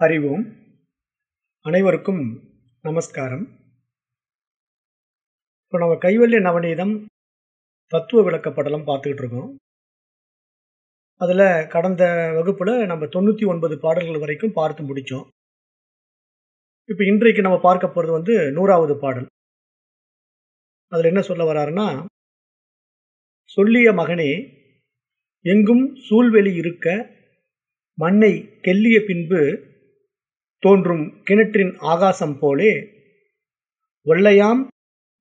அறிவோம் அனைவருக்கும் நமஸ்காரம். இப்போ நம்ம கைவல்ய நவநீதம் தத்துவ விளக்கப்படலாம் பார்த்துக்கிட்டு இருக்கோம். அதில் கடந்த வகுப்பில் நம்ம தொண்ணூற்றி ஒன்பது பாடல்கள் வரைக்கும் பார்த்து முடித்தோம் இப்போ இன்றைக்கு நம்ம பார்க்க போகிறது வந்து நூறாவது பாடல். அதில் என்ன சொல்ல வராருன்னா சொல்லிய மகனே எங்கும் சூழ்வெளி இருக்க மண்ணை கெல்லிய பின்பு தோன்றும் கிணற்றின் ஆகாசம் போலே வெள்ளையாம்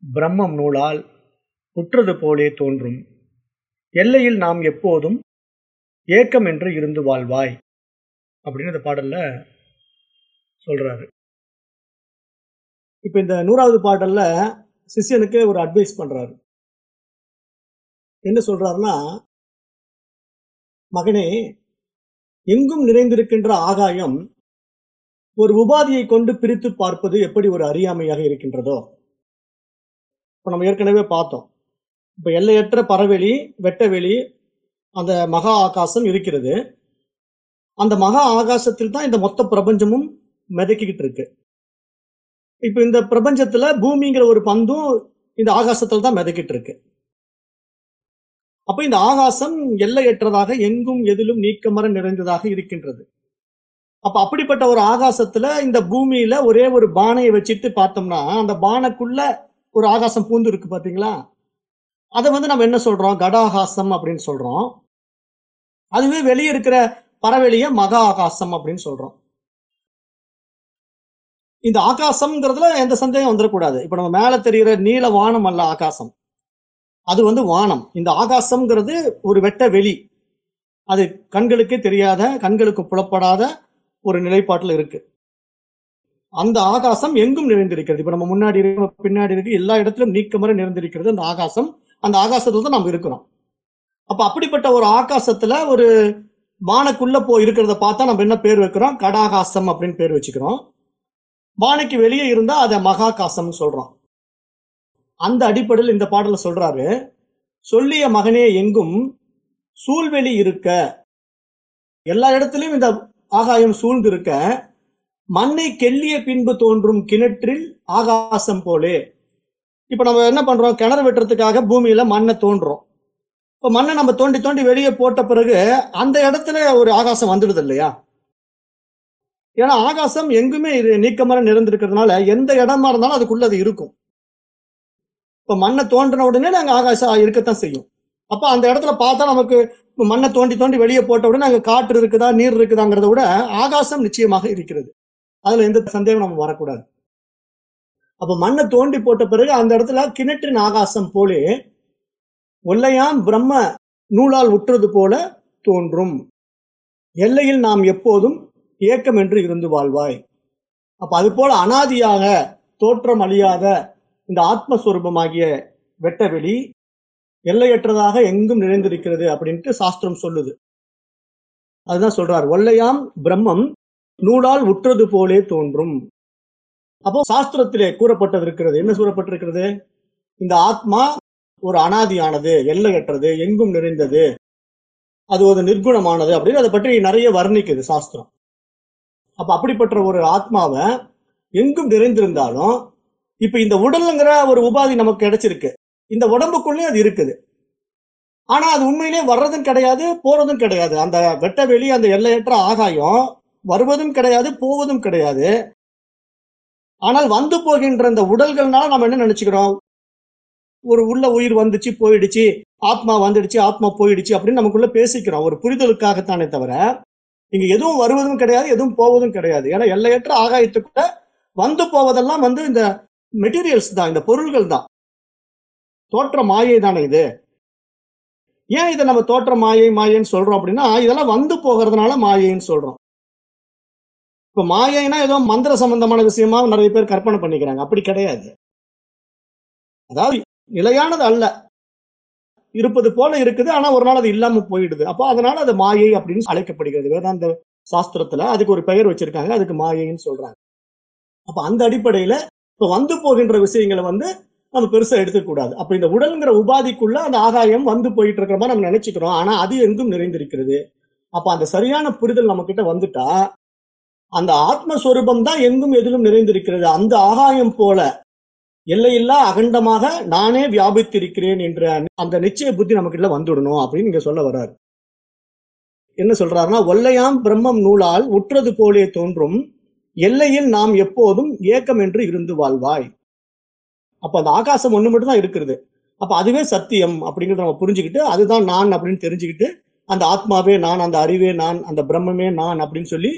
பிரம்மம் நூலால் உற்றது போலே தோன்றும். எல்லையில் நாம் எப்போதும் ஏக்கம் என்று இருந்து வாழ்வாய் அப்படின்னு இந்த பாடலில் சொல்கிறாரு இப்போ இந்த நூறாவது பாடலில் சிஷியனுக்கு ஒரு அட்வைஸ் பண்ணுறாரு என்ன சொல்கிறாருன்னா மகனே எங்கும் நிறைந்திருக்கின்ற ஆகாயம் ஒரு உபாதியை கொண்டு பிரித்து பார்ப்பது எப்படி ஒரு அறியாமையாக இருக்கின்றதோ? இப்போ நம்ம ஏற்கனவே பார்த்தோம். இப்போ எல்லையற்ற பறவெளி வெட்டவெளி அந்த மகா ஆகாசம் இருக்கிறது. அந்த மகா ஆகாசத்தில் தான் இந்த மொத்த பிரபஞ்சமும் மிதக்கிக்கிட்டு இருக்கு. இப்போ இந்த பிரபஞ்சத்துல பூமிங்கிற ஒரு பந்தும் இந்த ஆகாசத்தில் தான் மிதக்கிட்டு இருக்கு. அப்ப இந்த ஆகாசம் எல்லையற்றதாக எங்கும் எதிலும் நீக்கமர நிறைந்ததாக இருக்கின்றது. அப்ப அப்படிப்பட்ட ஒரு ஆகாசத்துல இந்த பூமியில ஒரே ஒரு பானையை வச்சுட்டு பார்த்தோம்னா அந்த பானைக்குள்ள ஒரு ஆகாசம் பூந்து இருக்கு பாத்தீங்களா? அதை வந்து நம்ம என்ன சொல்றோம்? கடாகாசம் அப்படின்னு சொல்றோம். அதுவே வெளியே இருக்கிற பறவெளிய மகா ஆகாசம் அப்படின்னு சொல்றோம். இந்த ஆகாசம்ங்கிறதுல எந்த சந்தேகம் வந்துடக்கூடாது. இப்ப நம்ம மேல தெரிகிற நீல வானம் அல்ல ஆகாசம். அது வந்து வானம். இந்த ஆகாசம்ங்கிறது ஒரு வெட்ட வெளி. அது கண்களுக்கே தெரியாத கண்களுக்கு புலப்படாத ஒரு நிலைப்பாட்டில் இருக்கு. அந்த ஆகாசம் எங்கும் நிறைந்திருக்கிறது. இப்ப நம்ம முன்னாடி இருக்க பின்னாடி இருக்கு எல்லா இடத்திலும் நீக்கமர நிறைந்திருக்கிறது. அந்த ஆகாசம் அந்த ஆகாசத்துல தான் நம்ம இருக்கிறோம். அப்ப அப்படிப்பட்ட ஒரு ஆகாசத்துல ஒரு வானக்குள்ள போய் இருக்கிறத பார்த்தா நம்ம என்ன பேர் வைக்கிறோம்? கடாகாசம் அப்படின்னு பேர் வச்சுக்கிறோம். வானைக்கு வெளியே இருந்தா அதை மகாகாசம்னு சொல்றோம். அந்த அடிப்படையில் இந்த பாடல சொல்றாரு சொல்லிய மகனே எங்கும் சூழ்வெளி இருக்க. எல்லா இடத்துலயும் இந்த ஆகாயம் சூழ்ந்து இருக்க மண்ணை கெல்லிய பின்பு தோன்றும் கிணற்றில் ஆகாசம் போலே. இப்ப நம்ம என்ன பண்றோம்? கிணறு வெட்டுறதுக்காக பூமியில மண்ணை தோன்றோம். இப்ப மண்ணை நம்ம தோண்டி தோண்டி வெளியே போட்ட பிறகு அந்த இடத்துல ஒரு ஆகாசம் வந்துடுது இல்லையா? ஏன்னா ஆகாசம் எங்குமே இது நீக்கமர நிறந்திருக்கிறதுனால எந்த இடமா இருந்தாலும் அதுக்குள்ள அது இருக்கும். இப்ப மண்ணை தோன்றின உடனே நாங்க ஆகாசம் இருக்கத்தான் செய்யும். அப்ப அந்த இடத்துல பார்த்தா நமக்கு மண்ணை தோண்டி தோண்டி வெளியே போட்ட உடனே காற்று இருக்குதா நீர் இருக்குதாங்கிறத விட ஆகாசம் நிச்சயமாக இருக்கிறது. அதுல எந்த சந்தேகம் நம்ம வரக்கூடாது. அப்ப மண்ணை தோண்டி போட்ட பிறகு அந்த இடத்துல கிணற்றின் ஆகாசம் போலே ஒல்லையாம் பிரம்ம நூலால் உற்றது போல தோன்றும். எல்லையில் நாம் எப்போதும் ஏக்கம் என்று இருந்து வாழ்வாய். அப்ப அது போல அனாதியாக தோற்றம் அழியாத இந்த ஆத்மஸ்வரூபமாகிய வெட்டவெளி எல்லையற்றதாக எங்கும் நிறைந்திருக்கிறது அப்படின்ட்டு சாஸ்திரம் சொல்லுது. அதுதான் சொல்றார். ஒல்லையாம் பிரம்மம் நூலால் உற்றது போலே தோன்றும். அப்போ சாஸ்திரத்திலே கூறப்பட்டது இருக்கிறது. என்ன கூறப்பட்டிருக்கிறது? இந்த ஆத்மா ஒரு அனாதியானது எல்லையற்றது எங்கும் நிறைந்தது. அது ஒரு நிர்குணமானது அப்படின்னு அதை பற்றி நிறைய வர்ணிக்குது சாஸ்திரம். அப்ப அப்படிப்பட்ட ஒரு ஆத்மாவை எங்கும் நிறைந்திருந்தாலும் இப்ப இந்த உடலுங்கிற ஒரு உபாதி நமக்கு கிடைச்சிருக்கு. இந்த உடம்புக்குள்ளேயும் அது இருக்குது. ஆனா அது உண்மையிலேயே வர்றதும் கிடையாது போறதும் கிடையாது. அந்த வெட்ட வெளி அந்த எல்லையற்ற ஆகாயம் வருவதும் கிடையாது போவதும் கிடையாது. ஆனால் வந்து போகின்ற இந்த உடல்கள்னால நம்ம என்ன நினைச்சுக்கிறோம்? ஒரு உள்ள உயிர் வந்துச்சு போயிடுச்சு ஆத்மா வந்துடுச்சு ஆத்மா போயிடுச்சு அப்படின்னு நமக்குள்ள பேசிக்கிறோம். ஒரு புரிதலுக்காகத்தானே தவிர இங்க எதுவும் வருவதும் கிடையாது எதுவும் போவதும் கிடையாது. ஏன்னா எல்லையற்ற ஆகாயத்துக்குள்ள வந்து போவதெல்லாம் வந்து இந்த மெட்டீரியல்ஸ் தான் இந்த பொருள்கள் தான். தோற்ற மாயை தானே இது? ஏன் இதை நம்ம தோற்ற மாயை மாயைன்னு சொல்றோம் அப்படின்னா இதெல்லாம் வந்து போகிறதுனால மாயைன்னு சொல்றோம். இப்ப மாயைனா ஏதோ மந்திர சம்பந்தமான விஷயமா நிறைய பேர் கற்பனை பண்ணிக்கிறாங்க. அப்படி கிடையாது. அதாவது நிலையானது அல்ல. இருப்பது போல இருக்குது ஆனா ஒரு நாள் அது இல்லாம போயிடுது. அப்போ அதனால அது மாயை அப்படின்னு அழைக்கப்படுகிறது. வேதாந்த சாஸ்திரத்துல அதுக்கு ஒரு பெயர் வச்சிருக்காங்க. அதுக்கு மாயைன்னு சொல்றாங்க. அப்ப அந்த அடிப்படையில இப்ப வந்து போகின்ற விஷயங்களை வந்து அது பெருசா எடுத்துக்கூடாது அப்ப இந்த உடல்ங்கிற உபாதிக்குள்ள அந்த ஆகாயம் வந்து போயிட்டு இருக்கிற மாதிரி நம்ம நினைச்சுக்கிறோம். ஆனா அது எங்கும் நிறைந்திருக்கிறது. அப்ப அந்த சரியான புரிதல் நம்ம கிட்ட வந்துட்டா அந்த ஆத்மஸ்வரூபம் தான் எங்கும் எதிலும் நிறைந்திருக்கிறது. அந்த ஆகாயம் போல எல்லையில்லா அகண்டமாக நானே வியாபித்திருக்கிறேன் என்ற அந்த நிச்சய புத்தி நமக்குள்ள வந்துடணும் அப்படின்னு இங்க சொல்ல வர்றாரு. என்ன சொல்றாருன்னா ஒல்லையாம் பிரம்மம் நூலால் உற்றது போலே தோன்றும். எல்லையில் நாம் எப்போதும் ஏக்கம் என்று இருந்து வாழ்வாய். அப்போ அந்த ஆகாசம் ஒன்று மட்டும் தான் இருக்கிறது. அப்போ அதுவே சத்தியம் அப்படிங்கிறத நம்ம புரிஞ்சுக்கிட்டு அதுதான் நான் அப்படின்னு தெரிஞ்சுக்கிட்டு அந்த ஆத்மாவே நான் அந்த அறிவே நான் அந்த பிரம்மமே நான் அப்படின்னு சொல்லி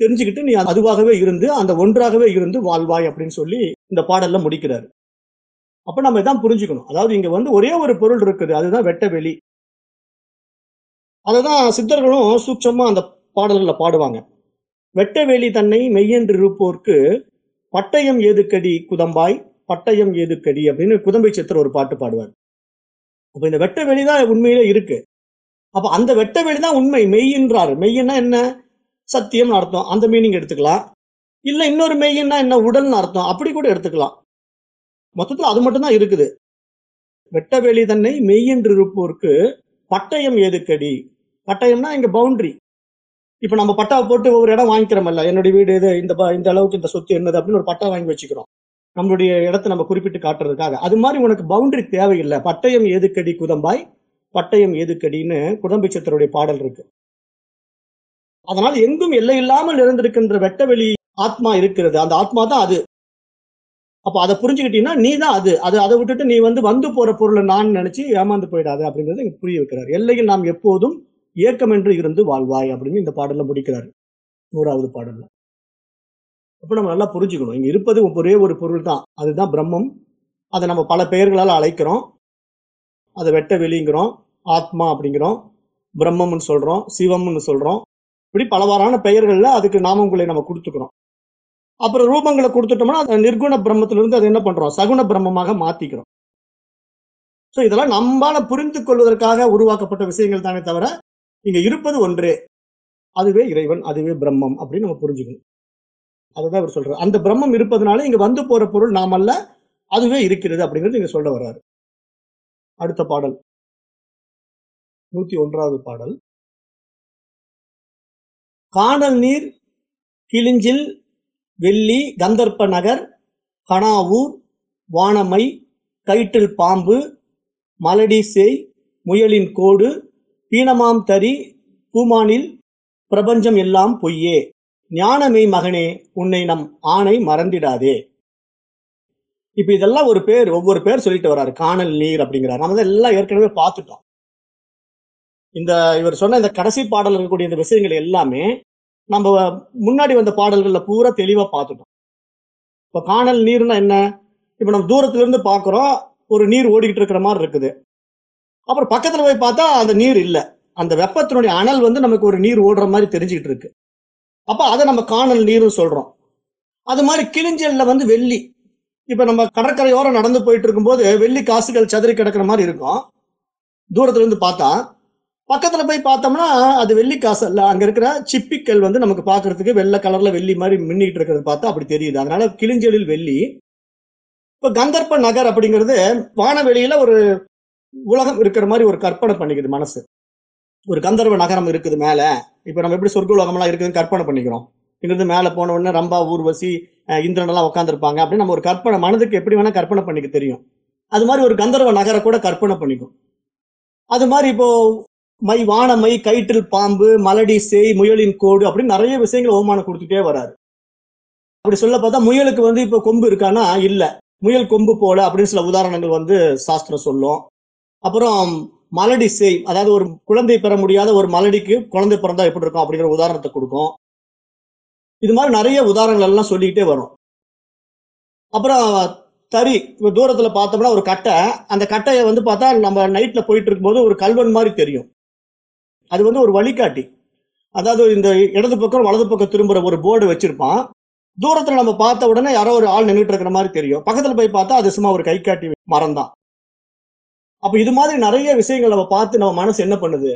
தெரிஞ்சுக்கிட்டு நீ அதுவாகவே இருந்து அந்த ஒன்றாகவே இருந்து வாழ்வாய் அப்படின்னு சொல்லி இந்த பாடல்ல முடிக்கிறாரு. அப்ப நம்ம இதான் புரிஞ்சுக்கணும். அதாவது இங்க வந்து ஒரே ஒரு பொருள் இருக்குது அதுதான் வெட்ட வெளி. அதுதான் சித்தர்களும் சூட்சமா அந்த பாடல்களை பாடுவாங்க. வெட்ட வெளி தன்னை மெய்யென்று இருப்போர்க்கு பட்டயம் ஏதுக்கடி குதம்பாய்? பட்டயம் ஏதுக்கடி அப்படின்னு குதம்பை சித்தர் ஒரு பாட்டு பாடுவார். அப்ப இந்த வெட்ட வெளி தான் உண்மையிலே இருக்கு. அப்ப அந்த வெட்ட வெளி தான் உண்மை. மெய்யின்றாரு. மெய்யன்னா என்ன? சத்தியம்னு அர்த்தம். அந்த மீனிங் எடுத்துக்கலாம். இல்ல இன்னொரு மெய்யன்னா என்ன? உடல்னு அர்த்தம். அப்படி கூட எடுத்துக்கலாம். மொத்தத்துல அது மட்டும் தான் இருக்குது. வெட்ட வெளி தன்னை மெய்யென்று இருப்போருக்கு பட்டயம் ஏதுக்கடி பட்டயம்னா இங்க பவுண்டரி இப்ப நம்ம பட்டா போட்டு ஒவ்வொரு இடம் வாங்கிக்கிறோம்ல என்னுடைய வீடு இது இந்த இந்த அளவுக்கு இந்த சொத்து என்னது அப்படின்னு ஒரு பட்டா வாங்கி வச்சுக்கிறோம். நம்மளுடைய இடத்தை நம்ம குறிப்பிட்டு காட்டுறதுக்காக. அது மாதிரி உனக்கு பவுண்டரி தேவையில்லை. பட்டயம் ஏதுக்கடி குதம்பாய்? பட்டயம் ஏதுக்கடின்னு குதம்பை சித்தருடைய பாடல் இருக்கு. அதனால் எங்கும் எல்லை இல்லாமல் இருந்திருக்கின்ற வெட்டவெளி ஆத்மா இருக்கிறது. அந்த ஆத்மா தான் அது. அப்ப அதை புரிஞ்சுக்கிட்டீங்கன்னா நீ தான் அது. அது அதை விட்டுட்டு நீ வந்து வந்து போற பொருளை நான் நினைச்சு ஏமாந்து போயிடாது அப்படிங்கறத இங்க புரிய வைக்கிறார். எல்லையில் நாம் எப்போதும் ஏக்கம் என்று இருந்து வாழ்வாய் அப்படின்னு இந்த பாடல்ல முடிக்கிறார். நூறாவது பாடல்ல. அப்போ நம்ம நல்லா புரிஞ்சுக்கணும். இங்கே இருப்பது ஒரே ஒரு பொருள் தான் அதுதான் பிரம்மம். அதை நம்ம பல பெயர்களால் அழைக்கிறோம். அதை வெட்ட வெளிங்கிறோம். ஆத்மா அப்படிங்கிறோம். பிரம்மம்னு சொல்றோம். சிவம்னு சொல்றோம். இப்படி பலவாறான பெயர்கள்ல அதுக்கு நாமங்களை நம்ம கொடுத்துக்கிறோம். அப்புறம் ரூபங்களை கொடுத்துட்டோம்னா அந்த நிர்குண பிரம்மத்திலிருந்து அதை என்ன பண்ணுறோம் சகுண பிரம்மமாக மாற்றிக்கிறோம் ஸோ இதெல்லாம் நம்மால புரிந்து கொள்வதற்காக உருவாக்கப்பட்ட விஷயங்கள் தானே தவிர இங்கே இருப்பது ஒன்றே. அதுவே இறைவன் அதுவே பிரம்மம் அப்படின்னு நம்ம புரிஞ்சுக்கணும். அதுதான் இவர் சொல்றாரு. அந்த பிரம்மம் இருப்பதனால இங்க வந்து போற பொருள் நாமல்ல அதுவே இருக்கிறது அப்படிங்கிறது இங்க சொல்ல வர்றாரு. அடுத்த பாடல். நூத்தி ஒன்றாவது பாடல். காணல் நீர் கிளிஞ்சில் வெள்ளி கந்தர்ப்ப நகர் கனாவூர் வானமை கயிற்றில் பாம்பு மலடி சேய் முயலின் கோடு பீனமாம் தரி பூமானில் பிரபஞ்சம் எல்லாம் பொய்யே. ஞானமே மகனே உன்னை நம் ஆணை மறந்திடாதே. இப்ப இதெல்லாம் ஒரு பேர் ஒவ்வொரு பேர் சொல்லிட்டு வர்றாரு. காணல் நீர் அப்படிங்கிறார். நம்ம தான் எல்லாம் ஏற்கனவே பார்த்துட்டோம். இந்த இவர் சொன்ன இந்த கடைசி பாடல் இருக்கக்கூடிய இந்த விஷயங்கள் எல்லாமே நம்ம முன்னாடி வந்த பாடல்கள்ல பூரா தெளிவா பார்த்துட்டோம். இப்ப காணல் நீர்னா என்ன? இப்ப நம்ம தூரத்துல இருந்து பாக்குறோம் ஒரு நீர் ஓடிக்கிட்டு இருக்கிற மாதிரி இருக்குது. அப்புறம் பக்கத்துல போய் பார்த்தா அந்த நீர் இல்லை. அந்த வெப்பத்தினுடைய அனல் வந்து நமக்கு ஒரு நீர் ஓடுற மாதிரி தெரிஞ்சுக்கிட்டு இருக்கு. அப்ப அதை நம்ம காணல் நீர்னு சொல்றோம். அது மாதிரி கிளிஞ்சல்ல வந்து வெள்ளி. இப்ப நம்ம கடற்கரையோரம் நடந்து போயிட்டு இருக்கும்போது வெள்ளி காசுகள் சதுரி கிடக்குற மாதிரி இருக்கும். தூரத்துல இருந்து பார்த்தா பக்கத்துல போய் பார்த்தோம்னா அது வெள்ளி காசு இல்லை. அங்க இருக்கிற சிப்பிக்கல் வந்து நமக்கு பார்க்கறதுக்கு வெள்ளை கலர்ல வெள்ளி மாதிரி மின்னிட்டு இருக்கிறது பார்த்தா அப்படி தெரியுது. அதனால கிழிஞ்சலில் வெள்ளி. இப்ப கந்தர்ப்ப நகர் அப்படிங்கிறது வானவெளியில ஒரு உலகம் இருக்கிற மாதிரி ஒரு கற்பனை பண்ணிக்குது மனசு. ஒரு கந்தர்வ நகரம் இருக்குது மேலே. இப்போ நம்ம எப்படி சொர்க்க உலகம்லாம் இருக்குதுன்னு கற்பனை பண்ணிக்கிறோம். இங்கிருந்து மேலே போன உடனே ரம்பா ஊர்வசி இந்திரனெல்லாம் உட்காந்துருப்பாங்க அப்படின்னு நம்ம ஒரு கற்பனை மனதுக்கு எப்படி வேணால் கற்பனை பண்ணிக்க தெரியும். அது மாதிரி ஒரு கந்தர்வ நகரை கூட கற்பனை பண்ணிக்கும். அது மாதிரி இப்போ மை வானமை கயிற்றில் பாம்பு மலடி சேய் முயலின் கோடு அப்படின்னு நிறைய விஷயங்கள் ஓமானம் கொடுத்துட்டே வராரு. அப்படி சொல்ல பார்த்தா முயலுக்கு வந்து இப்போ கொம்பு இருக்கான்னா இல்லை. முயல் கொம்பு போல அப்படின்னு சில உதாரணங்கள் வந்து சாஸ்திரம் சொல்லும். அப்புறம் மலடி சேய் அதாவது ஒரு குழந்தை பெற முடியாத ஒரு மலடிக்கு குழந்தை பிறந்தா எப்படி இருக்கும் அப்படிங்கிற உதாரணத்தை கொடுக்கும். இது மாதிரி நிறைய உதாரணங்கள் எல்லாம் சொல்லிக்கிட்டே வரும். அப்புறம் தறி இப்போ தூரத்துல பார்த்தோம்னா ஒரு கட்டை. அந்த கட்டையை வந்து பார்த்தா நம்ம நைட்ல போயிட்டு இருக்கும்போது ஒரு கல்வன் மாதிரி தெரியும். அது வந்து ஒரு வழிகாட்டி. அதாவது இந்த இடது பக்கம் வலது பக்கம் திரும்புற ஒரு போர்டு வச்சிருப்பான். தூரத்துல நம்ம பார்த்த உடனே யாரோ ஒரு ஆள் நின்றுட்டு இருக்கிற மாதிரி தெரியும். பக்கத்துல போய் பார்த்தா அது சும்மா ஒரு கை காட்டி மரம் தான் அப்ப இது மாதிரி நிறைய விஷயங்கள் நம்ம பார்த்து நம்ம மனசு என்ன பண்ணுது?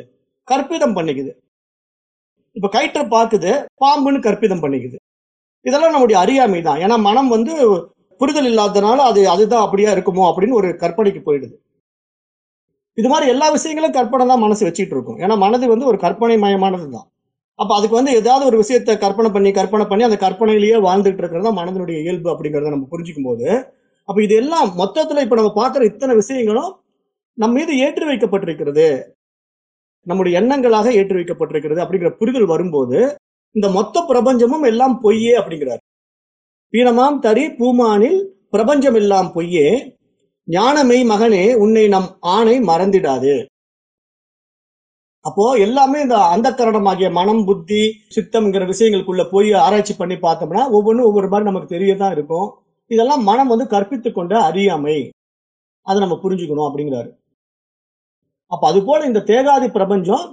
கற்பிதம் பண்ணிக்குது. இப்ப கயிற்றை பார்க்குது பாம்புன்னு கற்பிதம் பண்ணிக்குது. இதெல்லாம் நம்முடைய அறியாமை தான். ஏன்னா மனம் வந்து புரிதல் இல்லாததுனால அது அதுதான் அப்படியா இருக்குமோ அப்படின்னு ஒரு கற்பனைக்கு போயிடுது. இது மாதிரி எல்லா விஷயங்களும் கற்பனை தான் மனசு வச்சுட்டு இருக்கும். ஏன்னா மனது வந்து ஒரு கற்பனை மயமானது தான். அப்போ அதுக்கு வந்து ஏதாவது ஒரு விஷயத்தை கற்பனை பண்ணி கற்பனை பண்ணி அந்த கற்பனையிலேயே வாழ்ந்துட்டு இருக்கிறது தான் மனதனுடைய இயல்பு அப்படிங்கறத நம்ம புரிஞ்சுக்கும் போது அப்போ இது எல்லாம் மொத்தத்தில் இப்போ நம்ம பார்க்குற இத்தனை விஷயங்களும் நம் மீது ஏற்றி வைக்கப்பட்டிருக்கிறது நம்முடைய எண்ணங்களாக ஏற்றி வைக்கப்பட்டிருக்கிறது அப்படிங்கிற புரிதல் வரும்போது இந்த மொத்த பிரபஞ்சமும் எல்லாம் பொய்யே அப்படிங்கிறார். பீனமாம் தரி பூமானில் பிரபஞ்சம் எல்லாம் பொய்யே. ஞானமை மகனே உன்னை நம் ஆணை மறந்திடாது. அப்போ எல்லாமே இந்த அந்த கரணமாகிய மனம் புத்தி சித்தம்ங்கிற விஷயங்களுக்குள்ள போய் ஆராய்ச்சி பண்ணி பார்த்தோம்னா ஒவ்வொன்றும் ஒவ்வொரு மாதிரி நமக்கு தெரியதான் இருக்கும். இதெல்லாம் மனம் வந்து கற்பித்து கொண்ட அறியாமை. அதை நம்ம புரிஞ்சுக்கணும் அப்படிங்கிறாரு. அப்ப அது போல இந்த தேகாதி பிரபஞ்சம்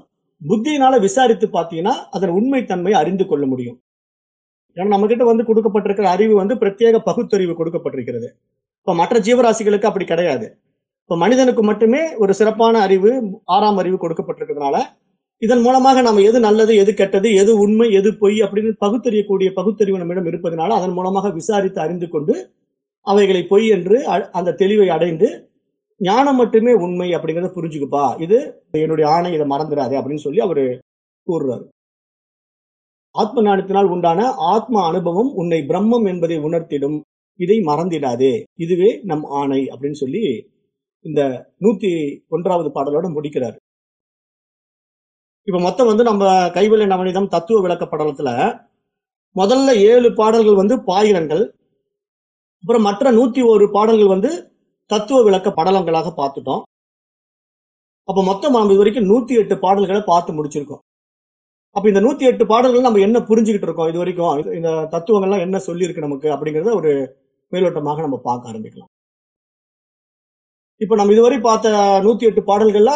புத்தியினால விசாரித்து பார்த்தீங்கன்னா அதன் உண்மைத்தன்மையை அறிந்து கொள்ள முடியும். ஏன்னா நம்ம கிட்ட வந்து கொடுக்கப்பட்டிருக்கிற அறிவு வந்து பிரத்யேக பகுத்தறிவு கொடுக்கப்பட்டிருக்கிறது. இப்ப மற்ற ஜீவராசிகளுக்கு அப்படி கிடையாது. இப்ப மனிதனுக்கு மட்டுமே ஒரு சிறப்பான அறிவு ஆறாம் அறிவு கொடுக்கப்பட்டிருக்கிறதுனால இதன் மூலமாக நம்ம எது நல்லது எது கெட்டது எது உண்மை எது பொய் அப்படின்னு பகுத்தறியக்கூடிய பகுத்தறிவு நம்மிடம் இருப்பதனால அதன் மூலமாக விசாரித்து அறிந்து கொண்டு அவைகளை பொய் என்று அ- அந்த தெளிவை அடைந்து ஞானம் மட்டுமே உண்மை அப்படிங்கிறத புரிஞ்சுக்குப்பா. இது என்னுடைய ஆணை இதை மறந்துடாதே அப்படின்னு சொல்லி அவரு கூறுறாரு. ஆத்ம ஞானத்தினால் உண்டான ஆத்ம அனுபவம் உன்னை பிரம்மம் என்பதை உணர்த்திடும். இதை மறந்திடாதே. இதுவே நம் ஆணை அப்படின்னு சொல்லி இந்த நூத்தி ஒன்றாவது பாடலோட முடிக்கிறார். இப்ப மொத்தம் வந்து நம்ம கைவல்ய நவனிதம் தத்துவ விளக்க படலத்துல முதல்ல ஏழு பாடல்கள் வந்து பாயிரங்கள் அப்புறம் மற்ற நூத்தி ஒரு பாடல்கள் வந்து தத்துவ விளக்க படலங்களாக பார்த்துட்டோம். அப்ப மொத்தம் நம்ம இது வரைக்கும் நூத்தி எட்டு பாடல்களை பார்த்து முடிச்சிருக்கோம். அப்ப இந்த நூத்தி எட்டு பாடல்கள் நம்ம என்ன புரிஞ்சுக்கிட்டு இருக்கோம் இது வரைக்கும் இந்த தத்துவங்கள்லாம் என்ன சொல்லியிருக்கு நமக்கு அப்படிங்கிறத ஒரு மேலோட்டமாக நம்ம பார்க்க ஆரம்பிக்கலாம். இப்ப நம்ம இதுவரை பார்த்த நூத்தி எட்டு பாடல்கள்ல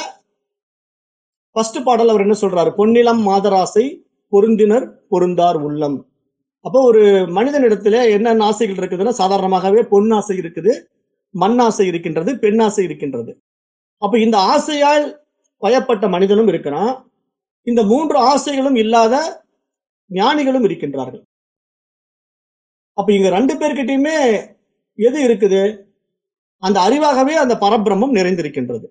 ஃபர்ஸ்ட் பாடல் அவர் என்ன சொல்றாரு? பொன்னிலம் மாதராசை பொருந்தினர் பொருந்தார் உள்ளம். அப்போ ஒரு மனிதனிடத்துல என்னென்ன ஆசைகள் இருக்குதுன்னா சாதாரணமாகவே பொன் ஆசை இருக்குது. மண் ஆசை இருக்கின்றது பெண் ஆசை இருக்கின்றது. அப்ப இந்த ஆசையால் பயப்பட்ட மனிதனும் இருக்கிறான். இந்த மூன்று ஆசைகளும் இல்லாத ஞானிகளும் இருக்கின்றார்கள். அப்ப இங்க ரெண்டு பேர்கிட்டயுமே எது இருக்குது? அந்த அறிவாகவே அந்த பரபிரமம் நிறைந்திருக்கின்றது.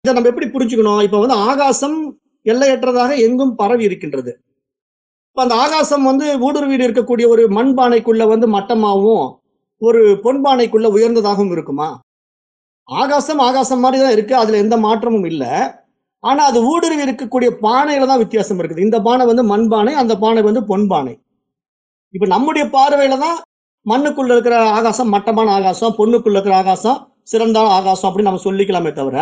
இதை நம்ம எப்படி புரிஞ்சுக்கணும்? இப்ப வந்து ஆகாசம் எல்லையற்றதாக எங்கும் பரவி இருக்கின்றது. இப்ப அந்த ஆகாசம் வந்து ஊடுருவீடு இருக்கக்கூடிய ஒரு மண்பானைக்குள்ள வந்து மட்டமாகவும் ஒரு பொன்பானைக்குள்ள உயர்ந்ததாகவும் இருக்குமா? ஆகாசம் ஆகாசம் மாதிரி தான் இருக்கு அதுல எந்த மாற்றமும் இல்லை. ஆனா அது ஊடுருவி இருக்கக்கூடிய பானையில தான் வித்தியாசம் இருக்குது. இந்த பானை வந்து மண் பானை அந்த பானை வந்து பொன்பானை. இப்ப நம்முடைய பார்வையில தான் மண்ணுக்குள்ள இருக்கிற ஆகாசம் மட்டமான ஆகாசம் பொண்ணுக்குள்ள இருக்கிற ஆகாசம் சிறந்த ஆகாசம் அப்படின்னு நம்ம சொல்லிக்கலாமே தவிர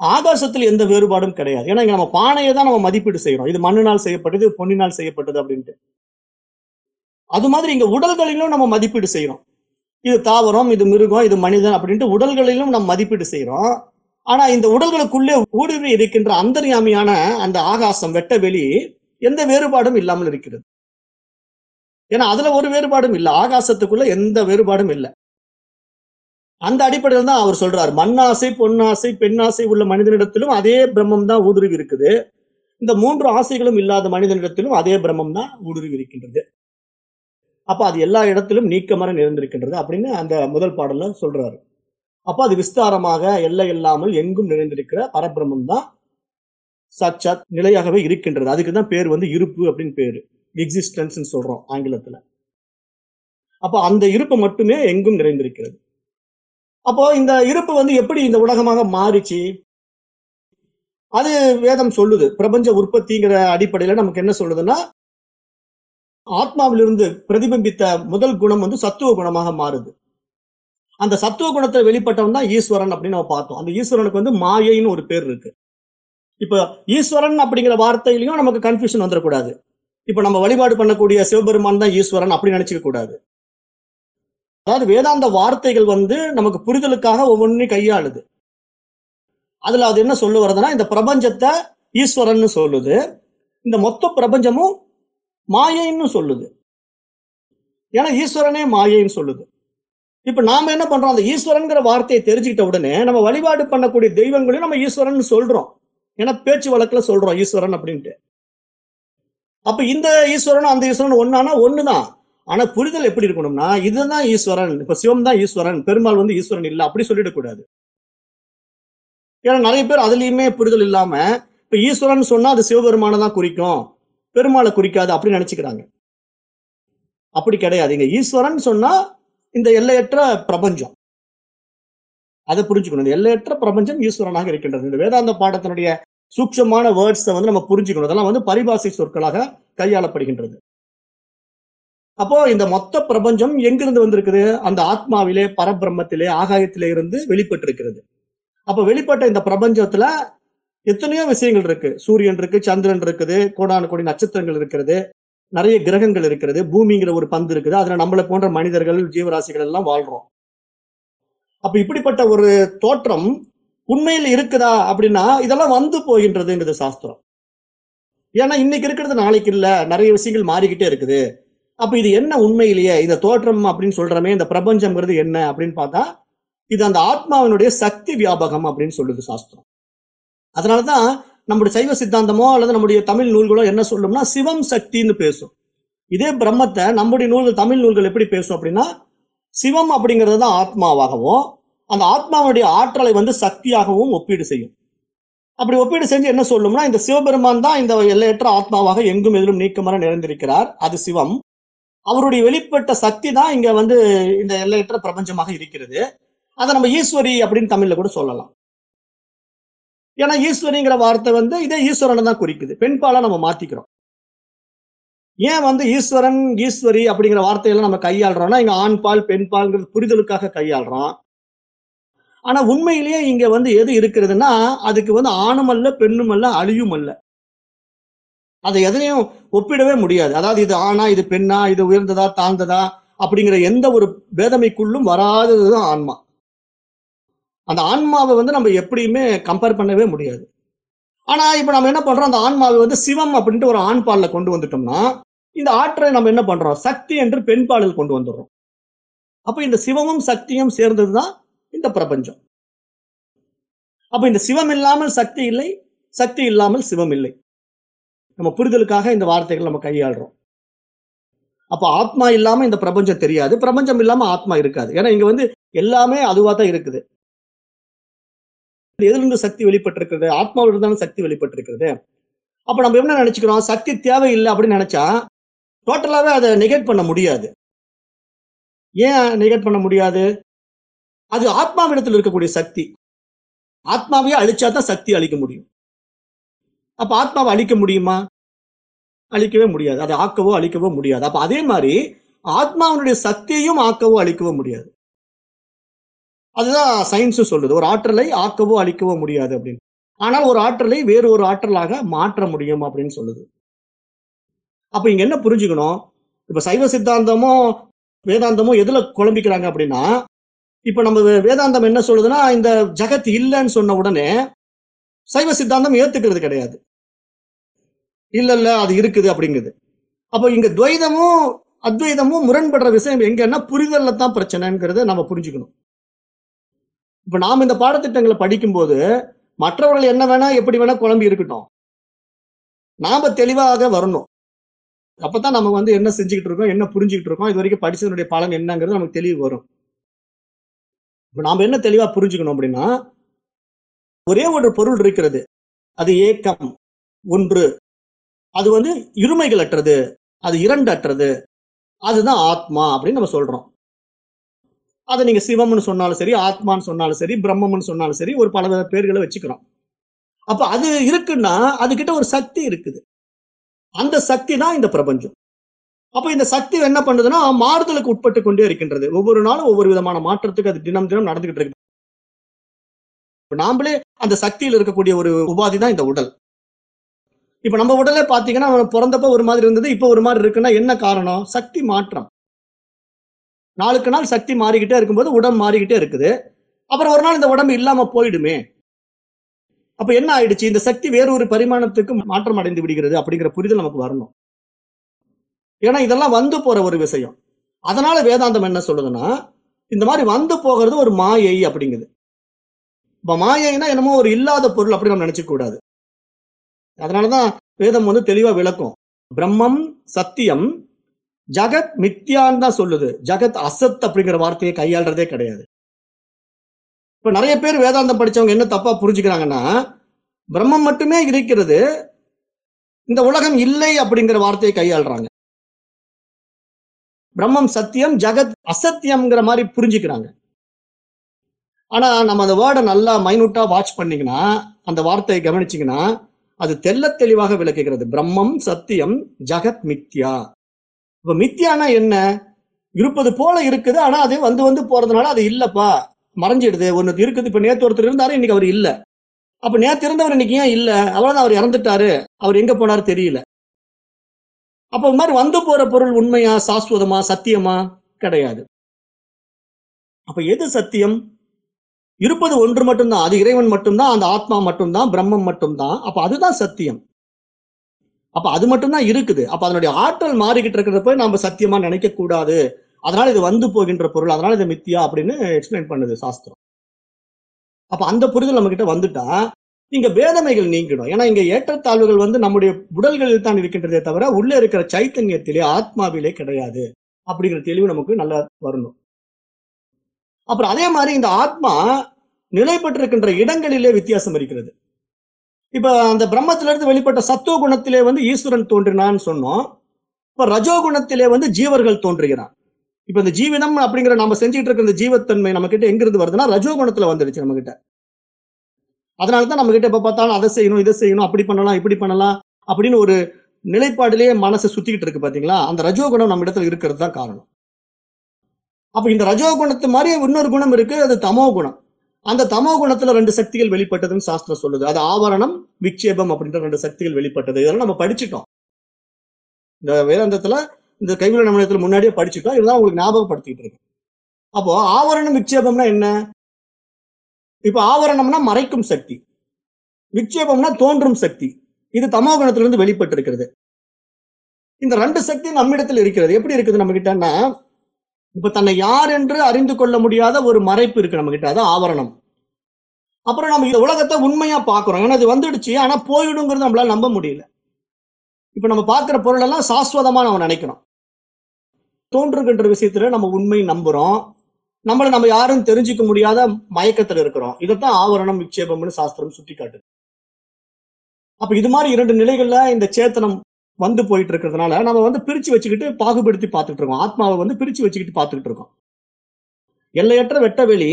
ஆகாசத்தில் எந்த வேறுபாடும் கிடையாது. ஏன்னா இங்க நம்ம பானையை தான் நம்ம மதிப்பீடு செய்யறோம். இது மண்ணினால் செய்யப்பட்டது பொன்னினால் செய்யப்பட்டது அப்படின்ட்டு. அது மாதிரி இங்க உடல்களிலும் நம்ம மதிப்பீடு செய்யறோம். இது தாவரம் இது மிருகம் இது மனிதன் அப்படின்ட்டு உடல்களிலும் நம்ம மதிப்பீடு செய்கிறோம் ஆனா இந்த உடல்களுக்குள்ளே ஊடுருவி இருக்கின்ற அந்தர்யாமியான அந்த ஆகாசம் வெட்ட வெளி எந்த வேறுபாடும் இல்லாமல் இருக்கிறது. ஏன்னா அதுல ஒரு வேறுபாடும் இல்லை ஆகாசத்துக்குள்ள எந்த வேறுபாடும் இல்லை. அந்த அடிப்படையில் தான் அவர் சொல்றார் மண்ணாசை பொன்னாசை பெண்ணாசை உள்ள மனிதனிடத்திலும் அதே பிரம்மம் தான் ஊடுருவி இருக்குது. இந்த மூன்று ஆசைகளும் இல்லாத மனிதனிடத்திலும் அதே பிரம்மம் தான் ஊடுருவி இருக்கின்றது. அப்போ அது எல்லா இடத்திலும் நீக்கமர நிறைந்திருக்கின்றது அப்படின்னு அந்த முதல் பாடலில் சொல்கிறாரு அப்போ அது விஸ்தாரமாக எல்லை இல்லாமல் எங்கும் நிறைந்திருக்கிற பரபிரமம் தான் சச்சத் நிலையாகவே இருக்கின்றது. அதுக்கு தான் பேர் வந்து இருப்பு அப்படின்னு பேர். எக்ஸிஸ்டன்ஸ் சொல்கிறோம் ஆங்கிலத்தில். அப்போ அந்த இருப்பு மட்டுமே எங்கும் நிறைந்திருக்கிறது. அப்போ இந்த இருப்பு வந்து எப்படி இந்த உலகமாக மாறிச்சு? அது வேதம் சொல்லுது. பிரபஞ்ச உற்பத்திங்கிற அடிப்படையில் நமக்கு என்ன சொல்லுதுன்னா ஆத்மாவிலிருந்து பிரதிபிம்பித்த முதல் குணம் வந்து சத்துவ குணமாக மாறுது. அந்த சத்துவ குணத்தை வெளிப்பட்டவன் தான் ஈஸ்வரன் அப்படின்னு நம்ம பார்த்தோம். அந்த ஈஸ்வரனுக்கு வந்து மாயைன்னு ஒரு பேர் இருக்கு. இப்ப ஈஸ்வரன் அப்படிங்கிற வார்த்தையிலையும் நமக்கு கன்ஃபியூஷன் வந்துடக்கூடாது இப்ப நம்ம வழிபாடு பண்ணக்கூடிய சிவபெருமான் தான் ஈஸ்வரன் அப்படின்னு நினைச்சிக்க கூடாது. அதாவது வேதாந்த வார்த்தைகள் வந்து நமக்கு புரிதலுக்காக ஒவ்வொன்றையும் கையாளுது. அதுல அது என்ன சொல்ல வருதுன்னா இந்த பிரபஞ்சத்தை ஈஸ்வரன் சொல்லுது. இந்த மொத்த பிரபஞ்சமும் மாயைன்னு சொல்லுது. ஏன்னா ஈஸ்வரனே மாயைன்னு சொல்லுது. இப்ப நாம என்ன பண்றோம்? அந்த ஈஸ்வரன்கிற வார்த்தையை தெரிஞ்சுக்கிட்ட உடனே நம்ம வழிபாடு பண்ணக்கூடிய தெய்வங்களையும் நம்ம ஈஸ்வரன் சொல்றோம். ஏன்னா பேச்சு வழக்குல சொல்றோம் ஈஸ்வரன் அப்படின்ட்டு. அப்ப இந்த ஈஸ்வரனும் அந்த ஈஸ்வரன் ஒன்னானா ஒண்ணுதான். ஆனா புரிதல் எப்படி இருக்கணும்னா இதுதான் ஈஸ்வரன். இப்ப சிவம் தான் ஈஸ்வரன். பெருமாள் வந்து ஈஸ்வரன் இல்ல அப்படி சொல்லிடக்கூடாது. ஏன்னா நிறைய பேர் அதுலயுமே புரிதல் இல்லாம இப்ப ஈஸ்வரன் சொன்னா அது சிவபெருமானை தான் குறிக்கும். பெருமாளை குறிக்காது அப்படின்னு நினைச்சுக்கிறாங்க. அப்படி கிடையாது. இங்க ஈஸ்வரன் சொன்னா இந்த எல்லையற்ற பிரபஞ்சம். அதை புரிஞ்சுக்கணும். இந்த எல்லையற்ற பிரபஞ்சம் ஈஸ்வரனாக இருக்கின்றது. இந்த வேதாந்த பாடத்தினுடைய சூட்சமான வேர்ட்ஸை வந்து நம்ம புரிஞ்சுக்கணும். அதெல்லாம் வந்து பரிபாசை சொற்களாக கையாளப்படுகின்றது. அப்போ இந்த மொத்த பிரபஞ்சம் எங்கிருந்து வந்திருக்குது? அந்த ஆத்மாவிலே பரபிரம்மத்திலே ஆகாயத்திலே இருந்து வெளிப்பட்டிருக்கிறது. அப்ப வெளிப்பட்ட இந்த பிரபஞ்சத்துல எத்தனையோ விஷயங்கள் இருக்கு. சூரியன் இருக்கு சந்திரன் இருக்குது கோடான கோடி நட்சத்திரங்கள் இருக்கிறது நிறைய கிரகங்கள் இருக்கிறது பூமிங்கிற ஒரு பந்து இருக்குது. அதுல நம்மளை போன்ற மனிதர்கள் ஜீவராசிகள் எல்லாம் வாழ்றோம். அப்ப இப்படிப்பட்ட ஒரு தோற்றம் உண்மையில் இருக்குதா அப்படின்னா இதெல்லாம் வந்து போகின்றதுங்கிறது சாஸ்திரம். ஏன்னா இன்னைக்கு இருக்கிறது நாளைக்கு இல்ல. நிறைய விஷயங்கள் மாறிக்கிட்டே இருக்குது. அப்ப இது என்ன உண்மையிலேயே? இந்த தோற்றம் அப்படின்னு சொல்றமே இந்த பிரபஞ்சம்ங்கிறது என்ன அப்படின்னு பார்த்தா இது அந்த ஆத்மாவினுடைய சக்தி வியாபகம் அப்படின்னு சொல்லுது சாஸ்திரம். அதனாலதான் நம்முடைய சைவ சித்தாந்தமோ அல்லது நம்முடைய தமிழ் நூல்களோ என்ன சொல்லும்னா சிவம் சக்தின்னு பேசும். இதே பிரம்மத்தை நம்முடைய நூல்கள் தமிழ் நூல்கள் எப்படி பேசும் அப்படின்னா சிவம் அப்படிங்கிறது தான் ஆத்மாவாகவும் அந்த ஆத்மாவுடைய ஆற்றலை வந்து சக்தியாகவும் ஒப்பீடு செய்யும். அப்படி ஒப்பீடு செஞ்சு என்ன சொல்லும்னா இந்த சிவபெருமான் தான் இந்த எல்லையற்ற ஆத்மாவாக எங்கும் எதிலும் நீக்கமர நிறைந்திருக்கிறார். அது சிவம். அவருடைய வெளிப்பட்ட சக்தி தான் இங்க வந்து இந்த எல்லையற்ற பிரபஞ்சமாக இருக்கிறது. அதை நம்ம ஈஸ்வரி அப்படின்னு தமிழ்ல கூட சொல்லலாம். ஏன்னா ஈஸ்வரிங்கிற வார்த்தை வந்து இதே ஈஸ்வரனை தான் குறிக்குது. பெண்பாலா நம்ம மாத்திக்கிறோம். ஏன் வந்து ஈஸ்வரன் ஈஸ்வரி அப்படிங்கிற வார்த்தையெல்லாம் நம்ம கையாளுறோம்னா இங்க ஆண்பால் பால் புரிதலுக்காக கையாளுறோம். ஆனா உண்மையிலேயே இங்க வந்து எது இருக்கிறதுன்னா அதுக்கு வந்து ஆணும் அல்ல பெண்ணும் அல்ல அழியும் அல்ல. அதை எதனையும் ஒப்பிடவே முடியாது. அதாவது இது ஆணா இது பெண்ணா இது உயர்ந்ததா தாழ்ந்ததா அப்படிங்கிற எந்த ஒரு பேதமைக்குள்ளும் வராததுதான் ஆன்மா. அந்த ஆன்மாவை வந்து நம்ம எப்படியுமே கம்பேர் பண்ணவே முடியாது. ஆனா இப்ப நம்ம என்ன பண்றோம்? அந்த ஆன்மாவை வந்து சிவம் அப்படின்ட்டு ஒரு ஆண் கொண்டு வந்துட்டோம்னா இந்த ஆற்றலை நம்ம என்ன பண்றோம்? சக்தி என்று பெண் பாலில் கொண்டு வந்துடுறோம். அப்ப இந்த சிவமும் சக்தியும் சேர்ந்ததுதான் இந்த பிரபஞ்சம். அப்ப இந்த சிவம் இல்லாமல் சக்தி இல்லை சக்தி இல்லாமல் சிவம் இல்லை. நம்ம புரிதலுக்காக இந்த வார்த்தைகள் நம்ம கையாளுறோம். அப்போ ஆத்மா இல்லாமல் இந்த பிரபஞ்சம் தெரியாது. பிரபஞ்சம் இல்லாமல் ஆத்மா இருக்காது. ஏன்னா இங்க வந்து எல்லாமே அதுவாக தான் இருக்குது. எதிலிருந்து சக்தி வெளிப்பட்டிருக்கிறது? ஆத்மாவில் இருந்தாலும் சக்தி வெளிப்பட்டிருக்கிறது. அப்ப நம்ம என்ன நினைச்சுக்கிறோம்? சக்தி தேவையில்லை அப்படின்னு நினைச்சா டோட்டலாவே அதை நெகேட் பண்ண முடியாது. ஏன் நெகேட் பண்ண முடியாது? அது ஆத்மாவிடத்தில் இருக்கக்கூடிய சக்தி. ஆத்மாவையே அழிச்சா தான் சக்தி அழிக்க முடியும். அப்ப ஆத்மாவை அழிக்க முடியுமா? அழிக்கவே முடியாது. அதை ஆக்கவோ அழிக்கவோ முடியாது. அப்ப அதே மாதிரி ஆத்மாவினுடைய சக்தியையும் ஆக்கவோ அழிக்கவோ முடியாது. அதுதான் சயின்ஸும் சொல்லுது. ஒரு ஆற்றலை ஆக்கவோ அழிக்கவோ முடியாது அப்படின்னு. ஆனால் ஒரு ஆற்றலை வேறு ஒரு ஆற்றலாக மாற்ற முடியும் அப்படின்னு சொல்லுது. அப்ப இங்க என்ன புரிஞ்சுக்கணும்? இப்ப சைவ சித்தாந்தமோ வேதாந்தமோ எதுல குழம்பிக்கிறாங்க அப்படின்னா இப்ப நம்ம வேதாந்தம் என்ன சொல்லுதுன்னா இந்த ஜகத் இல்லைன்னு சொன்ன உடனே சைவ சித்தாந்தம் ஏத்துக்கிறது கிடையாது. இல்ல இல்ல அது இருக்குது அப்படிங்குது. அப்போ இங்க துவைதமும் அத்வைதமும் முரண்படுற விஷயம் எங்கன்னா புரிதல்ல தான் பிரச்சனைங்கிறத நம்ம புரிஞ்சுக்கணும். இப்ப நாம் இந்த பாடத்திட்டங்களை படிக்கும்போது மற்றவர்கள் என்ன வேணா எப்படி வேணா குழம்பி இருக்கட்டும். நாம தெளிவாக வரணும். அப்பதான் நம்ம வந்து என்ன செஞ்சுக்கிட்டு இருக்கோம் என்ன புரிஞ்சுக்கிட்டு இருக்கோம் இது வரைக்கும் படிச்சதனுடைய பலன் என்னங்கிறது நமக்கு தெளிவு வரும். இப்ப நாம என்ன தெளிவா புரிஞ்சுக்கணும் அப்படின்னா ஒரே ஒரு பொருள் இருக்கிறது. அது ஏக்கம் ஒன்று. அது வந்து இருமைகள் அற்றது அது இரண்டு அற்றது அதுதான் ஆத்மா அப்படின்னு நம்ம சொல்றோம். அதை நீங்க சிவம்னு சொன்னாலும் சரி ஆத்மான்னு சொன்னாலும் சரி பிரம்மம்னு சொன்னாலும் சரி ஒரு பல பேர்களை வச்சுக்கிறோம். அப்ப அது இருக்குன்னா அதுகிட்ட ஒரு சக்தி இருக்குது. அந்த சக்தி தான் இந்த பிரபஞ்சம். அப்ப இந்த சக்தி என்ன பண்ணுதுன்னா மாறுதலுக்கு உட்பட்டு கொண்டே இருக்கின்றது. ஒவ்வொரு நாளும் ஒவ்வொரு விதமான மாற்றத்துக்கு அது தினம் தினம் நடந்துகிட்டு இருக்கு. இப்போ நாமளே அந்த சக்தியில் இருக்கக்கூடிய ஒரு உபாதி தான் இந்த உடல். இப்ப நம்ம உடலே பாத்தீங்கன்னா பிறந்தப்ப ஒரு மாதிரி இருந்தது இப்ப ஒரு மாதிரி இருக்குன்னா என்ன காரணம்? சக்தி மாற்றம். நாளுக்கு நாள் சக்தி மாறிக்கிட்டே இருக்கும்போது உடம்பு மாறிக்கிட்டே இருக்குது. அப்புறம் ஒரு நாள் இந்த உடம்பு இல்லாம போயிடுமே. அப்ப என்ன ஆயிடுச்சு? இந்த சக்தி வேறொரு பரிமாணத்துக்கு மாற்றம் அடைந்து விடுகிறது அப்படிங்கிற புரிதல் நமக்கு வரணும். ஏன்னா இதெல்லாம் வந்து போற ஒரு விஷயம். அதனால வேதாந்தம் என்ன சொல்லுதுன்னா இந்த மாதிரி வந்து போகிறது ஒரு மாயை அப்படிங்குது. இப்ப மாயைனா என்னமோ ஒரு இல்லாத பொருள் அப்படி நம்ம நினைச்சுக்க கூடாது. அதனாலதான் வேதம் வந்து தெளிவா விளக்கும். பிரம்மம் சத்தியம் ஜகத் மித்யான்னு தான் சொல்லுது. ஜகத் அசத் அப்படிங்கிற வார்த்தையை கையாளுறதே கிடையாது. இப்ப நிறைய பேர் வேதாந்தம் படிச்சவங்க என்ன தப்பா புரிஞ்சுக்கிறாங்கன்னா பிரம்மம் மட்டுமே இருக்கிறது இந்த உலகம் இல்லை அப்படிங்கிற வார்த்தையை கையாளுறாங்க. பிரம்மம் சத்தியம் ஜகத் அசத்தியம்ங்கிற மாதிரி புரிஞ்சுக்கிறாங்க. ஆனா நம்ம அந்த வேர்டை நல்லா மைனூட்டா வாட்ச் பண்ணீங்கன்னா அந்த வார்த்தையை கவனிச்சிங்கன்னா அது தெல்ல தெளிவாக விளக்குகிறது. பிரம்மம் சத்தியம் ஜகத் மித்யா. இப்ப மித்தியானா என்ன? இருப்பது போல இருக்குது ஆனா அது வந்து வந்து போறதுனால அது இல்லப்பா. மறைஞ்சிடுது. ஒன்னு இருக்குது. இப்ப நேத்து ஒருத்தர் இருந்தாரு இன்னைக்கு அவர் இல்ல. அப்ப நேத்து இருந்தவர் இன்னைக்கு ஏன் இல்ல? அவ்வளவுதான் அவர் இறந்துட்டாரு. அவர் எங்க போனாரு தெரியல. அப்ப இது மாதிரி வந்து போற பொருள் உண்மையா சாஸ்வதமா சத்தியமா? கிடையாது. அப்ப எது சத்தியம்? இருப்பது ஒன்று மட்டும்தான். அது இறைவன் மட்டும்தான் அந்த ஆத்மா மட்டும்தான் பிரம்மம் மட்டும்தான். அப்ப அதுதான் சத்தியம். அப்ப அது மட்டும்தான் இருக்குது. அப்ப அதனுடைய ஆற்றல் மாறிக்கிட்டு இருக்கிறப்ப நம்ம சத்தியமா நினைக்க கூடாது அதனால இது வந்து போகின்ற பொருள். அதனால இது மித்தியா அப்படின்னு எக்ஸ்பிளைன் பண்ணுது சாஸ்திரம். அப்ப அந்த புரிதல் நம்ம கிட்ட வந்துட்டா இங்க வேதமைகள் நீங்கிடும். ஏன்னா இங்க ஏற்றத்தாழ்வுகள் வந்து நம்முடைய உடல்களில் தான் இருக்கின்றதே தவிர உள்ளே இருக்கிற சைத்தன்யத்திலே ஆத்மாவிலே கிடையாது. அப்படிங்கிற தெளிவு நமக்கு நல்லா வரணும். அப்புறம் அதே மாதிரி இந்த ஆத்மா நிலை பெற்றிருக்கின்ற இடங்களிலே வித்தியாசம் இருக்கிறது. இப்ப அந்த பிரம்மத்திலிருந்து வெளிப்பட்ட சத்துவ குணத்திலே வந்து ஈஸ்வரன் தோன்றினான்னு சொன்னோம். இப்ப ரஜோ குணத்திலே வந்து ஜீவர்கள் தோன்றுகிறான் இப்ப இந்த ஜீவிதம் அப்படிங்கிற நம்ம செஞ்சுட்டு இருக்க இந்த ஜீவத்தன்மை நம்ம கிட்ட எங்கிருந்து வருதுன்னா ரஜோ குணத்துல வந்துடுச்சு நம்ம கிட்ட அதனால தான் நம்ம கிட்ட எப்ப பார்த்தாலும் அதை செய்யணும் இதை செய்யணும் அப்படி பண்ணலாம் இப்படி பண்ணலாம் அப்படின்னு ஒரு நிலைப்பாடிலேயே மனசு சுத்திக்கிட்டு இருக்கு பாத்தீங்களா? அந்த ரஜோ குணம் நம்ம இடத்துல இருக்கிறது தான் காரணம். அப்ப இந்த ரஜோ குணத்து மாதிரி இன்னொரு குணம் இருக்கு அது தமோ குணம். அந்த தமோ குணத்துல ரெண்டு சக்திகள் வெளிப்பட்டதுன்னு சாஸ்திரம் சொல்லுது. அது ஆவரணம் விக்ஷேபம் அப்படின்ற ரெண்டு சக்திகள் வெளிப்பட்டது. இதெல்லாம் நம்ம படிச்சுட்டோம். இந்த வேதாந்தத்துல இந்த கைவில நிமிடத்துல முன்னாடியே படிச்சுட்டோம். இதெல்லாம் உங்களுக்கு ஞாபகப்படுத்திட்டு இருக்கு. அப்போ ஆவரணம் விக்ஷேபம்னா என்ன? இப்ப ஆவரணம்னா மறைக்கும் சக்தி. விக்ஷேபம்னா தோன்றும் சக்தி. இது தமோ குணத்திலிருந்து வெளிப்பட்டு இருக்கிறது இந்த ரெண்டு சக்தி நம்மிடத்தில் இருக்கிறது. எப்படி இருக்குது நம்ம கிட்டன்னா இப்ப தன்னை யார் என்று அறிந்து கொள்ள முடியாத ஒரு மறைப்பு இருக்கு நம்ம கிட்ட அதான் ஆவரணம். அப்புறம் நம்ம இந்த உலகத்தை உண்மையா பாக்குறோம் ஏன்னா இது வந்துடுச்சு. ஆனா போயிடுங்கிறது நம்மளால நம்ப முடியல. இப்ப நம்ம பார்க்கிற பொருள் எல்லாம் சாஸ்வதமா நம்ம நினைக்கிறோம். தோன்றுகின்ற விஷயத்துல நம்ம உண்மை நம்புறோம். நம்மளை நம்ம யாரும் தெரிஞ்சுக்க முடியாத மயக்கத்துல இருக்கிறோம். இதைத்தான் ஆவரணம் விக்ஷேபம்னு சாஸ்திரம் சுட்டி காட்டுது அப்ப இது மாதிரி இரண்டு நிலைகள்ல இந்த சேத்தனம் வந்து போயிட்டு இருக்கிறதுனால நம்ம வந்து பிரிச்சு வச்சுக்கிட்டு பாகுபடுத்தி பார்த்துட்டு இருக்கோம் ஆத்மாவை வந்து பிரிச்சு வச்சுக்கிட்டு பார்த்துக்கிட்டு இருக்கோம் எல்லையற்ற வெட்ட வெளி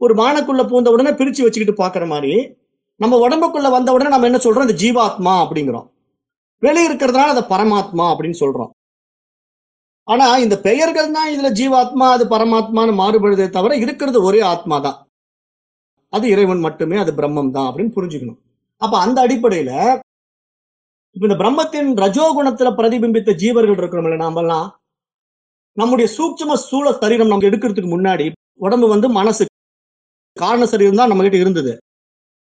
ஒரு வானக்குள்ள பூந்த உடனே பிரிச்சு வச்சுக்கிட்டு பாக்குற மாதிரி நம்ம உடம்புக்குள்ள வந்த உடனே நம்ம என்ன சொல்றோம்? இந்த ஜீவாத்மா அப்படிங்கிறோம். வெளியே இருக்கிறதுனால அதை பரமாத்மா அப்படின்னு சொல்றோம். ஆனா இந்த பெயர்கள் தான் இதுல ஜீவாத்மா அது பரமாத்மான்னு மாறுபடுதே தவிர இருக்கிறது ஒரே ஆத்மா தான். அது இறைவன் மட்டுமே அது பிரம்மம் தான் அப்படின்னு புரிஞ்சுக்கணும். அப்ப அந்த அடிப்படையில இப்ப இந்த பிரம்மத்தின் ரஜோகுணத்துல பிரதிபிம்பித்த ஜீவர்கள் இருக்கிறோம்ல நாமெல்லாம் நம்முடைய சூட்சும சூழ சரீரம் நம்ம எடுக்கிறதுக்கு முன்னாடி உடம்பு வந்து மனசு காரண சரீரம் தான் நம்ம கிட்ட இருந்தது.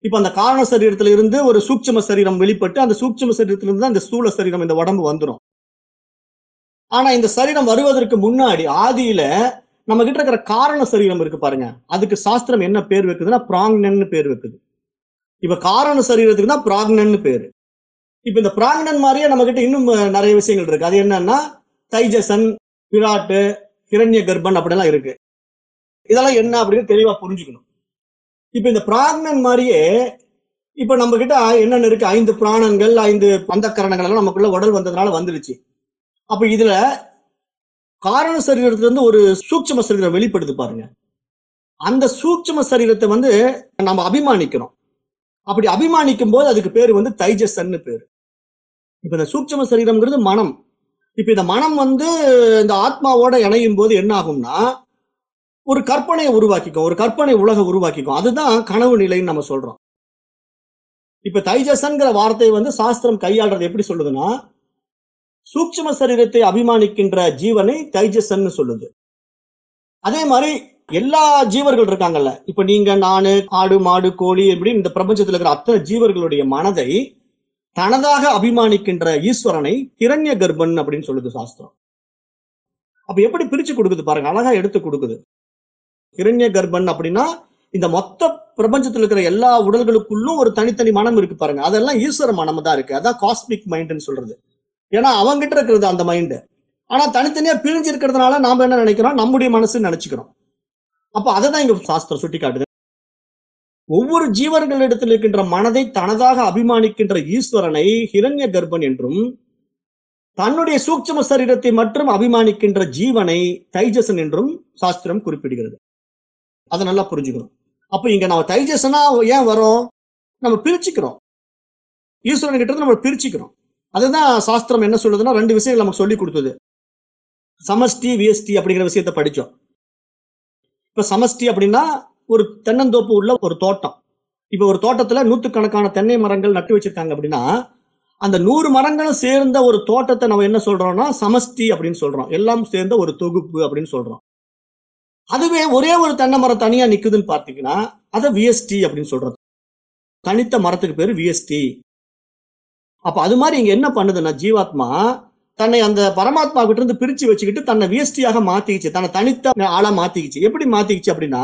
இப்ப அந்த காரண சரீரத்துல இருந்து ஒரு சூட்சம சரீரம் வெளிப்பட்டு அந்த சூட்சும சரீரத்துல இருந்து தான் இந்த ஸ்தூல சரீரம் இந்த உடம்பு வந்துடும் ஆனா இந்த சரீரம் வருவதற்கு முன்னாடி ஆதியில நம்ம கிட்ட இருக்கிற காரண சரீரம் இருக்கு பாருங்க. அதுக்கு சாஸ்திரம் என்ன பேர் வைக்குதுன்னா பிராங்னன்னு பேர் வைக்குது. இப்ப காரண சரீரத்துக்கு தான் பிராக்னன்னு பேரு. இப்ப இந்த பிராங்கணன் மாதிரியே நம்ம கிட்ட இன்னும் நிறைய விஷயங்கள் இருக்கு. அது என்னன்னா தைஜசன் விராட்டு கிரண்ய கர்ப்பன் அப்படிலாம் இருக்கு. இதெல்லாம் என்ன அப்படின்னு தெளிவா புரிஞ்சுக்கணும். இப்ப இந்த பிராக்னன் மாதிரியே இப்ப நம்ம கிட்ட என்னென்ன இருக்கு? ஐந்து பிராணங்கள் ஐந்து பந்தக்கரணங்கள் எல்லாம் நமக்குள்ள உடல் வந்ததுனால வந்துடுச்சு அப்ப இதுல காரண சரீரத்துல இருந்து ஒரு சூட்சம சரீரம் வெளிப்படுது பாருங்க. அந்த சூட்சம சரீரத்தை வந்து நம்ம அபிமானிக்கிறோம். அப்படி அபிமானிக்கும் போது அதுக்கு பேர் வந்து தைஜசன்னு பேரு. இப்ப இந்த சூட்சம சரீரம்ங்கிறது மனம். இப்ப இந்த மனம் வந்து இந்த ஆத்மாவோட இணையும் போது என்ன ஆகும்னா ஒரு கற்பனையை உருவாக்கிக்கும் ஒரு கற்பனை உலக உருவாக்கிக்கும். அதுதான் கனவு நிலைன்னு நம்ம சொல்றோம். இப்ப தைஜசன்கிற வார்த்தை வந்து சாஸ்திரம் கையாளுறது எப்படி சொல்லுதுன்னா சூட்சம சரீரத்தை அபிமானிக்கின்ற ஜீவனை தைஜசன்னு சொல்லுது. அதே மாதிரி எல்லா ஜீவர்கள் இருக்காங்கல்ல. இப்ப நீங்க நானு ஆடு மாடு கோழி எப்படின்னு இந்த பிரபஞ்சத்துல இருக்கிற அத்தனை ஜீவர்களுடைய மனதை தனதாக அபிமானிக்கின்ற ஈஸ்வரனை கிரண்ய கர்ப்பன் அப்படின்னு சொல்லுது சாஸ்திரம். அப்ப எப்படி பிரிச்சு கொடுக்குது பாருங்க அழகா எடுத்து கொடுக்குது. கிரண்ய கர்ப்பன் அப்படின்னா இந்த மொத்த பிரபஞ்சத்தில் இருக்கிற எல்லா உடல்களுக்குள்ளும் ஒரு தனித்தனி மனம் இருக்கு பாருங்க. அதெல்லாம் ஈஸ்வர மனம் தான் இருக்கு. அதான் காஸ்மிக் மைண்ட்னு சொல்றது. ஏன்னா அவங்கிட்ட இருக்கிறது அந்த மைண்டு ஆனா தனித்தனியா பிரிஞ்சு இருக்கிறதுனால நாம என்ன நினைக்கிறோம்? நம்முடைய மனசுன்னு நினைச்சுக்கிறோம். அப்ப அதை தான் இங்க சாஸ்திரம் சுட்டி காட்டுது ஒவ்வொரு ஜீவர்களிடத்தில் இருக்கின்ற மனதை தனதாக அபிமானிக்கின்ற ஈஸ்வரனை ஹிரண்ய கர்ப்பன் என்றும் தன்னுடைய சூட்சம சரீரத்தை மற்றும் அபிமானிக்கின்ற ஜீவனை தைஜசன் என்றும் சாஸ்திரம் குறிப்பிடுகிறது. அதை நல்லா புரிஞ்சுக்கணும். அப்ப இங்க நம்ம தைஜசனா ஏன் வரோம் நம்ம பிரிச்சுக்கிறோம். ஈஸ்வரன் கிட்ட நம்ம பிரிச்சுக்கிறோம். அதுதான் சாஸ்திரம் என்ன சொல்லுதுன்னா ரெண்டு விஷயங்கள் நமக்கு சொல்லி கொடுத்தது. சமஷ்டி விஎஸ்டி அப்படிங்கிற விஷயத்த படிச்சோம். இப்ப சமஷ்டி அப்படின்னா ஒரு தென்னந்தோப்பு உள்ள ஒரு தோட்டம். இப்போ ஒரு தோட்டத்துல நூற்றுக்கணக்கான தென்னை மரங்கள் நட்டு வச்சிருக்காங்க அப்படின்னா அந்த நூறு மரங்களும் சேர்ந்த ஒரு தோட்டத்தை நம்ம என்ன சொல்றோம்னா சமஷ்டி அப்படின்னு சொல்றோம். எல்லாம் சேர்ந்த ஒரு தொகுப்பு அப்படின்னு சொல்றோம். அதுவே ஒரே ஒரு தென்னை மரம் தனியா நிக்குதுன்னு பார்த்தீங்கன்னா அதை விஎஸ்டி அப்படின்னு சொல்கிறது தனித்த மரத்துக்கு பேரு விஎஸ்டி அப்ப அது மாதிரி இங்க என்ன பண்ணுதுன்னா ஜீவாத்மா தன்னை அந்த பரமாத்மா கிட்ட இருந்து பிரிச்சு வச்சுக்கிட்டு தன்னை விஎஸ்டியாக மாத்திக்கிச்சு. தன்னை தனித்த ஆளா மாத்திக்கிச்சு. எப்படி மாத்திக்கிச்சு அப்படின்னா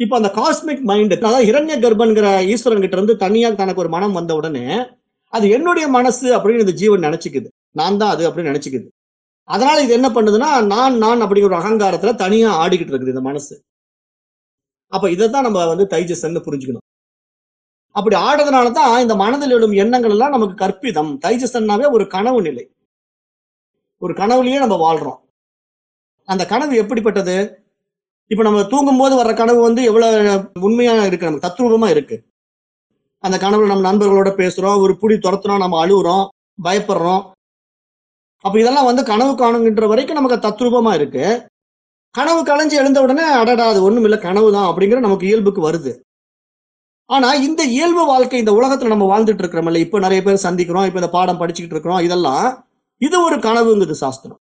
இப்ப அந்த காஸ்மிக் மைண்ட் அதாவது இரண்ய கர்ப்பன்கிற ஈஸ்வரன் கிட்ட இருந்து தனியாக தனக்கு ஒரு மனம் வந்த உடனே அது என்னுடைய மனசு அப்படின்னு இந்த ஜீவன் நினைச்சுக்குது. நான் தான் அது அப்படின்னு நினைச்சுக்குது. அதனால இது என்ன பண்ணுதுன்னா நான் நான் அப்படிங்கிற ஒரு அகங்காரத்துல தனியா ஆடிக்கிட்டு இருக்குது இந்த மனசு. அப்ப இதைத்தான் நம்ம வந்து தைஜசன்னு புரிஞ்சுக்கணும். அப்படி ஆடுறதுனால தான் இந்த மனதில் எழும் எண்ணங்கள் எல்லாம் நமக்கு கற்பிதம். தைஜசன்னாவே ஒரு கனவு நிலை. ஒரு கனவுலயே நம்ம வாழ்றோம். அந்த கனவு எப்படிப்பட்டது? இப்ப நம்ம தூங்கும் போது வர்ற கனவு வந்து எவ்வளவு உண்மையா இருக்கு நம்ம தத்ரூபமா இருக்கு. அந்த கனவுல நம்ம நண்பர்களோட பேசுறோம் ஒரு புடி துரத்துறோம் நம்ம அழுகுறோம் பயப்படுறோம். அப்ப இதெல்லாம் வந்து கனவு காணுங்கின்ற வரைக்கும் நமக்கு தத்ரூபமா இருக்கு. கனவு களைஞ்சு எழுந்த உடனே அடடா அது ஒண்ணும் இல்லை கனவு தான் அப்படிங்கிற நமக்கு இயல்புக்கு வருது. ஆனா இந்த இயல்பு வாழ்க்கை இந்த உலகத்துல நம்ம வாழ்ந்துட்டு இருக்கிறோம்ல இப்ப நிறைய பேர் சந்திக்கிறோம் இப்ப இந்த பாடம் படிச்சுக்கிட்டு இருக்கிறோம் இதெல்லாம் இது ஒரு கனவுங்குது சாஸ்திரம்.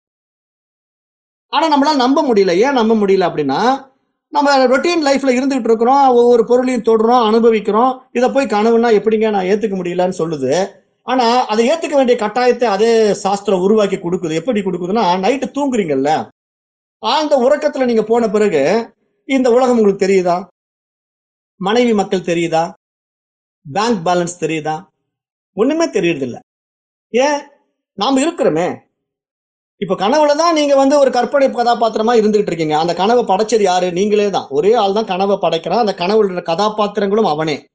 ஆனா நம்மளால நம்ப முடியல. ஏன் நம்ப முடியல அப்படின்னா நம்ம ரொட்டீன் லைஃப்ல இருந்துகிட்டு இருக்கிறோம். ஒவ்வொரு பொருளையும் தொடுறோம் அனுபவிக்கிறோம். இதை போய் கனவுனா எப்படிங்க நான் ஏத்துக்க முடியலன்னு சொல்லுது. ஆனா அதை ஏத்துக்க வேண்டிய கட்டாயத்தை அதே சாஸ்திரம் உருவாக்கி கொடுக்குது. எப்படி கொடுக்குதுன்னா நைட்டு தூங்குறீங்கல்ல ஆழ்ந்த உறக்கத்துல நீங்க போன பிறகு இந்த உலகம் உங்களுக்கு தெரியுதா? மனைவி மக்கள் தெரியுதா? பேங்க் பேலன்ஸ் தெரியுதா? ஒண்ணுமே தெரியறதில்ல. ஏன்? நாம இருக்கிறோமே. இப்ப கனவுல தான் நீங்க வந்து ஒரு கற்பனை கதாபாத்திரமா இருந்துகிட்டு இருக்கீங்க. அந்த கனவை படைச்சது யாரு? நீங்களே தான். ஒரே ஆள் தான் கனவை படைக்கிறான். அந்த கனவுல கதாபாத்திரங்களும் அவனே.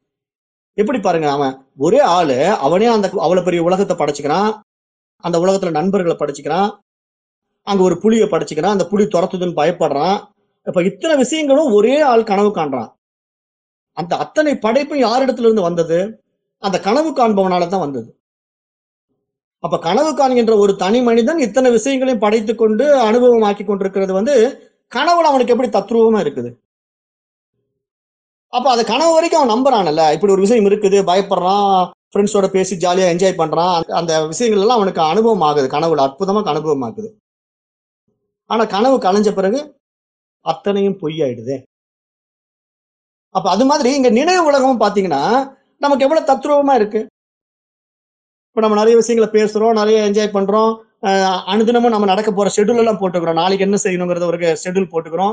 எப்படி பாருங்க அவன்? ஒரே ஆளு அவனே அந்த அவ்வளவு பெரிய உலகத்தை படைச்சுக்கிறான். அந்த உலகத்துல நண்பர்களை படைச்சுக்கிறான். அங்க ஒரு புலியை படைச்சுக்கிறான். அந்த புலி துரத்துதுன்னு பயப்படுறான். இப்ப இத்தனை விஷயங்களும் ஒரே ஆள் கனவு காண்றான். அந்த அத்தனை படைப்பும் யாரிடத்துல இருந்து வந்தது? அந்த கனவு காண்பவனால தான் வந்தது. அப்ப கனவு காண்கின்ற ஒரு தனி மனிதன் இத்தனை விஷயங்களையும் படைத்து கொண்டு அனுபவமாக்கி கொண்டிருக்கிறது வந்து கனவுல அவனுக்கு எப்படி தத்ரூபமா இருக்குது? அப்ப அது கனவு வரைக்கும் அவன் நம்புறான்ல இப்படி ஒரு விஷயம் இருக்குது பயப்படுறான் ஃப்ரெண்ட்ஸோட பேசி ஜாலியா என்ஜாய் பண்றான். அந்த- விஷயங்கள் எல்லாம் அவனுக்கு அனுபவம் ஆகுது. கனவுல அற்புதமாக அனுபவம் ஆகுது. ஆனா கனவு கலைஞ்ச பிறகு அத்தனையும் பொய்யாயிடுதே. அப்ப அது மாதிரி இங்க நினைவு உலகமும் பாத்தீங்கன்னா நமக்கு எவ்வளவு தத்ரூபமா இருக்கு? இப்போ நம்ம நிறைய விஷயங்களை பேசுறோம் நிறைய என்ஜாய் பண்றோம். அனுதினமும் நம்ம நடக்க போற ஷெட்யூல் எல்லாம் போட்டுக்கிறோம். நாளைக்கு என்ன செய்யணுங்கிறத ஒரு ஷெட்யூல் போட்டுக்கிறோம்.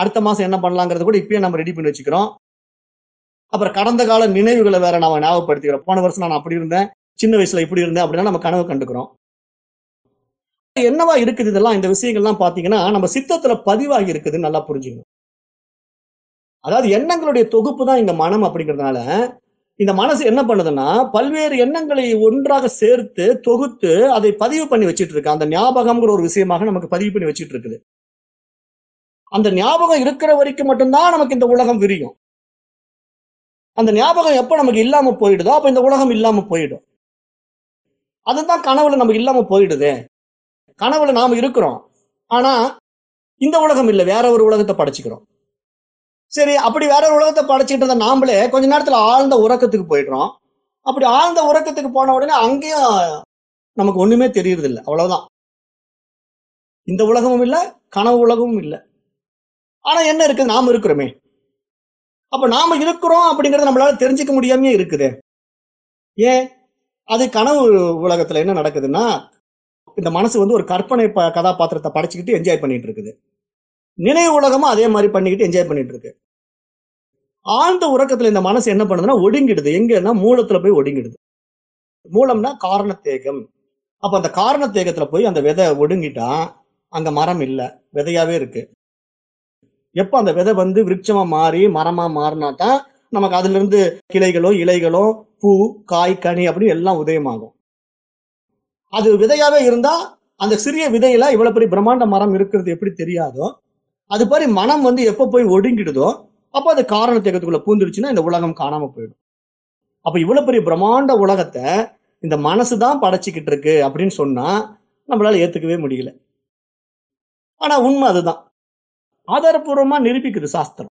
அடுத்த மாசம் என்ன பண்ணலாங்கிறத கூட இப்பயே நம்ம ரெடி பண்ணி வச்சுக்கிறோம். அப்புறம் கடந்த கால நினைவுகளை வேற நம்ம ஞாபகப்படுத்திக்கிறோம். போன வருஷம் நான் அப்படி இருந்தேன். சின்ன வயசுல இப்படி இருந்தேன் அப்படின்னா நம்ம கனவு கண்டுக்கிறோம். என்னவா இருக்குது இதெல்லாம்? இந்த விஷயங்கள்லாம் பாத்தீங்கன்னா நம்ம சித்தத்துல பதிவாகி இருக்குதுன்னு நல்லா புரிஞ்சுக்கணும். அதாவது எண்ணங்களுடைய தொகுப்பு தான் இங்க மனம் அப்படிங்கிறதுனால இந்த மனசு என்ன பண்ணுதுன்னா பல்வேறு எண்ணங்களை ஒன்றாக சேர்த்து தொகுத்து அதை பதிவு பண்ணி வச்சுட்டு இருக்கு அந்த ஞாபகம்ங்கிற ஒரு விஷயமாக நமக்கு பதிவு பண்ணி வச்சிட்டு இருக்குது அந்த ஞாபகம் இருக்கிற வரைக்கும் மட்டும்தான் நமக்கு இந்த உலகம் விரியும். அந்த ஞாபகம் எப்ப நமக்கு இல்லாம போயிடுதோ அப்ப இந்த உலகம் இல்லாம போயிடும். அதுதான் கனவுல நமக்கு இல்லாம போயிடுது. கனவுல நாம இருக்கிறோம். ஆனா இந்த உலகம் இல்லை. வேற ஒரு உலகத்தை படைச்சுக்கிறோம். சரி அப்படி வேற ஒரு உலகத்தை படைச்சிட்டு இருந்த நாமளே கொஞ்ச நேரத்துல ஆழ்ந்த உறக்கத்துக்கு போயிடுறோம். அப்படி ஆழ்ந்த உறக்கத்துக்கு போன உடனே அங்கேயும் நமக்கு ஒண்ணுமே தெரியறது இல்லை அவ்வளவுதான். இந்த உலகமும் இல்லை கனவு உலகமும் இல்லை. ஆனா என்ன இருக்குது? நாம இருக்கிறோமே. அப்ப நாம இருக்கிறோம் அப்படிங்கறத நம்மளால தெரிஞ்சுக்க முடியாமயே இருக்குது. ஏன்? அது கனவு உலகத்துல என்ன நடக்குதுன்னா இந்த மனசு வந்து ஒரு கற்பனை ப- கதாபாத்திரத்தை படைச்சுக்கிட்டு என்ஜாய் பண்ணிட்டு இருக்குது. நினைவு உலகமும் அதே மாதிரி பண்ணிக்கிட்டு என்ஜாய் பண்ணிட்டு இருக்கு ஆழ்ந்த உறக்கத்துல இந்த மனசு என்ன பண்ணுதுன்னா ஒடுங்கிடுது. எங்கன்னா மூலத்துல போய் ஒடுங்கிடுது. மூலம்னா காரணத்தேகம். அப்ப அந்த காரணத்தேகத்துல போய் அந்த விதை ஒடுங்கிட்டா அங்க மரம் இல்லை. விதையாவே இருக்கு. எப்ப அந்த விதை வந்து விருட்சமா மாறி மரமா மாறினா நமக்கு அதுல இருந்து கிளைகளோ இலைகளோ பூ காய் கனி அப்படின்னு எல்லாம் உதயமாகும். அது விதையாவே இருந்தா அந்த சிறிய விதையில இவ்வளவு பெரிய பிரம்மாண்ட மரம் இருக்கிறது எப்படி தெரியாதோ அது மாதிரி மனம் வந்து எப்ப போய் ஒடுங்கிடுதோ அப்போ அது காரண தேக்கத்துக்குள்ள பூந்துருச்சுன்னா இந்த உலகம் காணாம போயிடும். அப்ப இவ்வளவு பெரிய பிரம்மாண்ட உலகத்தை இந்த மனசு தான் படைச்சிக்கிட்டு இருக்கு அப்படின்னு சொன்னா நம்மளால ஏத்துக்கவே முடியல. ஆனா உண்மை அதுதான். ஆதாரபூர்வமா நிரூபிக்குது சாஸ்திரம்.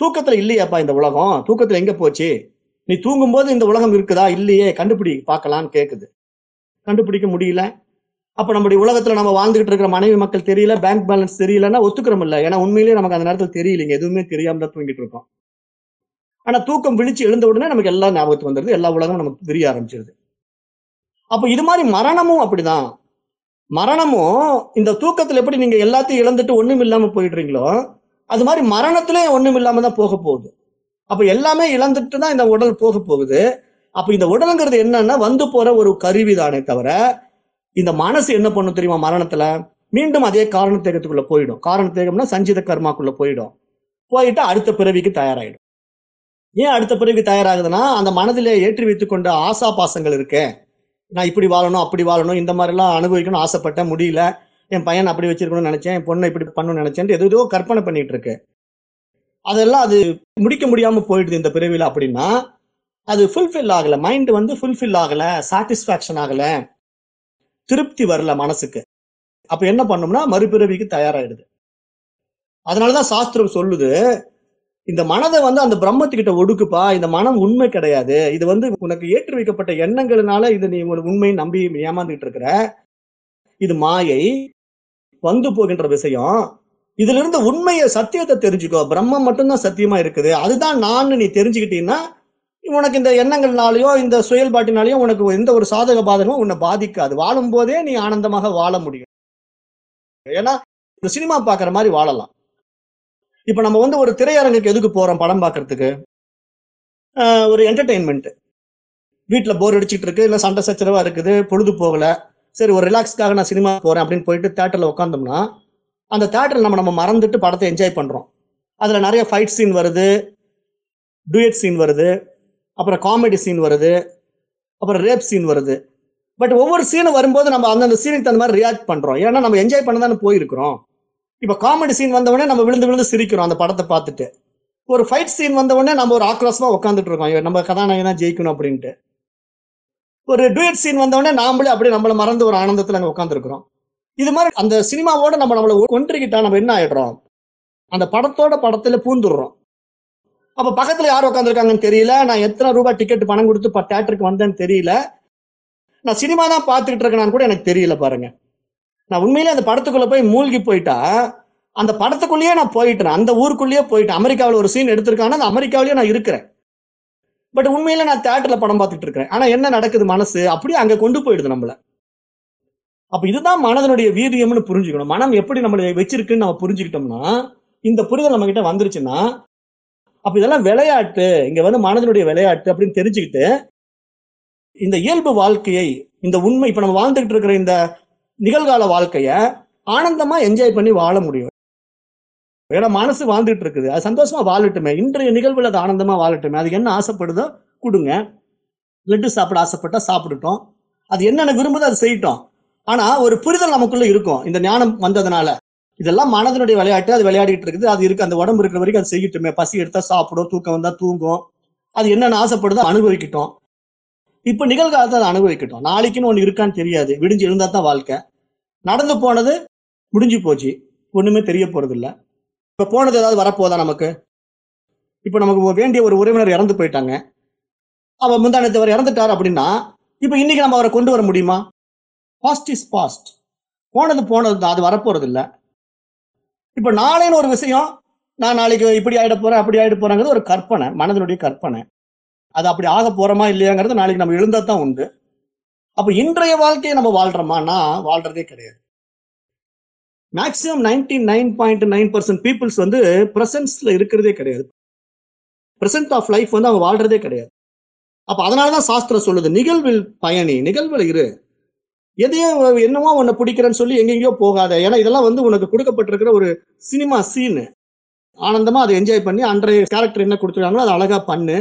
தூக்கத்துல இல்லையாப்பா இந்த உலகம்? தூக்கத்துல எங்க போச்சு? நீ தூங்கும்போது இந்த உலகம் இருக்குதா? இல்லையே. கண்டுபிடி பார்க்கலான்னு கேக்குது. கண்டுபிடிக்க முடியல. அப்ப நம்முடைய உலகத்துல நம்ம வாழ்ந்துகிட்டு இருக்கிற மனைவி மக்கள் தெரியல பேங்க் பேலன்ஸ் தெரியலன்னா ஒத்துக்கிறோம் இல்ல. ஏன்னா உண்மையிலேயே நமக்கு அந்த நேரத்தில் தெரியலீங்க. எதுவுமே தெரியாம தான் தூங்கிட்டு இருக்கோம். ஆனா தூக்கம் விழிச்சு எழுந்த உடனே நமக்கு எல்லா ஞாபகத்துக்கு வந்துருது. எல்லா உலகமும் நமக்கு தெரிய ஆரம்பிச்சிருது. அப்ப இது மாதிரி மரணமும் அப்படிதான். மரணமும் இந்த தூக்கத்துல எப்படி நீங்க எல்லாத்தையும் இழந்துட்டு ஒண்ணும் இல்லாம போயிடுறீங்களோ அது மாதிரி மரணத்திலே ஒண்ணும் இல்லாம தான் போக போகுது. அப்ப எல்லாமே இழந்துட்டு தான் இந்த உடல் போக போகுது. அப்ப இந்த உடலுங்கிறது என்னன்னா வந்து போற ஒரு கருவி தானே தவிர இந்த மனசு என்ன பண்ணும் தெரியுமா மரணத்துல? மீண்டும் அதே காரண தேகத்துக்குள்ள போயிடும். காரண தேகம்னா சஞ்சித கர்மாக்குள்ள போயிடும். போயிட்டு அடுத்த பிறவிக்கு தயாராகிடும் ஏன் அடுத்த பிறவிக்கு தயாராகுதுன்னா அந்த மனதிலே ஏற்றி வைத்து கொண்ட ஆசா பாசங்கள் இருக்கு. நான் இப்படி வாழணும் அப்படி வாழணும் இந்த மாதிரி எல்லாம் அனுபவிக்கணும் ஆசைப்பட்டேன் முடியல. என் பையன் அப்படி வச்சிருக்கணும்னு நினைச்சேன் என் பொண்ணை இப்படி பண்ணணும்னு நினைச்சேன் எது கற்பனை பண்ணிட்டு இருக்கு. அதெல்லாம் அது முடிக்க முடியாம போயிடுது இந்த பிறவில அப்படின்னா அது ஃபுல்ஃபில் ஆகலை. மைண்ட் வந்து ஃபுல்ஃபில் ஆகலை சாட்டிஸ்ஃபேக்ஷன் ஆகலை. திருப்தி வரல மனசுக்கு. அப்ப என்ன பண்ணோம்னா மறுபிறவிக்கு தயாராயிடுது. அதனாலதான் சாஸ்திரம் சொல்லுது இந்த மனதை வந்து அந்த பிரம்மத்துக்கிட்ட ஒடுக்குப்பா இந்த மனம் உண்மை கிடையாது. இது வந்து உனக்கு ஏற்றி வைக்கப்பட்ட எண்ணங்கள்னால இது நீ ஒரு உண்மையை நம்பி ஏமாந்துகிட்டு இருக்கிற. இது மாயை வந்து போகின்ற விஷயம். இதுல இருந்து உண்மையை சத்தியத்தை தெரிஞ்சுக்கோ. பிரம்மம் மட்டும்தான் சத்தியமா இருக்குது. அதுதான் நான் நீ தெரிஞ்சுக்கிட்டீங்கன்னா உனக்கு இந்த எண்ணங்கள்னாலையோ இந்த சுயல்பாட்டினாலையோ உனக்கு எந்த ஒரு சாதக பாதகமும் உன்னை பாதிக்காது. வாழும் போதே நீ ஆனந்தமாக வாழ முடியும். ஏன்னா இந்த சினிமா பார்க்குற மாதிரி வாழலாம். இப்ப நம்ம வந்து ஒரு திரையரங்குக்கு எதுக்கு போறோம் படம் பார்க்கறதுக்கு? ஒரு என்டர்டெயின்மெண்ட் வீட்டுல போர் அடிச்சிட்டு இருக்கு இல்ல சண்டை சச்சரவா இருக்குது பொழுது போகல சரி ஒரு ரிலாக்ஸ்க்காக நான் சினிமா போறேன் அப்படின்னு போயிட்டு தேட்டர்ல உட்காந்தோம்னா அந்த தேட்டரில் நம்ம நம்ம மறந்துட்டு படத்தை என்ஜாய் பண்றோம். அதுல நிறைய ஃபைட் சீன் வருது டூயட் சீன் வருது. அப்புறம் காமெடி சீன் வருது. அப்புறம் ரேப் சீன் வருது. பட் ஒவ்வொரு சீனும் வரும்போது நம்ம அந்தந்த சீனுக்கு தகுந்த மாதிரி ரியாக்ட் பண்றோம். ஏன்னா நம்ம என்ஜாய் பண்ண தானே போயிருக்கிறோம். இப்போ காமெடி சீன் வந்தவொடனே நம்ம விழுந்து விழுந்து சிரிக்கிறோம் அந்த படத்தை பார்த்துட்டு. ஒரு ஃபைட் சீன் வந்தவொடனே நம்ம ஒரு ஆக்ரோஷமா உட்காந்துட்டு இருக்கோம். நம்ம கதாநாயகனா ஜெயிக்கணும் அப்படின்ட்டு. ஒரு டூயட் சீன் வந்தவொடனே நாமளே அப்படியே நம்மள மறந்து ஒரு ஆனந்தத்தில் நாங்கள் உட்காந்துருக்குறோம் இது மாதிரி அந்த சினிமாவோட நம்ம நம்மளை ஒன்றிக்கிட்டா நம்ம என்ன ஆயிடுறோம்? அந்த படத்தோட படத்துல பூந்துடுறோம். அப்ப பக்கத்துல யார் உட்காந்துருக்காங்கன்னு தெரியல. நான் எத்தனை ரூபாய் டிக்கெட் பணம் கொடுத்து தேட்டருக்கு வந்தேன்னு தெரியல. நான் சினிமா தான் பார்த்துக்கிட்டு இருக்கேனான்னு கூட எனக்கு தெரியல பாருங்க. நான் உண்மையிலே அந்த படத்துக்குள்ள போய் மூழ்கி போயிட்டா அந்த படத்துக்குள்ளேயே நான் போயிட்டேன். அந்த ஊருக்குள்ளேயே போயிட்டேன். அமெரிக்காவில் ஒரு சீன் எடுத்திருக்காங்கன்னா அந்த அமெரிக்காவிலேயே நான் இருக்கிறேன். பட் உண்மையில நான் தேட்டர்ல படம் பார்த்துட்டு இருக்கிறேன். ஆனா என்ன நடக்குது மனசு? அப்படியே அங்க கொண்டு போயிடுது நம்மள. அப்ப இதுதான் மனதனுடைய வீரியம்னு புரிஞ்சுக்கணும். மனம் எப்படி நம்மளை வச்சிருக்குன்னு நம்ம புரிஞ்சுக்கிட்டோம்னா இந்த புரிதல் நம்ம கிட்ட வந்துருச்சுன்னா அப்ப இதெல்லாம் விளையாட்டு. இங்க வந்து மனதனுடைய விளையாட்டு அப்படின்னு தெரிஞ்சுக்கிட்டு இந்த இயல்பு வாழ்க்கையை இந்த உண்மை இப்ப நம்ம வாழ்ந்துகிட்டு இருக்கிற இந்த நிகழ்கால வாழ்க்கைய ஆனந்தமா என்ஜாய் பண்ணி வாழ முடியும். ஏன்னா மனசு வாழ்ந்துட்டு இருக்குது. அது சந்தோஷமா வாழட்டுமே. இன்றைய நிகழ்வுல அது ஆனந்தமா வாழட்டுமே. அது என்ன ஆசைப்படுதோ கொடுங்க. லட்டு சாப்பிட ஆசைப்பட்டா சாப்பிட்டுட்டோம். அது என்னென்ன விரும்புதோ அது செய்யட்டும். ஆனா ஒரு புரிதல் நமக்குள்ள இருக்கும். இந்த ஞானம் வந்ததுனால. இதெல்லாம் மனதனுடைய விளையாட்டு அது விளையாடிட்டு இருக்குது. அது இருக்கு அந்த உடம்பு இருக்கிற வரைக்கும் அது செய்யட்டுமே. பசி எடுத்தா சாப்பிடும் தூக்கம் வந்தா தூங்கும். அது என்னென்ன ஆசைப்படுதோ அனுபவிக்கட்டும். இப்போ நிகழ்காலத்தை அதை அனுபவிக்கட்டும். நாளைக்குன்னு ஒன்று இருக்கான்னு தெரியாது. விடிஞ்சு எழுந்தா தான் வாழ்க்கை. நடந்து போனது முடிஞ்சு போச்சு. ஒன்றுமே தெரிய போகிறதில்ல இப்போ போனது ஏதாவது வரப்போதா நமக்கு? இப்போ நமக்கு வேண்டிய ஒரு உறவினர் இறந்து போயிட்டாங்க. அவ முந்தானத்தவர் இறந்துட்டார் அப்படின்னா இப்போ இன்னைக்கு நம்ம அவரை கொண்டு வர முடியுமா? பாஸ்ட் இஸ் பாஸ்ட் போனது போனது தான். அது வரப்போறது இப்ப நாளைன்னு ஒரு விஷயம் நான் நாளைக்கு இப்படி ஆயிட போறேன் அப்படி ஆயிட போறேங்கிறது ஒரு கற்பனை மனதனுடைய கற்பனை. அது அப்படி ஆக போறோமா இல்லையாங்கிறது நாளைக்கு நம்ம எழுந்தா தான் உண்டு. அப்ப இன்றைய வாழ்க்கையை நம்ம வாழ்றோமான்னா வாழ்றதே கிடையாது. Maximum ninety nine point nine percent peoples வந்து பிரசன்ஸ்ல இருக்கிறதே கிடையாது. பிரசன்ட் ஆஃப் லைஃப் வந்து அவங்க வாழ்றதே கிடையாது. அப்ப அதனாலதான் சாஸ்திரம் சொல்லுது நிகழ்வில் பயணி நிகழ்வில் இரு. எதையும் என்னமோ உன்னை பிடிக்கிறேன்னு சொல்லி எங்கெங்கயோ போகாத. ஏன்னா இதெல்லாம் வந்து உனக்கு கொடுக்கப்பட்டிருக்கிற ஒரு சினிமா சீனு ஆனந்தமா அதை என்ஜாய் பண்ணி அன்றைய கேரக்டர் என்ன கொடுத்துருக்காங்களோ அதை அழகா பண்ணு.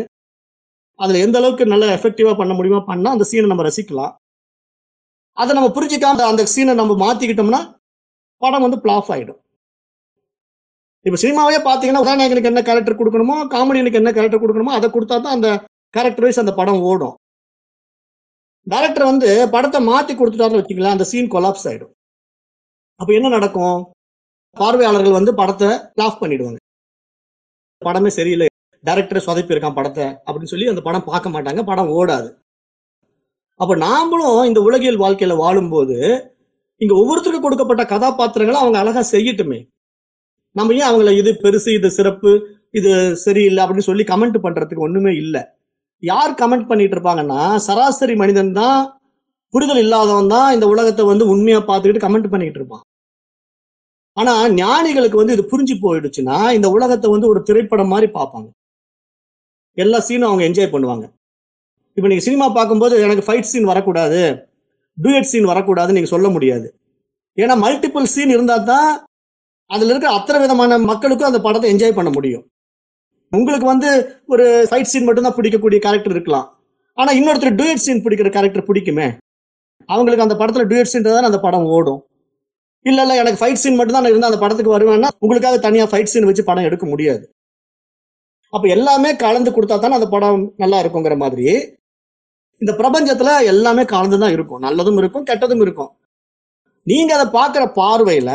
அதுல எந்த அளவுக்கு நல்ல எஃபெக்டிவா பண்ண முடியுமோ பண்ணா அந்த சீனை நம்ம ரசிக்கலாம். அதை நம்ம புரிஞ்சுக்காம அந்த சீனை நம்ம மாத்திக்கிட்டோம்னா படம் வந்து பிளாஃப் ஆயிடும். இப்போ சினிமாவே பார்த்தீங்கன்னா கதாநாயகனுக்கு என்ன கேரக்டர் கொடுக்கணுமோ காமெடியனுக்கு என்ன கேரக்டர் கொடுக்கணுமோ அதை கொடுத்தா தான் அந்த கேரக்டர் வைஸ் அந்த படம் ஓடும். டைரக்டர் வந்து படத்தை மாத்தி கொடுத்துட்டாருன்னு வச்சுக்கலாம் அந்த சீன் கொலாப்ஸ் ஆயிடும். அப்ப என்ன நடக்கும்? பார்வையாளர்கள் வந்து படத்தை லாஃப் பண்ணிடுவாங்க. படமே சரியில்லை. டைரக்டர் சொதப்பியிருக்கான் படத்தை அப்படின்னு சொல்லி அந்த படம் பார்க்க மாட்டாங்க படம் ஓடாது. அப்ப நாமளும் இந்த உலகியல் வாழ்க்கையில வாழும்போது இங்க ஒவ்வொருத்தருக்கும் கொடுக்கப்பட்ட கதாபாத்திரங்களை அவங்க அழகா செய்யட்டுமே. நம்ம ஏன் அவங்கள இது பெருசு இது சிறப்பு இது சரியில்லை அப்படின்னு சொல்லி கமெண்ட் பண்றதுக்கு ஒண்ணுமே இல்லை. யார் கமெண்ட் பண்ணிட்டு இருப்பாங்கன்னா சராசரி மனிதன் தான் புரிதல் இல்லாதவன் தான் இந்த உலகத்தை வந்து உண்மையா பார்த்துக்கிட்டு கமெண்ட் பண்ணிட்டு இருப்பான் ஆனா ஞானிகளுக்கு வந்து இது புரிஞ்சு போயிடுச்சுன்னா இந்த உலகத்தை வந்து ஒரு திரைப்படம் மாதிரி பார்ப்பாங்க. எல்லா சீனும் அவங்க என்ஜாய் பண்ணுவாங்க. இப்போ நீங்க சினிமா பார்க்கும்போது எனக்கு ஃபைட் சீன் வரக்கூடாது டூயட் சீன் வரக்கூடாதுன்னு நீங்க சொல்ல முடியாது. ஏன்னா மல்டிபிள் சீன் இருந்தா தான் அதுல இருக்க அத்தனை விதமான மக்களுக்கும் அந்த படத்தை என்ஜாய் பண்ண முடியும். உங்களுக்கு வந்து ஒரு சைட் சீன் மட்டும்தான் பிடிக்கக்கூடிய கேரக்டர் இருக்கலாம். ஆனா இன்னொருத்தர் டூயட் சீன் பிடிக்கிற கேரக்டர் பிடிக்குமே. அவங்களுக்கு அந்த படத்துல டூயட் சீன் தான் அந்த படம் ஓடும். இல்ல இல்ல எனக்கு ஃபைட் சீன் மட்டும் தான் இருந்தால் அந்த படத்துக்கு வருவேன்னா உங்களுக்காக தனியா ஃபைட் சீன் வச்சு படம் எடுக்க முடியாது. அப்ப எல்லாமே கலந்து கொடுத்தா தானே அந்த படம் நல்லா இருக்குங்கிற மாதிரி. இந்த பிரபஞ்சத்துல எல்லாமே கலந்து தான் இருக்கும். நல்லதும் இருக்கும் கெட்டதும் இருக்கும். நீங்க அதை பார்க்குற பார்வையில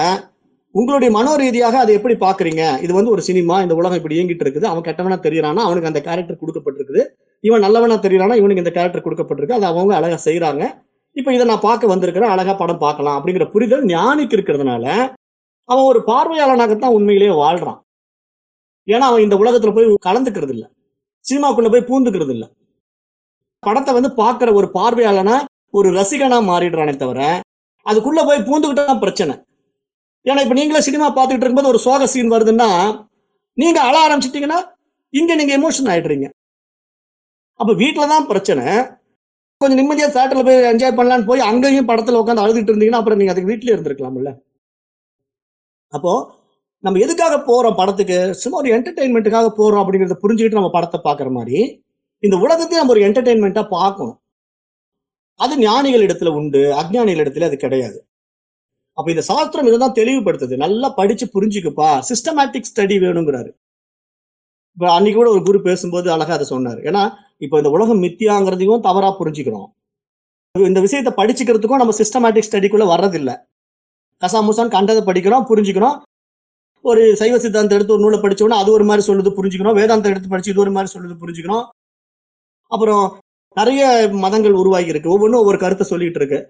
உங்களுடைய மனோ ரீதியாக அதை எப்படி பாக்குறீங்க இது வந்து ஒரு சினிமா இந்த உலகம் இப்படி இயங்கிட்டு இருக்குது. அவன் கெட்டவனா தெரியறானா அவனுக்கு அந்த கேரக்டர் கொடுக்கப்பட்டிருக்குது. இவன் நல்லவனா தெரியறானா இவனுக்கு இந்த கேரக்டர் கொடுக்கப்பட்டிருக்கு. அதை அவங்க அழகா செய்யறாங்க இப்ப இதை நான் பார்க்க வந்திருக்கிறேன். அழகா படம் பார்க்கலாம் அப்படிங்கிற புரிதல் ஞானிக்கு இருக்கிறதுனால அவன் ஒரு பார்வையாளனாகத்தான் உண்மையிலேயே வாழ்றான். ஏன்னா அவன் இந்த உலகத்துல போய் கலந்துக்கிறது இல்லை சினிமாக்குள்ள போய் பூந்துக்கிறது இல்லை படத்தை வந்து பார்க்கிற ஒரு பார்வையாளனா ஒரு ரசிகனா மாறிடுறானே தவிர அதுக்குள்ள போய் பூந்துக்கிட்டா பிரச்சனை. ஏன்னா இப்ப நீங்களே சினிமா பார்த்துக்கிட்டு இருக்கும்போது ஒரு சோக சீன் வருதுன்னா நீங்க அழ ஆரம்பிச்சிட்டீங்கன்னா இங்க நீங்க எமோஷன் ஆயிடுறீங்க. அப்ப வீட்டில் தான் பிரச்சனை. கொஞ்சம் நிம்மதியா தேட்டர்ல போய் என்ஜாய் பண்ணலான்னு போய் அங்கேயும் படத்துல உட்காந்து அழுதுட்டு இருந்தீங்கன்னா அப்புறம் நீங்க அதுக்கு வீட்லயே இருந்திருக்கலாம்ல. அப்போ நம்ம எதுக்காக போறோம் படத்துக்கு? சும்மா ஒரு என்டர்டைன்மெண்ட்டுக்காக போறோம் அப்படிங்கறத புரிஞ்சுக்கிட்டு நம்ம படத்தை பாக்குற மாதிரி இந்த உலகத்தையும் நம்ம ஒரு என்டர்டைன்மெண்ட்டா பார்க்கணும். அது ஞானிகள் இடத்துல உண்டு அஜ்ஞானிகள் இடத்துல அது கிடையாது. அப்ப இந்த சாஸ்திரம் இதுதான் தெளிவுபடுத்துது. நல்லா படிச்சு புரிஞ்சுக்குப்பா. Systematic study வேணுங்கிறாரு. இப்ப அன்னைக்கு கூட ஒரு குரு பேசும்போது அழகா அதை சொன்னார். ஏன்னா இப்ப இந்த உலகம் மித்தியாங்கிறதையும் தவறா புரிஞ்சுக்கிறோம். இந்த விஷயத்தை படிச்சுக்கிறதுக்கும் நம்ம சிஸ்டமேட்டிக் ஸ்டடிக்குள்ள வர்றதில்லை. கசாமுசான் கண்டதை படிக்கிறோம் புரிஞ்சுக்கிறோம். ஒரு சைவ சித்தாந்தம் எடுத்து ஒரு நூலை படிச்சோம்னா அது ஒரு மாதிரி சொல்லுது புரிஞ்சுக்கிறோம். வேதாந்தம் எடுத்து படிச்சு இது ஒரு மாதிரி சொல்லுது புரிஞ்சுக்கிறோம். அப்புறம் நிறைய மதங்கள் உருவாகி இருக்கு. ஒவ்வொன்றும் ஒவ்வொரு கருத்தை சொல்லிட்டு இருக்கு.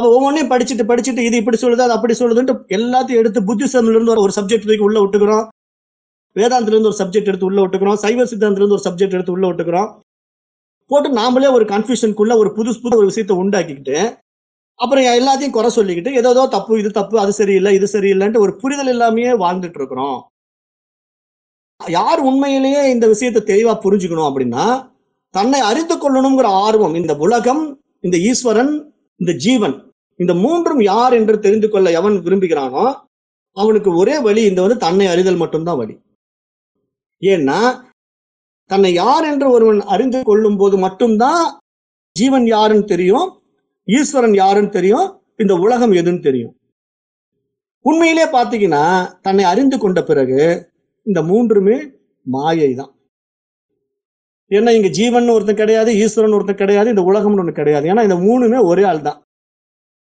அப்ப ஒவ்வொன்றையும் படிச்சுட்டு படிச்சுட்டு இது இப்படி சொல்லுது அது அப்படி சொல்லுதுன்ட்டு எல்லாத்தையும் எடுத்து புத்திசம்ல இருந்து ஒரு சப்ஜெக்ட் தூக்கி உள்ள விட்டுக்கிறோம். வேதாந்தத்துல இருந்து ஒரு சப்ஜெக்ட் எடுத்து உள்ள விட்டுக்கிறோம். சைவ சித்தாந்தத்துல இருந்து ஒரு சப்ஜெக்ட் எடுத்து உள்ள விட்டுக்கிறோம். போட்டு நாமளே ஒரு கன்ஃபியூஷனுக்குள்ள ஒரு புதுசு புது ஒரு விஷயத்தை உண்டாக்கிக்கிட்டு அப்புறம் எல்லாத்தையும் குறை சொல்லிக்கிட்டு ஏதோதோ ஏதோ தப்பு இது தப்பு அது சரியில்லை இது சரியில்லைன்ட்டு ஒரு புரிதல் இல்லாமையே வாழ்ந்துட்டு இருக்கிறோம். யார் உண்மையிலேயே இந்த விஷயத்தை தெளிவா புரிஞ்சுக்கணும் அப்படின்னா தன்னை அறிந்து கொள்ளணுங்கிற ஆர்வம் இந்த உலகம் இந்த ஈஸ்வரன் இந்த ஜீவன் இந்த மூன்றும் யார் என்று தெரிந்து கொள்ள எவன் விரும்புகிறானோ அவனுக்கு ஒரே வழி இந்த வந்து தன்னை அறிதல் மட்டும்தான் வழி. ஏன்னா தன்னை யார் என்று ஒருவன் அறிந்து கொள்ளும் போது மட்டும்தான் ஜீவன் யாருன்னு தெரியும் ஈஸ்வரன் யாருன்னு தெரியும் இந்த உலகம் எதுன்னு தெரியும். உண்மையிலே பார்த்தீங்கன்னா தன்னை அறிந்து கொண்ட பிறகு இந்த மூன்றுமே மாயை தான் ஏன்னா இங்க ஜீவன் ஒருத்தன் கிடையாது ஈஸ்வரன் ஒருத்தன் கிடையாது இந்த உலகம்னு ஒன்று கிடையாது. ஏன்னா இந்த மூணுமே ஒரே ஆள் தான்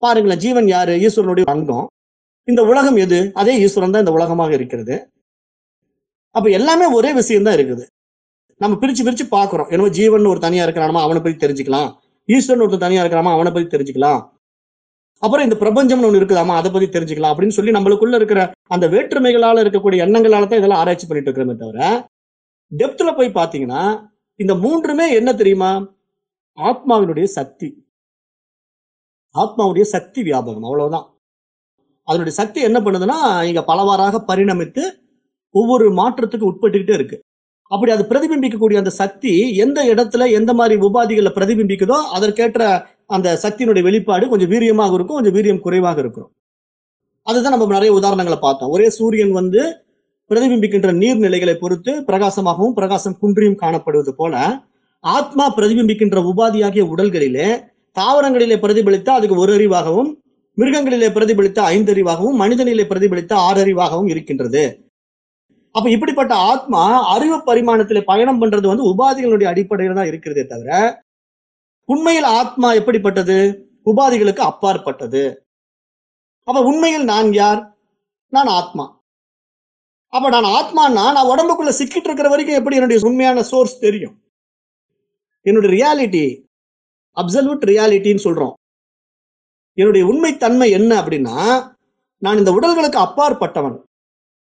பாருங்களேன் ஜீவன் யாரு? ஈஸ்வரனுடைய அங்கம். இந்த உலகம் எது? அதே ஈஸ்வரன் தான் இந்த உலகமாக இருக்கிறது. அப்ப எல்லாமே ஒரே விஷயம் தான் இருக்குது. நம்ம பிரிச்சு பிரிச்சு பாக்குறோம் என்னமோ ஜீவன் ஒரு தனியா இருக்கிறானமா அவனை பத்தி தெரிஞ்சுக்கலாம். ஈஸ்வரன் ஒருத்தன் தனியா இருக்கிறாமா அவனை பத்தி தெரிஞ்சுக்கலாம். அப்புறம் இந்த பிரபஞ்சம்னு ஒண்ணு இருக்குதாமா அதை பத்தி தெரிஞ்சுக்கலாம் அப்படின்னு சொல்லி நம்மளுக்குள்ள இருக்கிற அந்த வேற்றுமைகளால இருக்கக்கூடிய எண்ணங்களால தான் இதெல்லாம் ஆராய்ச்சி பண்ணிட்டு இருக்கிறோமே தவிர டெப்த்ல போய் பாத்தீங்கன்னா இந்த மூன்றுமே என்ன தெரியுமா? ஆத்மாவினுடைய சக்தி. ஆத்மாவுடைய சக்தி வியாபகம் அவ்வளவுதான். அதனுடைய சக்தி என்ன பண்ணுதுன்னா இங்க பலவாறாக பரிணமித்து ஒவ்வொரு மாற்றத்துக்கு உட்பட்டுக்கிட்டே இருக்கு. அப்படி அது பிரதிபிம்பிக்கக்கூடிய அந்த சக்தி எந்த இடத்துல எந்த மாதிரி உபாதிகளை பிரதிபிம்பிக்குதோ அதற்கேற்ற அந்த சக்தியினுடைய வெளிப்பாடு கொஞ்சம் வீரியமாக இருக்கும் கொஞ்சம் வீரியம் குறைவாக இருக்கும். அதுதான் நம்ம நிறைய உதாரணங்களை பார்த்தோம். ஒரே சூரியன் வந்து பிரதிபிம்பிக்கின்ற நீர்நிலைகளை பொறுத்து பிரகாசமாகவும் பிரகாசம் குன்றியும் காணப்படுவது போல ஆத்மா பிரதிபிம்பிக்கின்ற உபாதியாகிய உடல்களிலே தாவரங்களிலே பிரதிபலித்த அதுக்கு ஒரு அறிவாகவும் மிருகங்களிலே பிரதிபலித்த ஐந்து அறிவாகவும் மனிதனிலே பிரதிபலித்த ஆறு அறிவாகவும் இருக்கின்றது. அப்ப இப்படிப்பட்ட ஆத்மா அறிவு பரிமாணத்திலே பயணம் பண்றது வந்து உபாதிகளுடைய அடிப்படையில் தான் இருக்கிறதே தவிர உண்மையில் ஆத்மா எப்படிப்பட்டது? உபாதிகளுக்கு அப்பாற்பட்டது. அப்ப உண்மையில் நான் யார்? நான் ஆத்மா. அப்ப நான் ஆத்மானா நான் உடம்புக்குள்ள சிக்கிட்டு இருக்கிற வரைக்கும் எப்படி என்னுடைய உண்மையான சோர்ஸ் தெரியும்? என்னுடைய ரியாலிட்டி அப்சல்யூட் ரியாலிட்டின்னு சொல்றோம். என்னுடைய உண்மைத்தன்மை என்ன அப்படின்னா நான் இந்த உடல்களுக்கு அப்பாற்பட்டவன்.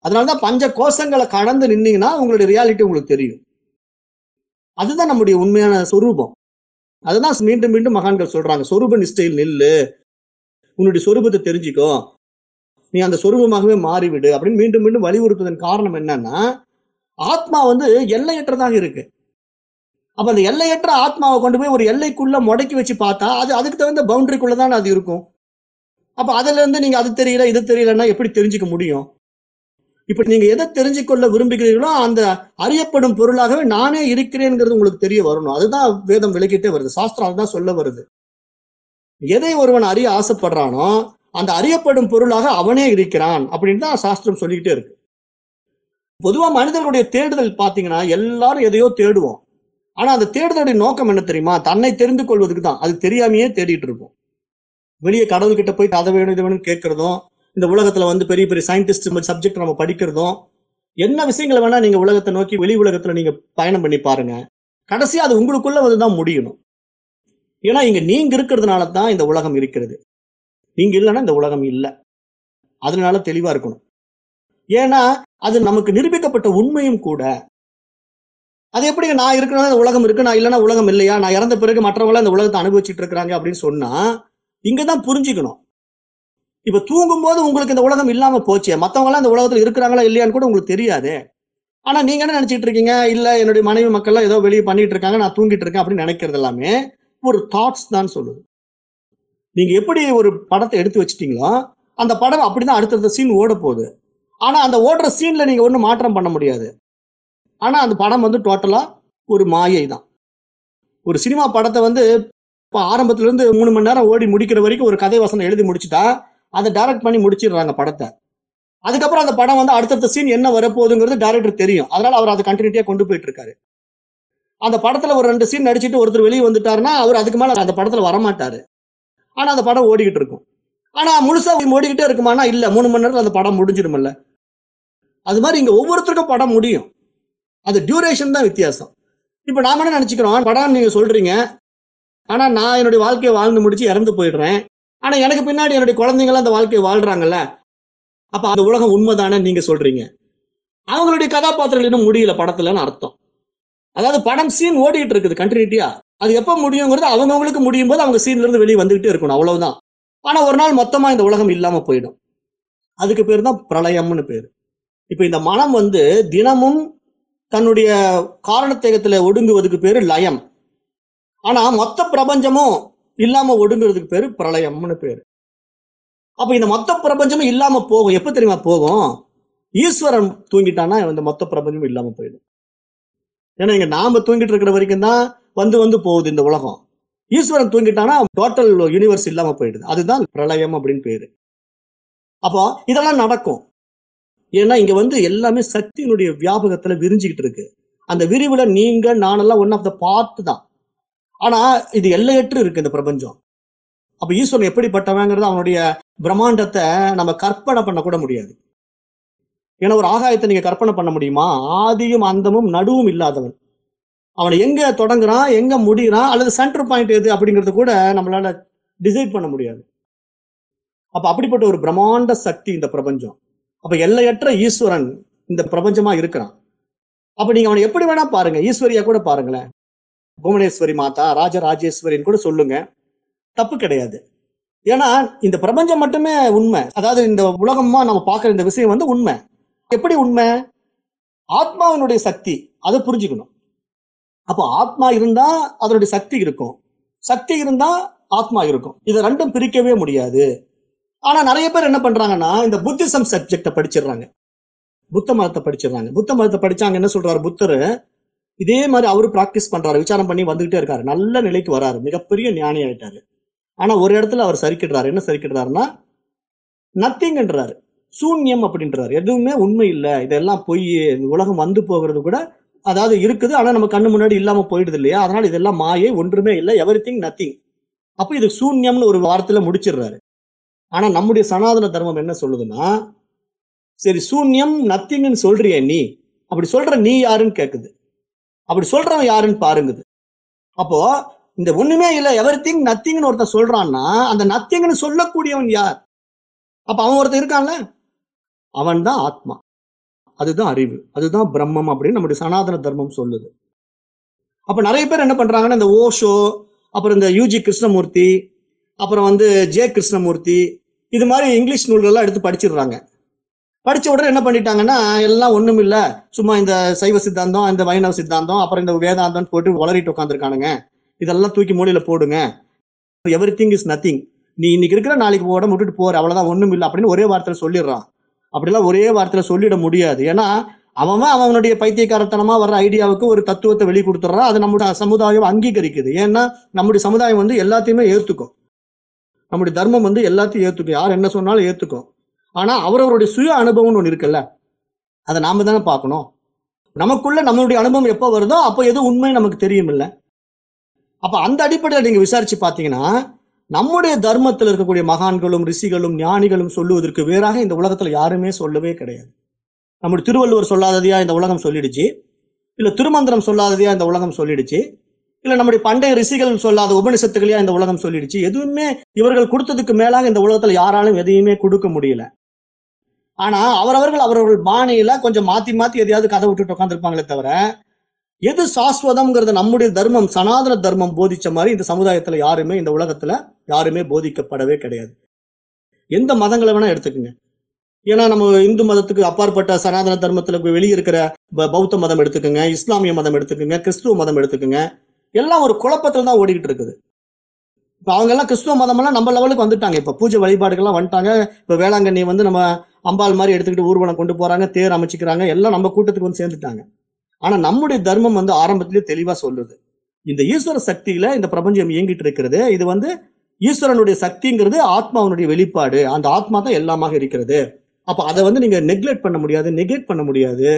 அதனாலதான் பஞ்ச கோஷங்களை கடந்து நின்னீங்கன்னா உங்களுடைய ரியாலிட்டி உங்களுக்கு தெரியும். அதுதான் நம்முடைய உண்மையான சொரூபம். அதுதான் மீண்டும் மீண்டும் மகான்கள் சொல்றாங்க சொரூப நிஷ்டையில் நில்லு. உன்னுடைய சொரூபத்தை தெரிஞ்சுக்கோ. நீ அந்த சொரூபமாகவே மாறிவிடு அப்படின்னு மீண்டும் மீண்டும் வலியுறுத்துவதன் காரணம் என்னன்னா ஆத்மா வந்து எல்லையற்றதாக இருக்கு. அப்ப அந்த எல்லையற்ற ஆத்மாவை கொண்டு போய் ஒரு எல்லைக்குள்ள முடக்கி வச்சு பார்த்தா அது அதுக்கு தகுந்த பவுண்டரிக்குள்ள தான் அது இருக்கும். அப்ப அதுல இருந்து நீங்க அது தெரியல இது தெரியலன்னா எப்படி தெரிஞ்சுக்க முடியும்? இப்ப நீங்க எதை தெரிஞ்சுக்கொள்ள விரும்புகிறீர்களோ அந்த அறியப்படும் பொருளாகவே நானே இருக்கிறேன்ங்கிறது உங்களுக்கு தெரிய வரணும். அதுதான் வேதம் விளக்கிட்டே வருது. சாஸ்திரம் அதுதான் சொல்ல வருது. எதை ஒருவன் அறிய ஆசைப்படுறானோ அந்த அறியப்படும் பொருளாக அவனே இருக்கிறான் அப்படின்னு தான் சாஸ்திரம் சொல்லிக்கிட்டே இருக்கு. பொதுவா மனிதர்களுடைய தேடுதல் பாத்தீங்கன்னா எல்லாரும் எதையோ தேடுவோம். ஆனா அந்த தேடுதலுடைய நோக்கம் என்ன தெரியுமா? தன்னை தெரிந்து கொள்வதுக்கு தான். அது தெரியாமையே தேடிட்டு இருப்போம் வெளியே கடவுள்கிட்ட போய் அதை வேணும் இதை வேணும்னு கேட்கறதும் இந்த உலகத்துல வந்து பெரிய பெரிய சயின்டிஸ்ட் சப்ஜெக்ட் நம்ம படிக்கிறதும் என்ன விஷயங்களை வேணா நீங்க உலகத்தை நோக்கி வெளி உலகத்துல நீங்க பயணம் பண்ணி பாருங்க. கடைசியா அது உங்களுக்குள்ள வந்து தான் முடியணும். ஏன்னா இங்க நீங்க இருக்கிறதுனால தான் இந்த உலகம் இருக்கிறது. நீங்க இல்லைன்னா இந்த உலகம் இல்லை. அதனால தெளிவா இருக்கணும். ஏன்னா அது நமக்கு நிரூபிக்கப்பட்ட உண்மையும் கூட அது எப்படி நான் இருக்கிறனால இந்த உலகம் இருக்கு நான் இல்லைன்னா உலகம் இல்லையா? நான் இறந்த பிறகு மற்றவங்கள இந்த உலகத்தை அனுபவிச்சுட்டு இருக்கிறாங்க அப்படின்னு சொன்னா இங்கதான் புரிஞ்சுக்கணும். இப்ப தூங்கும் போது உங்களுக்கு இந்த உலகம் இல்லாம போச்சே மற்றவங்களாம் இந்த உலகத்துல இருக்கிறாங்களா இல்லையான்னு கூட உங்களுக்கு தெரியாது. ஆனா நீங்க என்ன நினைச்சிட்டு இருக்கீங்க? இல்ல என்னுடைய மனைவி மக்கள் ஏதோ வெளியே பண்ணிட்டு இருக்காங்க நான் தூங்கிட்டு இருக்கேன் அப்படின்னு நினைக்கிறது எல்லாமே ஒரு தாட்ஸ் தான் சொல்லுது. நீங்க எப்படி ஒரு படத்தை எடுத்து வச்சிட்டீங்களோ அந்த படம் அப்படிதான் அடுத்தடுத்த சீன் ஓட போகுது. ஆனா அந்த ஓடுற சீன்ல நீங்க ஒன்றும் மாற்றம் பண்ண முடியாது. ஆனா அந்த படம் வந்து டோட்டலா ஒரு மாயை தான் ஒரு சினிமா படத்தை வந்து இப்போ ஆரம்பத்துல இருந்து மூணு மணி நேரம் ஓடி முடிக்கிற வரைக்கும் ஒரு கதை வசனம் எழுதி முடிச்சுட்டா அதை டைரக்ட் பண்ணி முடிச்சிடுறாங்க படத்தை. அதுக்கப்புறம் அந்த படம் வந்து அடுத்தடுத்த சீன் என்ன வரப்போகுதுங்கிறது டேரக்டர் தெரியும். அதனால அவர் அதை கண்டினியூட்டியா கொண்டு போயிட்டு இருக்காரு அந்த படத்துல ஒரு ரெண்டு சீன் நடிச்சிட்டு ஒருத்தர் வெளியே வந்துட்டாருன்னா அவர் அதுக்கு மேல அந்த படத்துல வரமாட்டாரு. ஆனா அந்த படம் ஓடிக்கிட்டு இருக்கும். ஆனா முழுசா ஓடிக்கிட்டே இருக்குமானா இல்ல மூணு மணி நேரத்தில் அந்த படம் முடிஞ்சிடும்ல. அது மாதிரி இங்க ஒவ்வொருத்தருக்கும் படம் முடியும். அது டியூரேஷன் தான் வித்தியாசம். இப்ப நாம என்ன நினைச்சுக்கிறோம்? படம் நீங்க சொல்றீங்க. ஆனா நான் என்னுடைய வாழ்க்கையை வாழ்ந்து முடிச்சு இறந்து போயிடுறேன். ஆனா எனக்கு பின்னாடி என்னுடைய குழந்தைங்களாம் அந்த வாழ்க்கையை வாழ்றாங்கல்ல. அப்ப அந்த உலகம் உண்மைதானே நீங்க சொல்றீங்க. அவங்களுடைய கதாபாத்திரங்கள் இன்னும் முடியல படத்துலன்னு அர்த்தம். அதாவது படம் சீன் ஓடிட்டு இருக்குது கண்டினியூட்டியா அது எப்ப முடியுங்கிறது அவங்கவுங்களுக்கு முடியும் போது அவங்க சீன்ல இருந்து வெளியே வந்துகிட்டே இருக்கணும். அவ்வளவுதான். ஆனா ஒரு நாள் மொத்தமா இந்த உலகம் இல்லாம போயிடும். அதுக்கு பேர் தான் பிரளயம்னு பேர். இப்ப இந்த மனம் வந்து தினமும் தன்னுடைய காரணத்தேகத்துல ஒடுங்குவதுக்கு பேரு லயம். ஆனா மொத்த பிரபஞ்சமும் இல்லாம ஒடுங்குறதுக்கு பேரு பிரளயம்னு பேரு. அப்ப இந்த மொத்த பிரபஞ்சமும் இல்லாம போகும். எப்ப தெரியுமா போகும்? ஈஸ்வரன் தூங்கிட்டான்னா இந்த மொத்த பிரபஞ்சமும் இல்லாம போயிடும். ஏன்னா இங்க நாம தூங்கிட்டு இருக்கிற வரைக்கும் தான் வந்து வந்து போகுது இந்த உலகம். ஈஸ்வரன் தூங்கிட்டானா டோட்டல் யூனிவர்ஸ் இல்லாம போயிடுது. அதுதான் பிரளயம் அப்படின்னு பேரு. அப்போ இதெல்லாம் நடக்கும். ஏன்னா இங்க வந்து எல்லாமே சக்தியினுடைய வியாபகத்துல விரிஞ்சுக்கிட்டு இருக்கு. அந்த விரிவுல நீங்க நானெல்லாம் ஒன் ஆஃப் த பார்ட் தான். ஆனா இது எல்லையற்று இருக்கு இந்த பிரபஞ்சம். அப்ப ஈஸ்வரன் எப்படிப்பட்டவங்கிறது அவனுடைய பிரம்மாண்டத்தை நம்ம கற்பனை பண்ண கூட முடியாது. ஏன்னா ஒரு ஆகாயத்தை நீங்க கற்பனை பண்ண முடியுமா? ஆதியும் அந்தமும் நடுவும் இல்லாதவன். அவனை எங்க தொடங்குறான் எங்க முடிகிறான் அல்லது சென்டர் பாயிண்ட் எது அப்படிங்கிறது கூட நம்மளால டிசைட் பண்ண முடியாது. அப்ப அப்படிப்பட்ட ஒரு பிரம்மாண்ட சக்தி இந்த பிரபஞ்சம். அப்ப எல்லையற்ற ஈஸ்வரன் இந்த பிரபஞ்சமா இருக்கிறான். அப்ப நீங்க அவனை எப்படி வேணா பாருங்க. ஈஸ்வரியா கூட பாருங்களேன். புவனேஸ்வரி மாதா ராஜராஜேஸ்வரின்னு கூட சொல்லுங்க. தப்பு கிடையாது. ஏன்னா இந்த பிரபஞ்சம் மட்டுமே உண்மை. அதாவது இந்த உலகமா நம்ம பார்க்குற இந்த விஷயம் வந்து உண்மை. எப்படி உண்மை? ஆத்மாவினுடைய சக்தி. அதை புரிஞ்சுக்கணும். அப்போ ஆத்மா இருந்தா அதனுடைய சக்தி இருக்கும். சக்தி இருந்தா ஆத்மா இருக்கும். இதை ரெண்டும் பிரிக்கவே முடியாது. ஆனா நிறைய பேர் என்ன பண்றாங்கன்னா இந்த புத்திசம் சப்ஜெக்ட படிச்சிடுறாங்க. புத்த மதத்தை படிச்சிடுறாங்க. புத்த மதத்தை படிச்சாங்க என்ன சொல்றாரு புத்தர்? இதே மாதிரி அவரு பிராக்டிஸ் பண்றாரு விசாரம் பண்ணி வந்துகிட்டே இருக்காரு. நல்ல நிலைக்கு வராரு. மிகப்பெரிய ஞானி ஆயிட்டாரு. ஆனா ஒரு இடத்துல அவர் சரிக்கிடுறாரு என்ன சரிக்கிடுறாருன்னா நத்திங்ன்றாரு சூன்யம் அப்படின்றாரு. எதுவுமே உண்மை இல்லை. இதெல்லாம் பொய். உலகம் வந்து போகிறது கூட அதாவது இருக்குது. ஆனா நம்ம கண்ணு முன்னாடி இல்லாம போயிடுது இல்லையா? அதனால இதெல்லாம் மாயை ஒன்றுமே இல்லை. எவ்ரி திங் நத்திங் அப்ப இது சூன்யம்னு ஒரு வாரத்துல முடிச்சிடுறாரு. ஆனா நம்முடைய சனாதன தர்மம் என்ன சொல்லுதுன்னா சரி சூன்யம் நத்திங்னு சொல்றிய நீ. அப்படி சொல்ற நீ யாருன்னு கேக்குது. அப்படி சொல்றவன் யாருன்னு பாருங்குது. அப்போ இந்த ஒண்ணுமே இல்ல எவரி திங் நத்திங்னு ஒருத்தன் சொல்றான்னா அந்த நத்திங்னு சொல்லக்கூடியவன் யார்? அப்ப அவன் ஒருத்தன் இருக்கான்ல? அவன் தான் ஆத்மா. அதுதான் அறிவு. அதுதான் பிரம்மம் அப்படின்னு நம்முடைய சனாதன தர்மம் சொல்லுது. அப்ப நிறைய பேர் என்ன பண்றாங்கன்னா இந்த ஓஷோ அப்புறம் இந்த யூஜி கிருஷ்ணமூர்த்தி அப்புறம் வந்து ஜே கிருஷ்ணமூர்த்தி இது மாதிரி இங்கிலீஷ் நூல்கள்லாம் எடுத்து படிச்சிடுறாங்க. படித்த உடனே என்ன பண்ணிட்டாங்கன்னா எல்லாம் ஒன்றும் இல்லை. சும்மா இந்த சைவ சித்தாந்தம் இந்த வைணவ சித்தாந்தம் அப்புறம் இந்த வேதாந்தம்னு போட்டு வளரிட்டு உட்காந்துருக்கானுங்க இதெல்லாம் தூக்கி மூடியில் போடுங்க. எவ்ரி திங் இஸ் நத்திங் நீ இன்னைக்கு இருக்கிற நாளைக்கு போட விட்டுட்டு போற. அவ்வளோதான் ஒன்றும் இல்லை அப்படின்னு ஒரே வார்த்தையில் சொல்லிடுறான். அப்படிலாம் ஒரே வார்த்தையில் சொல்லிட முடியாது. ஏன்னா அவன் அவனுடைய பைத்தியக்காரத்தனமாக வர்ற ஐடியாவுக்கு ஒரு தத்துவத்தை வெளி கொடுத்துட்றான். அது நம்முடைய சமுதாயம் அங்கீகரிக்குது. ஏன்னா நம்முடைய சமுதாயம் வந்து எல்லாத்தையுமே ஏற்றுக்கும் நம்முடைய தர்மம் வந்து எல்லாத்தையும் ஏற்றுக்கும் யார் என்ன சொன்னாலும் ஏற்றுக்கும் ஆனால் அவரவருடைய சுய அனுபவம்னு ஒன்று இருக்குல்ல? அதை நாம தானே பார்க்கணும். நமக்குள்ள நம்மளுடைய அனுபவம் எப்போ வருதோ அப்போ எது உண்மை நமக்கு தெரியும் இல்லை அப்போ அந்த அடிப்படையில் நீங்கள் விசாரிச்சு பார்த்தீங்கன்னா நம்முடைய தர்மத்தில் இருக்கக்கூடிய மகான்களும் ரிஷிகளும் ஞானிகளும் சொல்லுவதற்கு வேறாக இந்த உலகத்தில் யாருமே சொல்லவே கிடையாது. நம்முடைய திருவள்ளுவர் சொல்லாததையா இந்த உலகம் சொல்லிடுச்சு? இல்லை திருமந்திரம் சொல்லாததையா இந்த உலகம் சொல்லிடுச்சு? இல்ல நம்முடைய பண்டைய ரிஷிகள் சொல்லாத உபனிஷத்துக்களையா இந்த உலகம் சொல்லிடுச்சு. எதுவுமே இவர்கள் கொடுத்ததுக்கு மேலாக இந்த உலகத்துல யாராலும் எதையுமே கொடுக்க முடியல. ஆனா அவரவர்கள் அவரவர்கள் பாணியில கொஞ்சம் மாத்தி மாத்தி எதையாவது கதை விட்டுட்டு உட்காந்துருப்பாங்களே தவிர எது சாஸ்வதம்ங்கிறது நம்முடைய தர்மம் சனாதன தர்மம் போதிச்ச மாதிரி இந்த சமுதாயத்துல யாருமே இந்த உலகத்துல யாருமே போதிக்கப்படவே கிடையாது. எந்த மதங்களை வேணா எடுத்துக்கோங்க. ஏன்னா நம்ம இந்து மதத்துக்கு அப்பாற்பட்ட சனாதன தர்மத்துல வெளியே இருக்கிற ப- பௌத்த மதம் எடுத்துக்கோங்க இஸ்லாமிய மதம் எடுத்துக்கோங்க கிறிஸ்துவ மதம் எடுத்துக்கோங்க. எல்லாம் ஒரு குழப்பத்துல தான் ஓடிக்கிட்டு இருக்குது. இப்போ அவங்க எல்லாம் கிறிஸ்துவ மதமெல்லாம் நம்ம லெவலுக்கு வந்துட்டாங்க. இப்போ பூஜை வழிபாடுகள்லாம் வந்துட்டாங்க. இப்போ வேளாங்கண்ணி வந்து நம்ம அம்பாள் மாதிரி எடுத்துக்கிட்டு ஊர்வலம் கொண்டு போறாங்க தேர் அமைச்சிக்கிறாங்க. எல்லாம் நம்ம கூட்டத்துக்கு வந்து சேர்ந்துட்டாங்க. ஆனா நம்முடைய தர்மம் வந்து ஆரம்பத்திலே தெளிவா சொல்லுது. இந்த ஈஸ்வர சக்தியில இந்த பிரபஞ்சம் இயங்கிட்டு இருக்கிறது. இது வந்து ஈஸ்வரனுடைய சக்திங்கிறது ஆத்மாவனுடைய வெளிப்பாடு. அந்த ஆத்மா தான் எல்லாமாக இருக்கிறது. அப்ப அதை வந்து நீங்க நெக்லெக்ட் பண்ண முடியாது நெகேட் பண்ண முடியாது.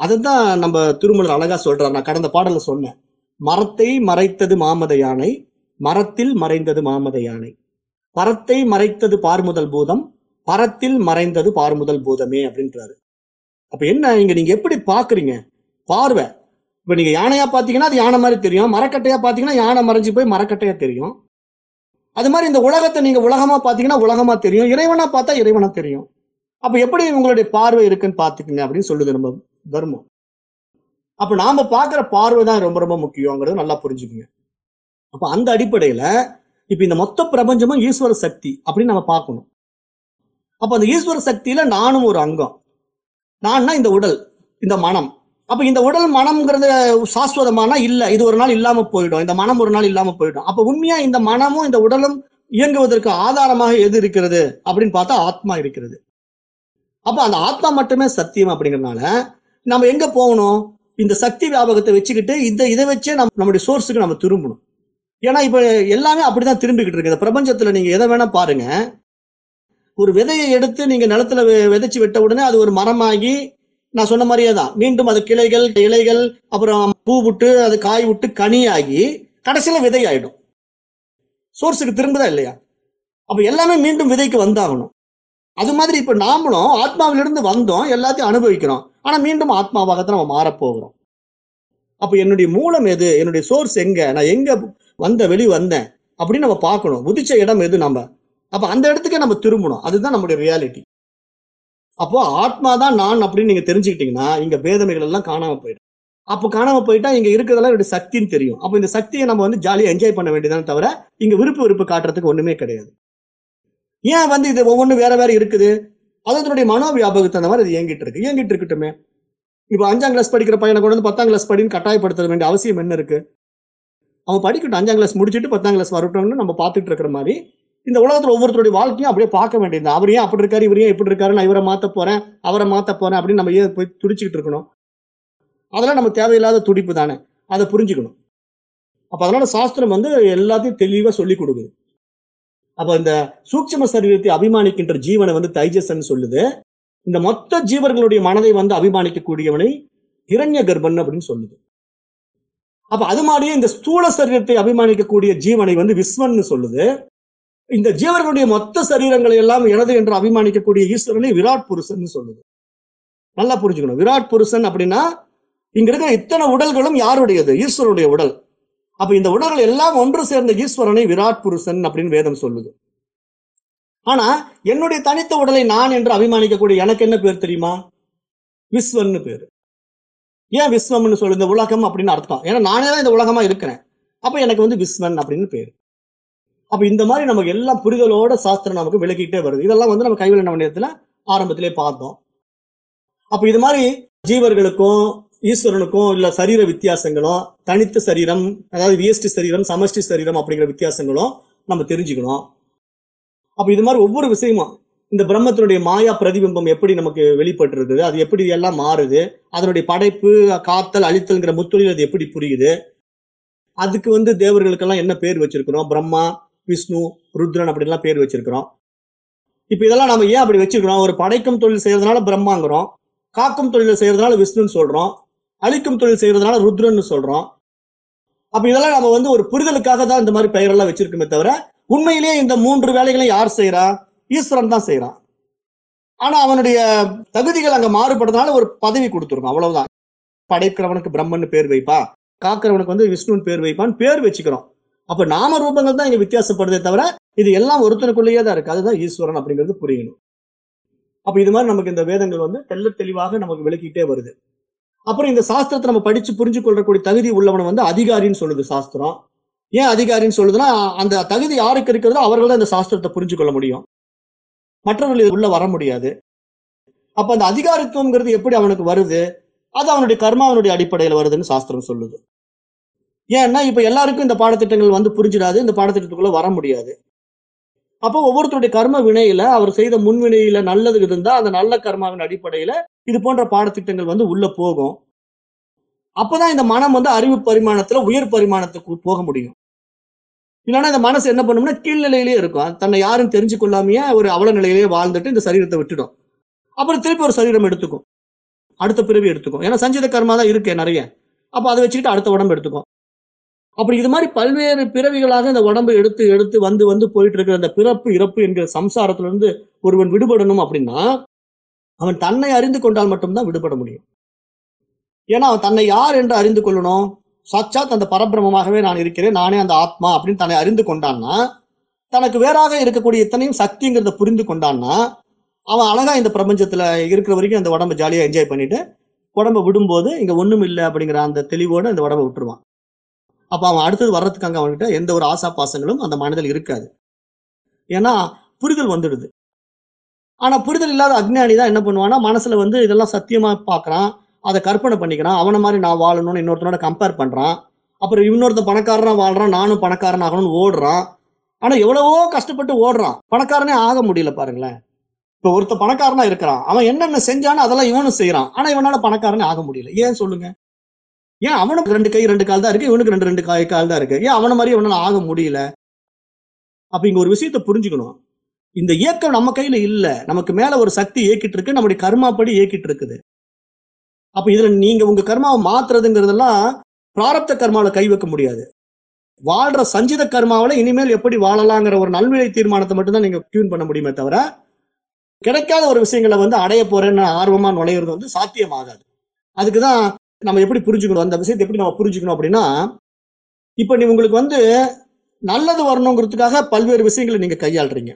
அதைத்தான் நம்ம திருமலர் அழகா சொல்றாரு. நான் கடந்த பாடல சொன்னேன். மரத்தை மறைத்தது மாமத யானை மரத்தில் மறைந்தது மாமத யானை. பரத்தை மறைத்தது பார்முதல் பூதம் பரத்தில் மறைந்தது பார்முதல் பூதமே அப்படின்றாரு. அப்ப என்ன இங்க நீங்க எப்படி பாக்குறீங்க? பார்வை. இப்ப நீங்க யானையா பாத்தீங்கன்னா அது யானை மாதிரி தெரியும். மரக்கட்டையா பாத்தீங்கன்னா யானை மறைஞ்சு போய் மரக்கட்டையா தெரியும். அது மாதிரி இந்த உலகத்தை நீங்க உலகமா பாத்தீங்கன்னா உலகமா தெரியும். இறைவனா பார்த்தா இறைவனா தெரியும். அப்ப எப்படி உங்களுடைய பார்வை இருக்குன்னு பாத்துக்கங்க அப்படின்னு சொல்லுது நம்ம தர்மம். அப்ப நாம பாக்குற பார்வை தான் ரொம்ப ரொம்ப முக்கியங்கிறது நல்லா புரிஞ்சுக்குங்க. அப்ப அந்த அடிப்படையில இப்ப இந்த மொத்த பிரபஞ்சமும் ஈஸ்வர சக்தி அப்படின்னு நம்ம பார்க்கணும். அப்ப அந்த ஈஸ்வர சக்தியில நானும் ஒரு அங்கம். நான்னா இந்த உடல் இந்த மனம். அப்ப இந்த உடல் மனம்ங்கிறது சாஸ்வதமானா இல்ல. இது ஒரு நாள் இல்லாம போயிடும். இந்த மனம் ஒரு நாள் இல்லாம போயிடும். அப்ப உண்மையா இந்த மனமும் இந்த உடலும் இயங்குவதற்கு ஆதாரமாக எது இருக்கிறது அப்படின்னு பார்த்தா ஆத்மா இருக்கிறது. அப்ப அந்த ஆத்மா மட்டுமே சத்தியம் அப்படிங்கிறதுனால நம்ம எங்க போகணும்? இந்த சக்தி வியாபகத்தை வச்சுக்கிட்டு இந்த இதை வச்சே நம்ம நம்முடைய சோர்ஸுக்கு நம்ம திரும்பணும். ஏன்னா இப்ப எல்லாமே அப்படிதான் திரும்பிக்கிட்டு இருக்கு. இந்த பிரபஞ்சத்துல நீங்க எதை வேணா பாருங்க. ஒரு விதையை எடுத்து நீங்க நிலத்துல விதைச்சு விட்ட உடனே அது ஒரு மரமாகி நான் சொன்ன மாதிரியே தான். மீண்டும் அது கிளைகள் இலைகள் அப்புறம் பூ விட்டு அது காய் விட்டு கனியாகி கடைசியில விதை ஆயிடும் சோர்ஸுக்கு திரும்புதா இல்லையா? அப்ப எல்லாமே மீண்டும் விதைக்கு வந்தாகணும். அது மாதிரி இப்ப நாமளும் ஆத்மாவிலிருந்து வந்தோம் எல்லாத்தையும் அனுபவிக்கிறோம். ஆனா மீண்டும் ஆத்மாவாகத்தான் நம்ம மாறப்போகிறோம். அப்ப என்னுடைய மூலம் எது? என்னுடைய சோர்ஸ் எங்க? நான் எங்க வந்த வெளி வந்தேன்? அப்படின்னு நம்ம பார்க்கணும். உதிச்ச இடம் எது நம்ம? அப்ப அந்த இடத்துக்கே நம்ம திரும்பணும். அதுதான் நம்முடைய ரியாலிட்டி அப்போ ஆத்மா தான் நான் அப்படின்னு நீங்க தெரிஞ்சுக்கிட்டீங்கன்னா இங்க பேதமைகள் எல்லாம் காணாம போயிடும். அப்போ காணாம போயிட்டா இங்க இருக்கிறதெல்லாம் என்னுடைய சக்தின்னு தெரியும். அப்போ இந்த சக்தியை நம்ம வந்து ஜாலியாக என்ஜாய் பண்ண வேண்டியதானே தவிர இங்க விருப்பு விருப்பு காட்டுறதுக்கு ஒண்ணுமே கிடையாது. ஏன் வந்து இது ஒவ்வொன்றும் வேற வேற இருக்குது? அது அதனுடைய மனோ வியாபகத்தை அந்த மாதிரி அது இயங்கிட்டு இருக்கு. இயங்கிட்டு இருக்கட்டுமே. இப்போ அஞ்சாம் கிளாஸ் படிக்கிற பையனை கொண்டு வந்து பத்தாம் கிளாஸ் படின்னு கட்டாயப்படுத்த வேண்டிய அவசியம் என்ன இருக்கு? அவன் படிக்கட்டும். அஞ்சாம் கிளாஸ் முடிச்சுட்டு பத்தாம் கிளாஸ் வரட்டும்னு நம்ம பார்த்துட்டு இருக்கிற மாதிரி இந்த உலகத்தில் ஒவ்வொருத்தருடைய வாழ்க்கையும் அப்படியே பார்க்க வேண்டியது அவர் ஏன் அப்படி இருக்காரு? இவர் ஏன் இப்படி இருக்காரு? நான் இவரை மாற்ற போறேன் அவரை மாற்ற போறேன் அப்படின்னு நம்ம ஏன் போய் துடிச்சுக்கிட்டு இருக்கணும்? அதெல்லாம் நம்ம தேவையில்லாத துடிப்பு தானே. அதை புரிஞ்சுக்கணும். அப்போ அதனால சாஸ்திரம் வந்து எல்லாத்தையும் தெளிவாக சொல்லி கொடுக்குது. அப்ப இந்த சூட்சம சரீரத்தை அபிமானிக்கின்ற ஜீவனை வந்து தைஜசன் சொல்லுது. இந்த மொத்த ஜீவர்களுடைய மனதை வந்து அபிமானிக்கக்கூடியவனை இரண்ய கர்ப்பன் அப்படின்னு சொல்லுது. அப்ப அது மாதிரியே இந்த ஸ்தூல சரீரத்தை அபிமானிக்கக்கூடிய ஜீவனை வந்து விஸ்வன்னு சொல்லுது. இந்த ஜீவர்களுடைய மொத்த சரீரங்களை எல்லாம் எனது என்று அபிமானிக்கக்கூடிய ஈஸ்வரனை விராட் புருஷன் சொல்லுது. நல்லா புரிஞ்சுக்கணும். விராட் புருஷன் அப்படின்னா இங்க இருக்கிற இத்தனை உடல்களும் யாருடையது? ஈஸ்வருடைய உடல். அப்ப இந்த உடல்கள் எல்லாம் ஒன்று சேர்ந்த ஈஸ்வரனை விராட் புருஷன் அப்படின்னு வேதம் சொல்லுது. ஆனா என்னுடைய தனித்த உடலை நான் என்று அபிமானிக்கக்கூடிய எனக்கு என்ன பேர் தெரியுமா? விஸ்வன்னு பேரு. ஏன் விஸ்வம்னு சொல்லு இந்த உலகம் அப்படின்னு அர்த்தம். ஏன்னா நானே தான் இந்த உலகமா இருக்கிறேன். அப்ப எனக்கு வந்து விஸ்வன் அப்படின்னு பேரு. அப்ப இந்த மாதிரி நமக்கு எல்லாம் புரிதலோட சாஸ்திரம் நமக்கு விளக்கிட்டே வருது. இதெல்லாம் வந்து நம்ம கைவில நேரத்துல ஆரம்பத்திலே பார்த்தோம். அப்ப இது மாதிரி ஜீவர்களுக்கும் ஈஸ்வரனுக்கும் இல்ல சரீர வித்தியாசங்களும் தனித்த சரீரம் அதாவது விஎஸ்டி சரீரம் சமஷ்டி சரீரம் அப்படிங்கிற வித்தியாசங்களும் நம்ம தெரிஞ்சுக்கணும். அப்ப இது மாதிரி ஒவ்வொரு விஷயமும் இந்த பிரம்மத்தினுடைய மாயா பிரதிபிம்பம் எப்படி நமக்கு வெளிப்பட்டு இருக்குது அது எப்படி எல்லாம் மாறுது அதனுடைய படைப்பு காத்தல் அழித்தல்ங்கிற முத்துளில் அது எப்படி புரியுது? அதுக்கு வந்து தேவர்களுக்கெல்லாம் என்ன பேர் வச்சிருக்கிறோம்? பிரம்மா விஷ்ணு ருத்ரன் அப்படிலாம் பேர் வச்சிருக்கிறோம். இப்போ இதெல்லாம் நம்ம ஏன் அப்படி வச்சிருக்கிறோம்? ஒரு படைக்கும் தொழில் செய்யறதுனால பிரம்மாங்கிறோம் காக்கும் தொழில் செய்யறதுனால விஷ்ணுன்னு சொல்றோம். அழிக்கும் தொழில் செய்யறதுனால ருத்ரன்னு சொல்றோம். அப்ப இதெல்லாம் நம்ம வந்து ஒரு புரிதலுக்காக தான் இந்த மாதிரி பெயரெல்லாம் வச்சிருக்கோமே தவிர உண்மையிலேயே இந்த மூன்று வேலைகளையும் யார் செய்யறா ஈஸ்வரன் தான் செய்யறான் ஆனா அவனுடைய தகுதிகள் அங்க மாறுபடுறதுனால ஒரு பதவி கொடுத்துருக்கோம் அவ்வளவுதான். படைக்கிறவனுக்கு பிரம்மன் பேர் வைப்பா காக்கிறவனுக்கு வந்து விஷ்ணுன்னு பேர் வைப்பான்னு பேர் வச்சுக்கிறோம். அப்ப நாம ரூபங்கள் தான் இங்க வித்தியாசப்படுதே தவிர இது எல்லாம் ஒருத்தனுக்குள்ளேயே தான் இருக்கு. அதுதான் ஈஸ்வரன் அப்படிங்கிறது புரியணும். அப்ப இது மாதிரி நமக்கு இந்த வேதங்கள் வந்து தெல்ல தெளிவாக நமக்கு விளக்கிட்டே வருது. அப்புறம் இந்த சாஸ்திரத்தை நம்ம படிச்சு புரிஞ்சு கொள்ளக்கூடிய தகுதி உள்ளவனை வந்து அதிகாரின்னு சொல்லுது சாஸ்திரம். ஏன் அதிகாரின்னு சொல்லுதுன்னா அந்த தகுதி யாருக்கு இருக்கிறதோ அவர்கள் தான் இந்த சாஸ்திரத்தை புரிஞ்சு கொள்ள முடியும். மற்றவர்கள் இது உள்ள வர முடியாது. அப்ப அந்த அதிகாரித்துவம்ங்கிறது எப்படி அவனுக்கு வருது? அது அவனுடைய கர்மாவனுடைய அடிப்படையில் வருதுன்னு சாஸ்திரம் சொல்லுது. ஏன்னா இப்ப எல்லாருக்கும் இந்த பாடத்திட்டங்கள் வந்து புரிஞ்சிடாது இந்த பாடத்திட்டத்துக்குள்ள வர முடியாது. அப்போ ஒவ்வொருத்தருடைய கர்ம வினையில அவர் செய்த முன்வினையில நல்லது இருந்தா அந்த நல்ல கர்மாவின் அடிப்படையில இது போன்ற பாடத்திட்டங்கள் வந்து உள்ள போகும். அப்பதான் இந்த மனம் வந்து அறிவு பரிமாணத்துல உயர் பரிமாணத்துக்கு போக முடியும். இல்லைன்னா இந்த மனசு என்ன பண்ணும்னா கீழ்நிலையிலேயே இருக்கும். தன்னை யாரும் தெரிஞ்சு கொள்ளாமையே ஒரு அவல நிலையிலேயே வாழ்ந்துட்டு இந்த சரீரத்தை விட்டுடும். அப்புறம் திருப்பி ஒரு சரீரம் எடுத்துக்கும். அடுத்த பிறவி எடுத்துக்கும். ஏன்னா சஞ்சித கர்மா தான் இருக்கே நிறைய. அப்போ அதை வச்சுக்கிட்டு அடுத்த உடம்பு எடுத்துக்கும். அப்படி இது மாதிரி பல்வேறு பிறவிகளாக இந்த உடம்பு எடுத்து எடுத்து வந்து வந்து போயிட்டு இருக்கிற அந்த பிறப்பு இறப்பு என்கிற சம்சாரத்திலிருந்து ஒருவன் விடுபடணும் அப்படின்னா அவன் தன்னை அறிந்து கொண்டால் மட்டும்தான் விடுபட முடியும். ஏன்னா அவன் தன்னை யார் என்று அறிந்து கொள்ளணும்? சச்சாத் அந்த பரபிரமமாகவே நான் இருக்கிறேன் நானே அந்த ஆத்மா அப்படின்னு தன்னை அறிந்து கொண்டான்னா தனக்கு வேறாக இருக்கக்கூடிய இத்தனையும் சக்திங்கிறத புரிந்து கொண்டான்னா அவன் அழகா இந்த பிரபஞ்சத்துல இருக்கிற வரைக்கும் அந்த உடம்ப ஜாலியா என்ஜாய் பண்ணிட்டு உடம்ப விடும்போது இங்க ஒண்ணும் இல்லை அப்படிங்கிற அந்த தெளிவோட இந்த உடம்ப விட்டுருவான். அப்ப அவன் அடுத்தது வர்றதுக்கு அவன்கிட்ட எந்த ஒரு ஆசா பாசங்களும் அந்த மனதில் இருக்காது. ஏன்னா புரிதல் வந்துடுது. ஆனா புரிதல் இல்லாத அக்ஞானி தான் என்ன பண்ணுவான்னா மனசுல வந்து இதெல்லாம் சத்தியமா பார்க்குறான் அதை கற்பனை பண்ணிக்கிறான் அவனை மாதிரி நான் வாழணும்னு இன்னொருத்தனோட கம்பேர் பண்றான் அப்புறம் இன்னொருத்த பணக்காரனா வாழ்றான் நானும் பணக்காரன் ஆகணும்னு ஓடுறான். ஆனா எவ்வளவோ கஷ்டப்பட்டு ஓடுறான். பணக்காரனே ஆக முடியல பாருங்களேன். இப்ப ஒருத்த பணக்காரனா இருக்கிறான். அவன் என்னென்ன செஞ்சானோ அதெல்லாம் இவனும் செய்யறான் ஆனா இவனால பணக்காரனே ஆக முடியல. ஏன் சொல்லுங்க? ஏன் அவனுக்கு ரெண்டு கை ரெண்டு கால் தான் இருக்கு இவனுக்கு ரெண்டு ரெண்டு கை கால் தான் இருக்கு. ஏன் அவனை மாதிரி இவனால ஆக முடியல? அப்ப இங்க ஒரு விஷயத்த புரிஞ்சுக்கணும். இந்த இயக்கம் நம்ம கையில இல்ல. நமக்கு மேல ஒரு சக்தி இயக்கிட்டு இருக்கு நம்முடைய கர்மாப்படி இயக்கிட்டு இருக்குது. அப்ப இதுல நீங்க உங்க கர்மாவை மாத்துறதுங்கிறதெல்லாம் பிராரப்த கர்மாவில கை வைக்க முடியாது. வாழ்ற சஞ்சித கர்மாவில இனிமேல் எப்படி வாழலாங்கிற ஒரு நல்விலை தீர்மானத்தை மட்டும்தான் நீங்க டியூன் பண்ண முடியுமே தவிர கிடைக்காத ஒரு விஷயங்களை வந்து அடைய போறேன்னு ஆர்வமா நுழையிறது வந்து சாத்தியமாகாது. அதுக்குதான் நம்ம எப்படி புரிஞ்சுக்கணும்? அந்த விஷயத்தை எப்படி நம்ம புரிஞ்சுக்கணும் அப்படின்னா இப்ப நீ உங்களுக்கு வந்து நல்லது வரணுங்கிறதுக்காக பல்வேறு விஷயங்களை நீங்க கையாளுறீங்க.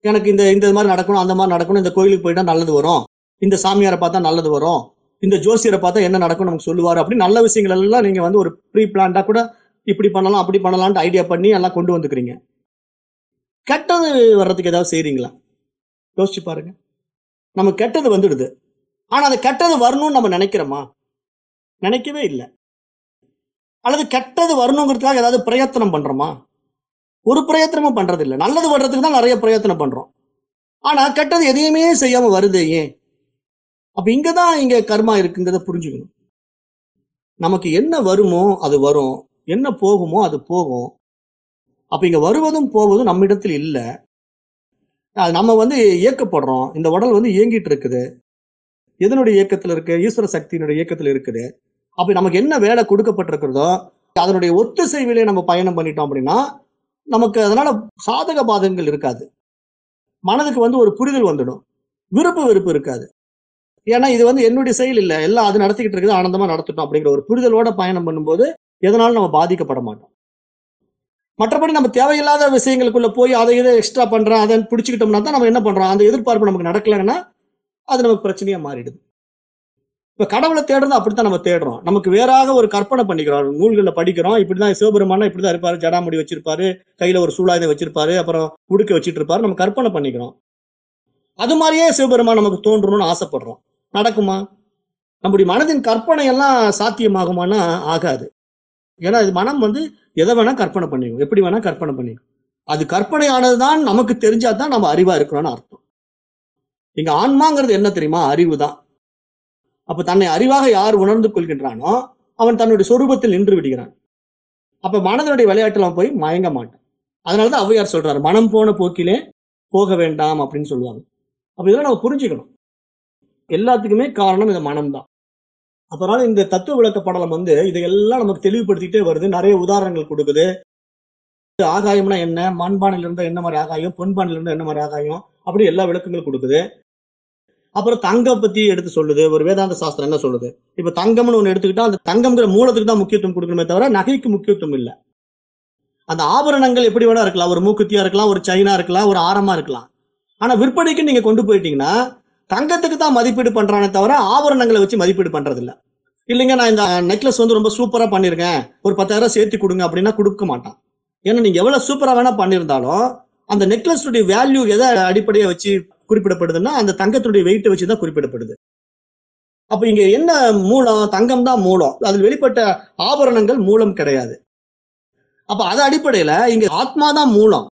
எனக்கு இந்த இந்த மாதிரி நடக்கணும் அந்த மாதிரி நடக்கணும் இந்த கோயிலுக்கு போயிட்டா நல்லது வரும் இந்த சாமியாரை பார்த்தா நல்லது வரும் இந்த ஜோசியரை பார்த்தா என்ன நடக்கும் நமக்கு சொல்லுவார் அப்படின்னு நல்ல விஷயங்கள் எல்லாம் நீங்க வந்து ஒரு ப்ரீ பிளான்டா கூட இப்படி பண்ணலாம் அப்படி பண்ணலான்ட்டு ஐடியா பண்ணி எல்லாம் கொண்டு வந்துக்கிறீங்க. கெட்டது வர்றதுக்கு ஏதாவது செய்றீங்களா? யோசிச்சு பாருங்க. நமக்கு கெட்டது வந்துடுது. ஆனா அந்த கெட்டது வரணும்னு நம்ம நினைக்கிறோமா? நினைக்கவே இல்லை. அல்லது கெட்டது வரணுங்கிறதுக்காக ஏதாவது பிரயத்தனம் பண்றோமா? ஒரு பிரயத்தனமும் பண்றது இல்லை நல்லது வர்றதுக்கு தான் நிறைய பிரயத்தனம் பண்றோம். ஆனா கெட்டது எதையுமே செய்யாம வருது ஏன்? அப்ப இங்கதான் இங்க கர்மா இருக்குங்கிறத புரிஞ்சுக்கணும். நமக்கு என்ன வருமோ அது வரும். என்ன போகுமோ அது போகும். அப்ப இங்க வருவதும் போவதும் நம்மிடத்தில் இல்லை. அது நம்ம வந்து இயக்கப்படுறோம். இந்த உடல் வந்து இயங்கிட்டு இருக்குது. எதனுடைய இயக்கத்துல இருக்கு? ஈஸ்வர சக்தியினுடைய இயக்கத்துல இருக்குது. அப்ப நமக்கு என்ன வேலை கொடுக்கப்பட்டிருக்கிறதோ அதனுடைய ஒத்துசைவிலே நம்ம பயணம் பண்ணிட்டோம் அப்படின்னா நமக்கு அதனால சாதக பாதகங்கள் இருக்காது. மனதுக்கு வந்து ஒரு புரிதல் வந்துடும். விருப்பு வெறுப்பு இருக்காது. ஏன்னா இது வந்து என்னுடைய செயல் இல்லை. எல்லாம் அது நடத்திக்கிட்டு இருக்குது ஆனந்தமா நடத்தட்டும் அப்படிங்கிற ஒரு புரிதலோட பயணம் பண்ணும்போது எதனாலும் நம்ம பாதிக்கப்பட மாட்டோம். மற்றபடி நம்ம தேவையில்லாத விஷயங்களுக்குள்ள போய் அதை இதை எக்ஸ்ட்ரா பண்றோம் அதை பிடிச்சிக்கிட்டோம்னா தான் நம்ம என்ன பண்றோம்? அந்த எதிர்பார்ப்பு நமக்கு நடக்கலைன்னா அது நமக்கு பிரச்சனையா மாறிடுது. இப்ப கடவுளை தேடுறது அப்படித்தான் நம்ம தேடுறோம். நமக்கு வேறாக ஒரு கற்பனை பண்ணிக்கிறோம். நூல்களில் படிக்கிறோம். இப்படிதான் சிவபெருமானா இப்படிதான் இருப்பாரு. ஜடாமுடி வச்சிருப்பாரு. கையில ஒரு சூழாயுதம் வச்சிருப்பாரு. அப்புறம் உடுக்க வச்சிட்டு இருப்பாரு நம்ம கற்பனை பண்ணிக்கிறோம். அது மாதிரியே சிவபெருமான் நமக்கு தோன்றணும்னு ஆசைப்படுறோம். நடக்குமா? நம்முடைய மனதின் கற்பனை எல்லாம் சாத்தியமாகுமானா ஆகாது. ஏன்னா இது மனம் வந்து எதை வேணா கற்பனை பண்ணிக்கும். எப்படி வேணா கற்பனை பண்ணிக்கும். அது கற்பனையானதுதான் நமக்கு தெரிஞ்சாதான் நம்ம அறிவா இருக்கிறோம்னு அர்த்தம். இங்க ஆன்மாங்கிறது என்ன தெரியுமா? அறிவு தான் அப்ப தன்னை அறிவாக யார் உணர்ந்து கொள்கின்றானோ அவன் தன்னுடைய சொரூபத்தில் நின்று விடுகிறான். அப்ப மனதனுடைய விளையாட்டுல அவன் போய் மயங்க மாட்டான். அதனாலதான் ஔவையார் சொல்றாரு மனம் போன போக்கிலே போக வேண்டாம் அப்படின்னு சொல்லுவாங்க. அப்ப இதெல்லாம் நம்ம புரிஞ்சுக்கணும். எல்லாத்துக்குமே காரணம் இந்த மனம்தான் அதனால இந்த தத்துவ விளக்க படலம் வந்து இதையெல்லாம் நமக்கு தெளிவுபடுத்திட்டே வருது. நிறைய உதாரணங்கள் கொடுக்குது. ஆகாயம்னா என்ன? மண்பானையில இருந்தா என்ன மாதிரி ஆகாயம்? பொன்பானையில இருந்தா என்ன மாதிரி ஆகாயம்? அப்படி எல்லா விளக்கங்களும் கொடுக்குது. அப்புறம் தங்கம் பத்தி எடுத்து சொல்லுது. ஒரு வேதாந்த சாஸ்திரம் என்ன சொல்லுது? இப்ப தங்கம்னு ஒன்று எடுத்துக்கிட்டா அந்த தங்கம்ங்கிற மூலத்துக்கு தான் முக்கியத்துவம் கொடுக்கணுமே தவிர நகைக்கு முக்கியத்துவம் இல்லை. அந்த ஆபரணங்கள் எப்படி வேணா இருக்கலாம். ஒரு மூக்குத்தியா இருக்கலாம் ஒரு சைனா இருக்கலாம் ஒரு ஆரமா இருக்கலாம். ஆனா விற்பனைக்கு நீங்க கொண்டு போயிட்டீங்கன்னா தங்கத்துக்கு தான் மதிப்பீடு பண்றானே தவிர ஆபரணங்களை வச்சு மதிப்பீடு பண்றது இல்ல இல்லைங்க நான் இந்த நெக்லஸ் வந்து ரொம்ப சூப்பரா பண்ணிருக்கேன் ஒரு பத்தாயிரம் சேர்த்து கொடுங்க அப்படின்னா கொடுக்க மாட்டான். ஏன்னா நீங்க எவ்வளவு சூப்பரா வேணா பண்ணியிருந்தாலும் அந்த நெக்லஸுடைய வேல்யூ எதை அடிப்படையை வச்சு குறிப்பிடப்படுதுன்னா அந்த தங்கத்துடைய வெயிட்டை வச்சு தான் குறிப்பிடப்படுது. அப்ப இங்க என்ன மூலம்? தங்கம் தான் மூலம். அதில் வெளிப்பட்ட ஆபரணங்கள் மூலம் கிடையாது. அப்ப அது அடிப்படையில இங்க ஆத்மா தான் மூலம்.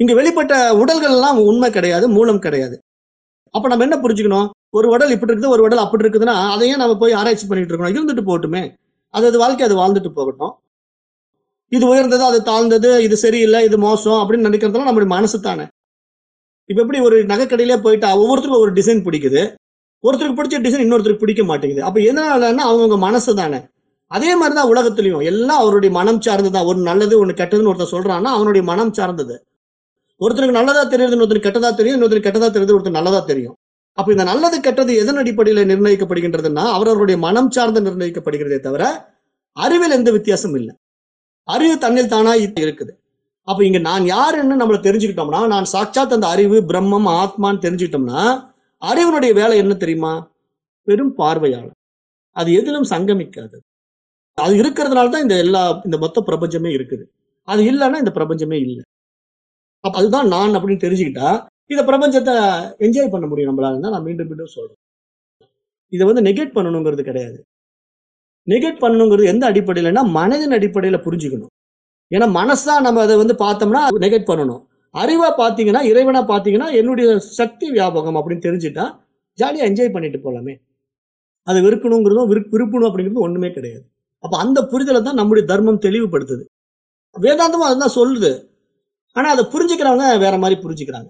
இங்க வெளிப்பட்ட உடல்கள் எல்லாம் உண்மை கிடையாது மூலம் கிடையாது. அப்ப நம்ம என்ன புரிஞ்சுக்கணும்? ஒரு உடல் இப்படி இருக்குது ஒரு உடல் அப்படி இருக்குதுன்னா அதையே நம்ம போய் ஆராய்ச்சி பண்ணிட்டு இருக்கணும். இருந்துட்டு போகட்டுமே. அது அது வாழ்க்கை அது வாழ்ந்துட்டு போகட்டும். இது உயர்ந்தது அது தாழ்ந்தது இது சரியில்லை இது மோசம் அப்படின்னு நினைக்கிறதுலாம் நம்மளுடைய மனசு தானே. இப்ப எப்படி ஒரு நகைக்கடையிலே போயிட்டா ஒவ்வொருத்தருக்கும் ஒரு டிசைன் பிடிக்குது. ஒருத்தருக்கு பிடிச்ச டிசைன் இன்னொருத்தருக்கு பிடிக்க மாட்டேங்குது. அப்ப எதனாலன்னா அவங்கவுங்க மனசு தானே. அதே மாதிரிதான் உலகத்திலையும். எல்லாம் அவருடைய மனம் சார்ந்துதான். ஒரு நல்லது ஒண்ணு கெட்டதுன்னு ஒருத்தர் சொல்றான்னா அவனுடைய மனம் சார்ந்தது. ஒருத்தருக்கு நல்லதா தெரியுது இன்னொருத்தருக்கு கெட்டதா தெரியும். இன்னொருத்தருக்கு கெட்டதா தெரியுது ஒருத்தர் நல்லதா தெரியும். அப்ப இந்த நல்லது கெட்டது எதன் அடிப்படையில நிர்ணயிக்கப்படுகின்றதுன்னா அவரவருடைய மனம் சார்ந்து நிர்ணயிக்கப்படுகிறதே தவிர அறிவில் எந்த வித்தியாசம் இல்லை. அறிவு தன்னில் தானா இருக்குது. அப்ப இங்க நான் யாருன்னு நம்மள தெரிஞ்சுக்கிட்டோம்னா நான் சாட்சாத் அந்த அறிவு பிரம்மம் ஆத்மான்னு தெரிஞ்சுக்கிட்டோம்னா அறிவனுடைய வேலை என்ன தெரியுமா? பெரும் பார்வையாளர். அது எதிலும் சங்கமிக்காது. அது இருக்கிறதுனால தான் இந்த எல்லா இந்த மொத்த பிரபஞ்சமே இருக்குது. அது இல்லைன்னா இந்த பிரபஞ்சமே இல்லை. அப்ப அதுதான் நான் அப்படின்னு தெரிஞ்சுக்கிட்டா இந்த பிரபஞ்சத்தை என்ஜாய் பண்ண முடியும் நம்மளால. தான் நான் மீண்டும் மீண்டும் சொல்றேன். இதை வந்து நெகேட் பண்ணணுங்கிறது கிடையாது. நெகேட் பண்ணணுங்கிறது எந்த அடிப்படையிலன்னா மனதின் அடிப்படையில புரிஞ்சுக்கணும். ஏன்னா மனசுதான் நம்ம அதை வந்து பார்த்தோம்னா நெகட் பண்ணணும். அறிவா பார்த்தீங்கன்னா இறைவனா பார்த்தீங்கன்னா என்னுடைய சக்தி வியாபகம் அப்படின்னு தெரிஞ்சுட்டா ஜாலியாக என்ஜாய் பண்ணிட்டு போகலாமே அதை வெறுக்கணுங்கிறதும் விரு விருப்பணும் அப்படிங்கிறது ஒன்றுமே கிடையாது. அப்போ அந்த புரிதலை தான் நம்முடைய தர்மம் தெளிவுபடுத்துது. வேதாந்தமும் அதுதான் சொல்லுது. ஆனால் அதை புரிஞ்சுக்கிறவங்க வேற மாதிரி புரிஞ்சுக்கிறாங்க.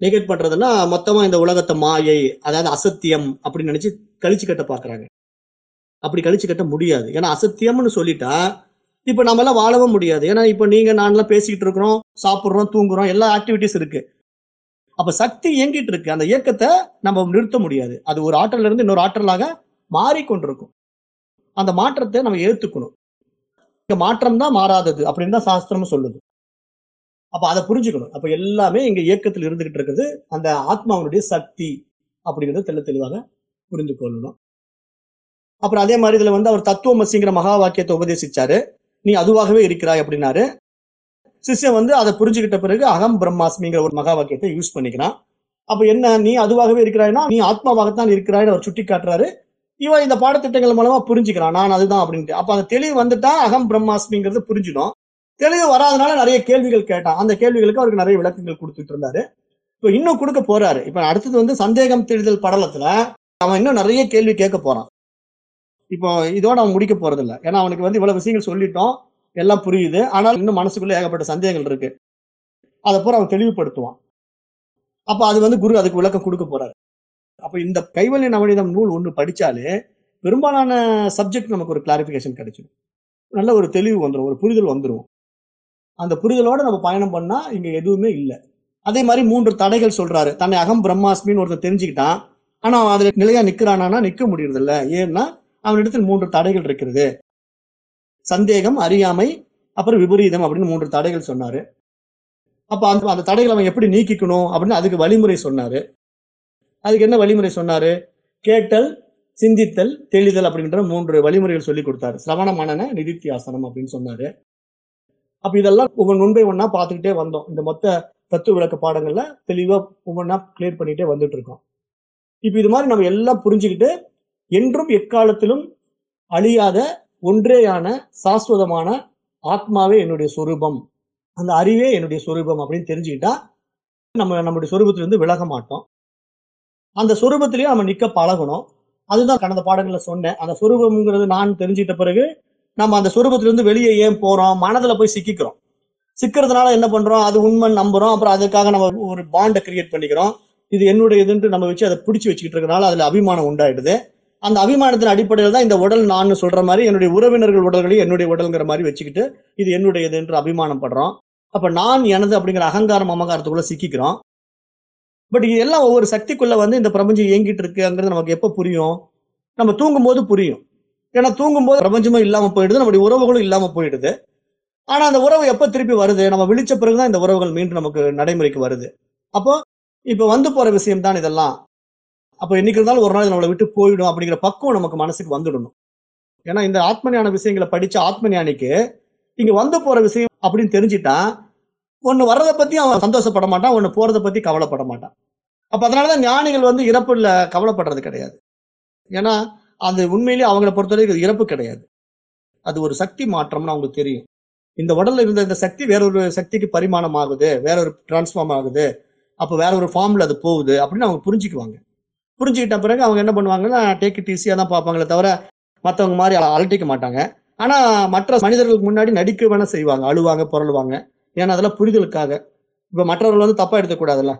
நெகட் பண்ணுறதுன்னா மொத்தமாக இந்த உலகத்தை மாயை அதாவது அசத்தியம் அப்படின்னு நினச்சி கழிச்சு கட்ட பார்க்குறாங்க. அப்படி கழிச்சு கட்ட முடியாது. ஏன்னா அசத்தியம்னு சொல்லிட்டா இப்ப நம்ம எல்லாம் வாழவும் முடியாது. ஏன்னா இப்ப நீங்க நான்லாம் பேசிக்கிட்டு இருக்கிறோம் சாப்பிட்றோம் தூங்குறோம் எல்லா ஆக்டிவிட்டிஸ் இருக்கு. அப்ப சக்தி இயங்கிட்டு இருக்கு. அந்த இயக்கத்தை நம்ம நிறுத்த முடியாது. அது ஒரு ஆற்றல இருந்து இன்னொரு ஆற்றலாக மாறிக்கொண்டிருக்கும். அந்த மாற்றத்தை நம்ம ஏத்துக்கணும். இந்த மாற்றம் தான் மாறாதது அப்படின்னு தான் சாஸ்திரம் சொல்லுது. அப்ப அதை புரிஞ்சுக்கணும். அப்ப எல்லாமே இங்க இயக்கத்தில் இருந்துகிட்டு இருக்குது. அந்த ஆத்மாவனுடைய சக்தி அப்படிங்கிறத தெள்ள தெளிவாக புரிந்து கொள்ளணும். அப்புறம் அதே மாதிரி இதுல வந்து அவர் தத்துவமசிங்கிற மகா வாக்கியத்தை உபதேசிச்சாரு. நீ அதுவாகவே இருக்கிறாய் அப்படின்னாரு. சிஷ்யன் வந்து அதை புரிஞ்சுக்கிட்ட பிறகு அகம் பிரம்மாஸ்மிங்கிற ஒரு மகா வாக்கியத்தை யூஸ் பண்ணிக்கிறான். அப்ப என்ன நீ அதுவாகவே இருக்கிறாய்னா நீ ஆத்மாவாகத்தான் இருக்கிறாய்னு அவர் சுட்டி காட்டுறாரு இவன் இந்த பாடத்திட்டங்கள் மூலமா புரிஞ்சுக்கிறான் நான் அதுதான் அப்படின்ட்டு. அப்ப அந்த தெளிவு வந்துட்டா அகம் பிரம்மாஸ்மிங்கிறது புரிஞ்சிடும். தெளிவு வராதனால நிறைய கேள்விகள் கேட்டான். அந்த கேள்விகளுக்கு அவருக்கு நிறைய விளக்கங்கள் கொடுத்துட்டு இருந்தாரு. இப்போ இன்னும் கொடுக்க போறாரு. இப்ப அடுத்தது வந்து சந்தேகம் தெளிதல் படலத்துல அவன் இன்னும் நிறைய கேள்வி கேட்க போறான். இப்போ இதோட அவன் முடிக்க போறது இல்லை ஏன்னா அவனுக்கு வந்து இவ்வளவு விஷயங்கள் சொல்லிட்டோம். எல்லாம் புரியுது. ஆனால் இன்னும் மனசுக்குள்ள ஏகப்பட்ட சந்தேகங்கள் இருக்கு. அதை பூரா அவன் தெளிவுபடுத்துவான். அப்போ அது வந்து குரு அதுக்கு விளக்கம் கொடுக்க போறாரு. அப்போ இந்த கைவல்லி நவநீதம் நூல் ஒன்று படிச்சாலே பெரும்பாலான சப்ஜெக்ட் நமக்கு ஒரு கிளாரிபிகேஷன் கிடைச்சிடும் நல்ல ஒரு தெளிவு வந்துடும் ஒரு புரிதல் வந்துடும் அந்த புரிதலோட நம்ம பயணம் பண்ணா இங்க எதுவுமே இல்லை. அதே மாதிரி மூன்று தடைகள் சொல்றாரு. தன்னை அகம் பிரம்மாஸ்மின்னு ஒருத்தர் தெரிஞ்சுக்கிட்டான். ஆனா அதில் அதுல நிலையா நிக்கிறானா நிக்க முடியறது ஏன்னா அவனிடத்தில் மூன்று தடைகள் இருக்கிறது. சந்தேகம் அறியாமை அப்புறம் விபரீதம் அப்படின்னு மூன்று தடைகள் சொன்னாரு. அப்ப அந்த அந்த தடைகளை அவன் எப்படி நீக்கிக்கணும் அப்படின்னு அதுக்கு வழிமுறை சொன்னாரு. அதுக்கு என்ன வழிமுறை சொன்னாரு? கேட்டல் சிந்தித்தல் தெளிதல் அப்படின்ற மூன்று வழிமுறைகள் சொல்லி கொடுத்தாரு. சிரவண மனன நிதித்தியாசனம் அப்படின்னு சொன்னாரு. அப்ப இதெல்லாம் ஒவ்வொன்று முன்பை ஒன்னா பார்த்துக்கிட்டே வந்தோம். இந்த மொத்த தத்துவ விளக்க பாடங்கள்ல தெளிவா ஒவ்வொன்றா கிளியர் பண்ணிட்டே வந்துட்டு இருக்கோம். இப்போ இது மாதிரி நம்ம எல்லாம் புரிஞ்சுக்கிட்டு என்றும் எக்காலத்திலும் அழியாத ஒன்றேயான சாஸ்வதமான ஆத்மாவே என்னுடைய சொரூபம். அந்த அறிவே என்னுடைய சொரூபம் அப்படின்னு தெரிஞ்சுக்கிட்டா நம்ம நம்முடைய சொரூபத்திலிருந்து விலக மாட்டோம். அந்த சொரூபத்திலேயே நம்ம நிற்க பழகணும். அதுதான் கடந்த பாடங்களில் சொன்னேன். அந்த சொரூபம்ங்கிறது நான் தெரிஞ்சுக்கிட்ட பிறகு நம்ம அந்த சொரூபத்திலிருந்து வெளியே ஏன் போகிறோம் மனதில் போய் சிக்கிக்கிறோம். சிக்கிறதுனால என்ன பண்ணுறோம் அது உண்மை நம்புறோம். அப்புறம் அதுக்காக நம்ம ஒரு பாண்டை கிரியேட் பண்ணிக்கிறோம். இது என்னுடைய இதுன்ட்டு நம்ம வச்சு அதை பிடிச்சி வச்சுக்கிட்டு இருக்கனால அதில் அபிமானம் உண்டாயிடுது. அந்த அபிமானத்தின் அடிப்படையில் தான் இந்த உடல் நான் சொல்ற மாதிரி என்னுடைய உறவினர்கள் உடல்களையும் என்னுடைய உடல்ங்கிற மாதிரி வச்சுக்கிட்டு இது என்னுடையது என்று அபிமானம் படுறோம் அப்ப நான் எனது அப்படிங்கிற அகங்காரம் அமகாரத்துக்குள்ள சிக்கிக்கிறோம். பட் இது எல்லாம் ஒவ்வொரு சக்திக்குள்ள வந்து இந்த பிரபஞ்சம் இயங்கிட்டு இருக்குங்கிறது நமக்கு எப்ப புரியும்? நம்ம தூங்கும் போது புரியும். ஏன்னா தூங்கும் போது பிரபஞ்சமும் இல்லாம போயிடுது நம்முடைய உறவுகளும் இல்லாம போயிடுது. ஆனா அந்த உறவு எப்ப திருப்பி வருது? நம்ம விழிச்ச பிறகுதான் இந்த உறவுகள் மீண்டும் நமக்கு நடைமுறைக்கு வருது. அப்போ இப்ப வந்து போற விஷயம் தான் இதெல்லாம். அப்ப என்னைக்கு இருந்தாலும் ஒரு நாள் நம்மளை விட்டு போயிடும் அப்படிங்கிற பக்குவம் நமக்கு மனசுக்கு வந்துடணும். ஏன்னா இந்த ஆத்ம ஞான விஷயங்களை படிச்ச ஆத்ம ஞானிக்கு இங்க வந்து போற விஷயம் அப்படின்னு தெரிஞ்சிட்டான் ஒன்று வர்றதை பத்தி அவன் சந்தோஷப்பட மாட்டான் ஒன்று போறதை பத்தி கவலைப்பட மாட்டான். அப்ப அதனாலதான் ஞானிகள் வந்து இறப்புல கவலைப்படுறது கிடையாது. ஏன்னா அது உண்மையிலேயே அவங்கள பொறுத்தவரைக்கும் இறப்பு கிடையாது. அது ஒரு சக்தி மாற்றம்னு அவங்களுக்கு தெரியும். இந்த உடல்ல இருந்த இந்த சக்தி வேறொரு சக்திக்கு பரிமாணம் ஆகுது வேற ஒரு டிரான்ஸ்ஃபார்ம் ஆகுது அப்போ வேற ஒரு ஃபார்ம்ல அது போகுது அப்படின்னு அவங்க புரிஞ்சுக்குவாங்க. புரிஞ்சுக்கிட்ட பிறகு அவங்க என்ன பண்ணுவாங்கன்னா டேக் இட் ஈஸியாக தான் பார்ப்பாங்களே தவிர மற்றவங்க மாதிரி அலட்டிக்க மாட்டாங்க. ஆனால் மற்ற மனிதர்களுக்கு முன்னாடி நடிக்க வேணால் செய்வாங்க. அழுவாங்க புரளுவாங்க. ஏன்னா அதெல்லாம் புரிதலுக்காக. இப்போ மற்றவர்கள் வந்து தப்பாக எடுத்துக்கூடாதுல்ல.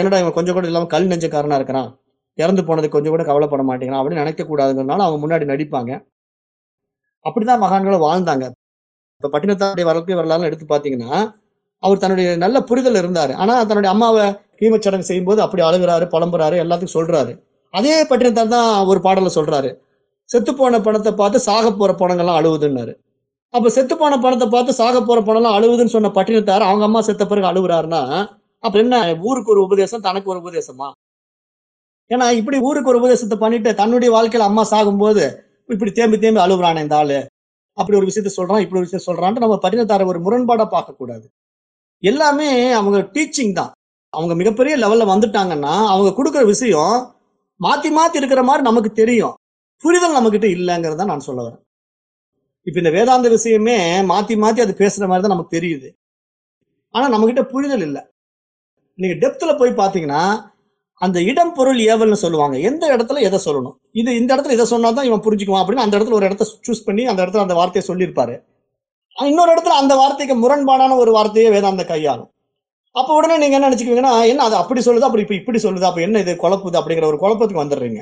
என்னடா இவன் கொஞ்சம் கூட இல்லாமல் கல் நெஞ்சக்காரனாக இருக்கிறான்? இறந்து போனது கொஞ்சம் கூட கவலைப்பட மாட்டேங்கிறான் அப்படின்னு நினைக்க அவங்க முன்னாடி நடிப்பாங்க. அப்படிதான் மகான்களும் வாழ்ந்தாங்க. இப்போ பட்டினத்தாருடைய வரலாற்று வரலாறு எடுத்து பார்த்தீங்கன்னா அவர் தன்னுடைய நல்ல புரிதல் இருந்தார். ஆனால் தன்னுடைய அம்மாவை கீமச்சடங்கு செய்யும்போது அப்படி அழுகுறாரு புலம்புறாரு எல்லாத்துக்கும் சொல்றாரு. அதே பட்டினத்தார் தான் ஒரு பாடல்ல சொல்றாரு. செத்துப்போன பணத்தை பார்த்து சாக போற பணங்கள்லாம் அழுவுதுன்னாரு. அப்ப செத்துப்போன பணத்தை பார்த்து சாக போற பணம்லாம் அழுவுதுன்னு சொன்ன பட்டினத்தார் அவங்க அம்மா செத்த பிறகு அழுகுறாருன்னா அப்ப என்ன ஊருக்கு ஒரு உபதேசம் தனக்கு ஒரு உபதேசமா? ஏன்னா இப்படி ஊருக்கு ஒரு உபதேசத்தை பண்ணிட்டு தன்னுடைய வாழ்க்கையில அம்மா சாகும்போது இப்படி தேம்பி தேம்பி அழுகுறானே இந்த ஆளு. அப்படி ஒரு விஷயத்த சொல்றான் இப்படி ஒரு விஷயம் சொல்றான்ட்டு நம்ம பட்டினத்தாரை ஒரு முரண்பாடா பார்க்கக்கூடாது. எல்லாமே அவங்க டீச்சிங் தான். அவங்க மிகப்பெரிய லெவல்ல வந்துட்டாங்கன்னா அவங்க கொடுக்குற விஷயம் மாத்தி மாத்தி இருக்கிற மாதிரி நமக்கு தெரியும். புரிதல் நம்மக்கிட்ட இல்லைங்கிறத நான் சொல்ல வரேன். இப்ப இந்த வேதாந்த விஷயமே மாத்தி மாத்தி அது பேசுற மாதிரி தான் நமக்கு தெரியுது. ஆனா நம்ம கிட்ட புரிதல் இல்லை. நீங்க டெப்த்ல போய் பாத்தீங்கன்னா அந்த இடம் பொருள் ஏவல்னு சொல்லுவாங்க. எந்த இடத்துல எதை சொல்லணும்? இது இந்த இடத்துல இதை சொன்னா தான் இவன் புரிஞ்சுக்குவான் அப்படின்னு அந்த இடத்துல ஒரு இடத்த சூஸ் பண்ணி அந்த இடத்துல அந்த வார்த்தையை சொல்லியிருப்பாரு. இன்னொரு இடத்துல அந்த வார்த்தைக்கு முரண்பாடான ஒரு வார்த்தையை வேதாந்த கையாளும். அப்போ உடனே நீங்க என்ன நினைச்சுக்குவீங்கன்னா என்ன அது அப்படி சொல்லுது அப்படி இப்போ இப்படி சொல்லுது அப்போ என்ன இது குழப்புது அப்படிங்கிற ஒரு குழப்பத்துக்கு வந்துடுறீங்க.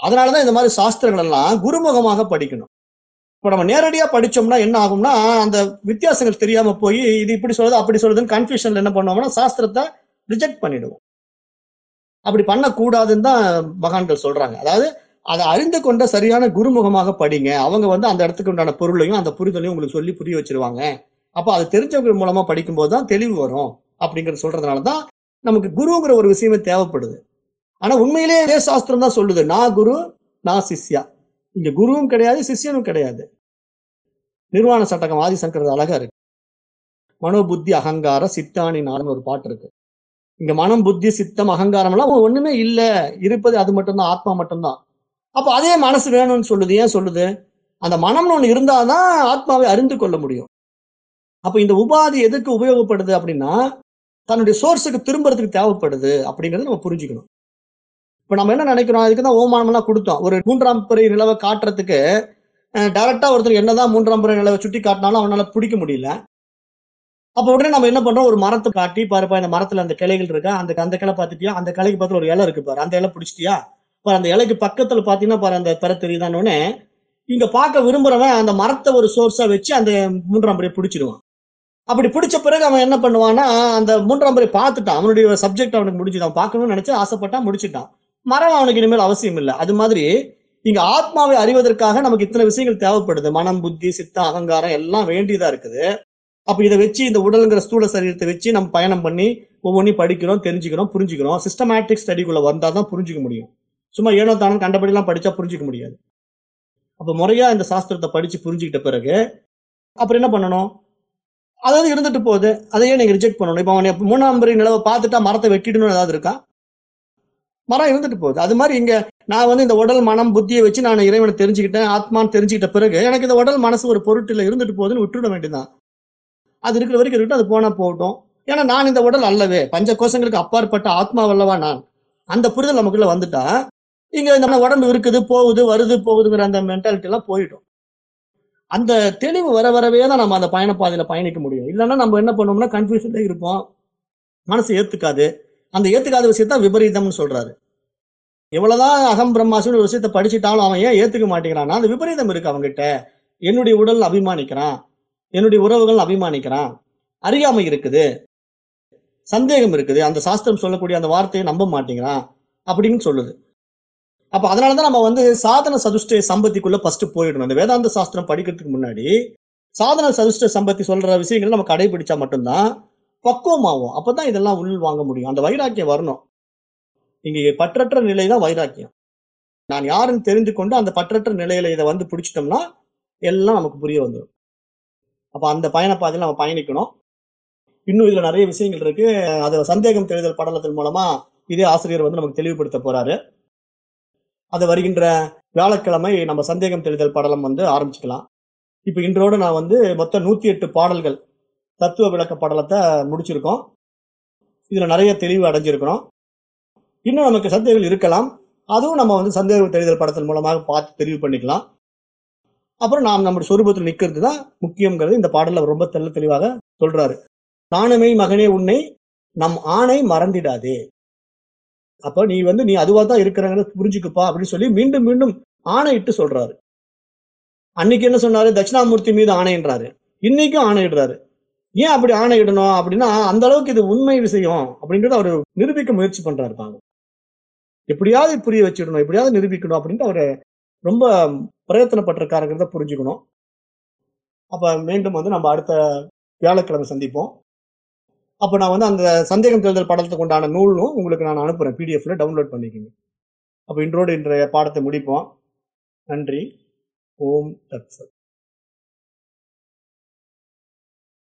அதனாலதான் இந்த மாதிரி சாஸ்திரங்கள் எல்லாம் குருமுகமாக படிக்கணும். இப்போ நம்ம நேரடியாக படித்தோம்னா என்ன ஆகும்னா அந்த வித்தியாசங்கள் தெரியாம போய் இது இப்படி சொல்லுது அப்படி சொல்லுதுன்னு கன்ஃபியூஷன்ல என்ன பண்ணுவோம்னா சாஸ்திரத்தை ரிஜெக்ட் பண்ணிடுவோம். அப்படி பண்ணக்கூடாதுன்னு தான் மகான்கள் சொல்றாங்க. அதாவது அதை அறிந்து கொண்ட சரியான குருமுகமாக படிங்க. அவங்க வந்து அந்த இடத்துக்கு உண்டான பொருளையும் அந்த புரிதலையும் உங்களுக்கு சொல்லி புரிய வச்சிருவாங்க. அப்போ அது தெரிஞ்சவங்க மூலமா படிக்கும்போது தான் தெளிவு வரும். அப்படிங்கறது சொல்றதுனால தான் நமக்கு குருங்கிற ஒரு விஷயமே தேவைப்படுது. ஆனா உண்மையிலேயே இதே சாஸ்திரம் தான் சொல்லுது நான் குரு நான் சிஷ்யா. இங்க குருவும் கிடையாது சிஷ்யனும் கிடையாது. நிர்வாண சட்டகம் ஆதிசங்கர் அழகா இருக்கு. மனோபுத்தி அகங்கார சித்தானி நாள்னு ஒரு பாட்டு இருக்கு. இங்க மனம் புத்தி சித்தம் அகங்காரம் எல்லாம் ஒண்ணுமே இல்லை. இருப்பது அது மட்டும்தான் ஆத்மா மட்டும்தான். அப்போ அதே மனசு வேணும்னு சொல்லுது ஏன் சொல்லுது? அந்த மனம்னு ஒண்ணு இருந்தாதான் ஆத்மாவை அறிந்து கொள்ள முடியும். அப்ப இந்த உபாதி எதுக்கு உபயோகப்படுது அப்படின்னா தன்னுடைய சோர்ஸுக்கு திரும்புறதுக்கு தேவைப்படுது அப்படிங்கறத நம்ம புரிஞ்சுக்கணும். இப்ப நம்ம என்ன நினைக்கிறோம்? அதுக்கு தான் ஓமானம்லாம் கொடுத்தோம். ஒரு மூன்றாம் பிறை நிலவை காட்டுறதுக்கு டைரக்டா ஒருத்தர் என்னதான் மூன்றாம் பிறை நிலவை சுட்டி காட்டினாலும் அவனால பிடிக்க முடியல. அப்ப உடனே நம்ம என்ன பண்றோம்? ஒரு மரத்தை காட்டி பாருப்பா இந்த மரத்துல அந்த கிளைகள் இருக்கா? அந்த அந்த கிளை பார்த்துட்டியா? அந்த கிளைக்கு பக்கத்துல ஒரு இலை இருக்கு பாரு. அந்த இலை பிடிச்சிட்டியா? பாரு அந்த இலைக்கு பக்கத்துல பாத்தீங்கன்னா பாரு அந்த பெற தெரியுதான்னு இங்க பார்க்க விரும்புறவன் அந்த மரத்தை ஒரு சோர்ஸா வச்சு அந்த மூன்றாம் பிறை பிடிச்சிடுவான். அப்படி பிடிச்ச பிறகு அவன் என்ன பண்ணுவான்னா அந்த மூன்றாம் பிறை பார்த்துட்டான். அவனுடைய சப்ஜெக்ட் அவனுக்கு முடிச்சுட்டான் பார்க்கணும்னு நினைச்சு ஆசைப்பட்டான் முடிச்சுட்டான். மரம் அவனுக்கு இனிமேல் அவசியம் இல்லை. அது மாதிரி இங்க ஆத்மாவை அறிவதற்காக நமக்கு இத்தனை விஷயங்கள் தேவைப்படுது. மனம் புத்தி சித்தம் அகங்காரம் எல்லாம் வேண்டியதா இருக்குது. அப்ப இதை வச்சு இந்த உடலுங்கிற ஸ்தூல சரீரத்தை வச்சு நம்ம பயணம் பண்ணி ஒவ்வொன்றையும் படிக்கிறோம் தெரிஞ்சுக்கிறோம் புரிஞ்சுக்கிறோம். சிஸ்டமேட்டிக் ஸ்டடிக்குள்ள வந்தா தான் புரிஞ்சுக்க முடியும். சும்மா ஏனோ தானும் கண்டபடிலாம் படிச்சா புரிஞ்சுக்க முடியாது. அப்ப முறையா இந்த சாஸ்திரத்தை படிச்சு புரிஞ்சுக்கிட்ட பிறகு அப்புறம் என்ன பண்ணணும்? அதாவது இருந்துட்டு போகுது. அதையே நீங்க ரிஜெக்ட் பண்ணணும். இப்போ அவன் மூணாம் பிறை நிலவை பார்த்துட்டா மரத்தை வெட்டிடணும்னு ஏதாவது இருக்கா? மரம் இருந்துட்டு போகுது. அது மாதிரி இங்க நான் வந்து இந்த உடல் மனம் புத்தியை வச்சு நான் இறைவனை தெரிஞ்சுக்கிட்டேன் ஆத்மான்னு தெரிஞ்சுக்கிட்ட பிறகு எனக்கு இந்த உடல் மனசு ஒரு பொருட்டில் இருந்துட்டு போகுதுன்னு விட்டுட வேண்டியதான் அது இருக்கிற வரைக்கும் இருக்கட்டும் அது போனா போகட்டும். ஏன்னா நான் இந்த உடல் அல்லவே. பஞ்ச கோஷங்களுக்கு அப்பாற்பட்ட ஆத்மா வல்லவா நான். அந்த புரிதல் நமக்குள்ள வந்துட்டா இங்க இந்த உடம்பு இருக்குது போகுது வருது போகுதுங்கிற அந்த மென்டாலிட்டி எல்லாம் போயிடும். அந்த தெளிவு வர வரவே தான் நம்ம அந்த பயணப்பாதையில பயணிக்க முடியும். இல்லைன்னா நம்ம என்ன பண்ணுவோம்னா கன்ஃபியூஷன்ல இருப்போம். மனசு ஏத்துக்காது. அந்த ஏத்துக்காத விஷயத்தான் விபரீதம்னு சொல்றாரு. எவ்வளவுதான் அகம் பிரம்மாசுன்னு ஒரு விஷயத்த படிச்சுட்டாலும் அவன் ஏன் ஏத்துக்க மாட்டேங்கிறான்னா அந்த விபரீதம் இருக்கு அவங்ககிட்ட என்னுடைய உடல் அபிமானிக்கிறான். என்னுடைய உறவுகள் அபிமானிக்கிறான். அறியாமை இருக்குது. சந்தேகம் இருக்குது. அந்த சாஸ்திரம் சொல்லக்கூடிய அந்த வார்த்தையை நம்ப மாட்டேங்கிறான். அப்படின்னு சொல்லுது. அப்ப அதனாலதான் நம்ம வந்து சாதன சதுஷ்ட சம்பத்திக்குள்ள ஃபர்ஸ்ட் போயிடணும். அந்த வேதாந்த சாஸ்திரம் படிக்கிறதுக்கு முன்னாடி சாதன சதுஷ்ட சம்பத்தி சொல்ற விஷயங்களை நம்ம கடைபிடிச்சா மட்டும்தான் பக்குவமாகும். அப்பதான் இதெல்லாம் உள் வாங்க முடியும். அந்த வைராக்கியம் வரணும். இங்க பற்றற்ற நிலை தான் வைராக்கியம். நான் யாருன்னு தெரிந்து கொண்டு அந்த பற்றற்ற நிலையில இதை வந்து பிடிச்சிட்டோம்னா எல்லாம் நமக்கு புரிய வந்துடும் அப்ப அந்த பயணப்பாதையில் நம்ம பயணிக்கணும். இன்னும் இதுல நிறைய விஷயங்கள் இருக்கு. அது சந்தேகம் தெரிதல் படலத்தின் மூலமா இதே ஆசிரியர் வந்து நமக்கு தெளிவுபடுத்த போறாரு. அது வருகின்ற வியாழக்கிழமை நம்ம சந்தேகம் தெளிதல் படலம் வந்து ஆரம்பிச்சுக்கலாம். இப்போ இன்றோடு நான் வந்து மொத்தம் நூற்றி எட்டு பாடல்கள் தத்துவ விளக்க படலத்தை முடிச்சிருக்கோம். இதில் நிறைய தெளிவு அடைஞ்சிருக்கிறோம். இன்னும் நமக்கு சந்தேகங்கள் இருக்கலாம். அதுவும் நம்ம வந்து சந்தேக தெளிதல் படத்தின் மூலமாக பார்த்து தெரிவு பண்ணிக்கலாம். அப்புறம் நாம் நம்முடைய சொரூபத்தில் நிற்கிறது தான் முக்கியங்கிறது இந்த பாடலில் ரொம்ப தெல்ல தெளிவாக சொல்றாரு. நானுமை மகனே உன்னை நம் ஆணை மறந்திடாதே. அப்ப நீ வந்து நீ அதுவா தான் இருக்கிறங்கிறத புரிஞ்சுக்குப்பா அப்படின்னு சொல்லி மீண்டும் மீண்டும் ஆணையிட்டு சொல்றாரு. அன்னைக்கு என்ன சொன்னாரு? தட்சிணாமூர்த்தி மீது ஆணைன்றாரு இன்னைக்கும் ஆணையிடுறாரு. ஏன் அப்படி ஆணையிடணும் அப்படின்னா அந்த அளவுக்கு இது உண்மை விஷயம் அப்படின்றத அவர் நிரூபிக்க முயற்சி பண்றாரு பாங்க எப்படியாவது புரிய வச்சிடணும் எப்படியாவது நிரூபிக்கணும் அப்படின்ட்டு அவர் ரொம்ப பிரயத்தனப்பட்டிருக்காருங்கிறத புரிஞ்சுக்கணும். அப்ப மீண்டும் வந்து நம்ம அடுத்த வியாழக்கிழமை சந்திப்போம். அப்ப நான் வந்து அந்த சந்தேகம் தேர்தல் படத்துக்கு உண்டான நூலும் உங்களுக்கு நான் அனுப்புறேன். பிடிஎஃப்ல டவுன்லோட் பண்ணிக்கோங்க. அப்ப இன்றோடு இன்றைய பாடத்தை முடிப்போம். நன்றி. ஓம் தத்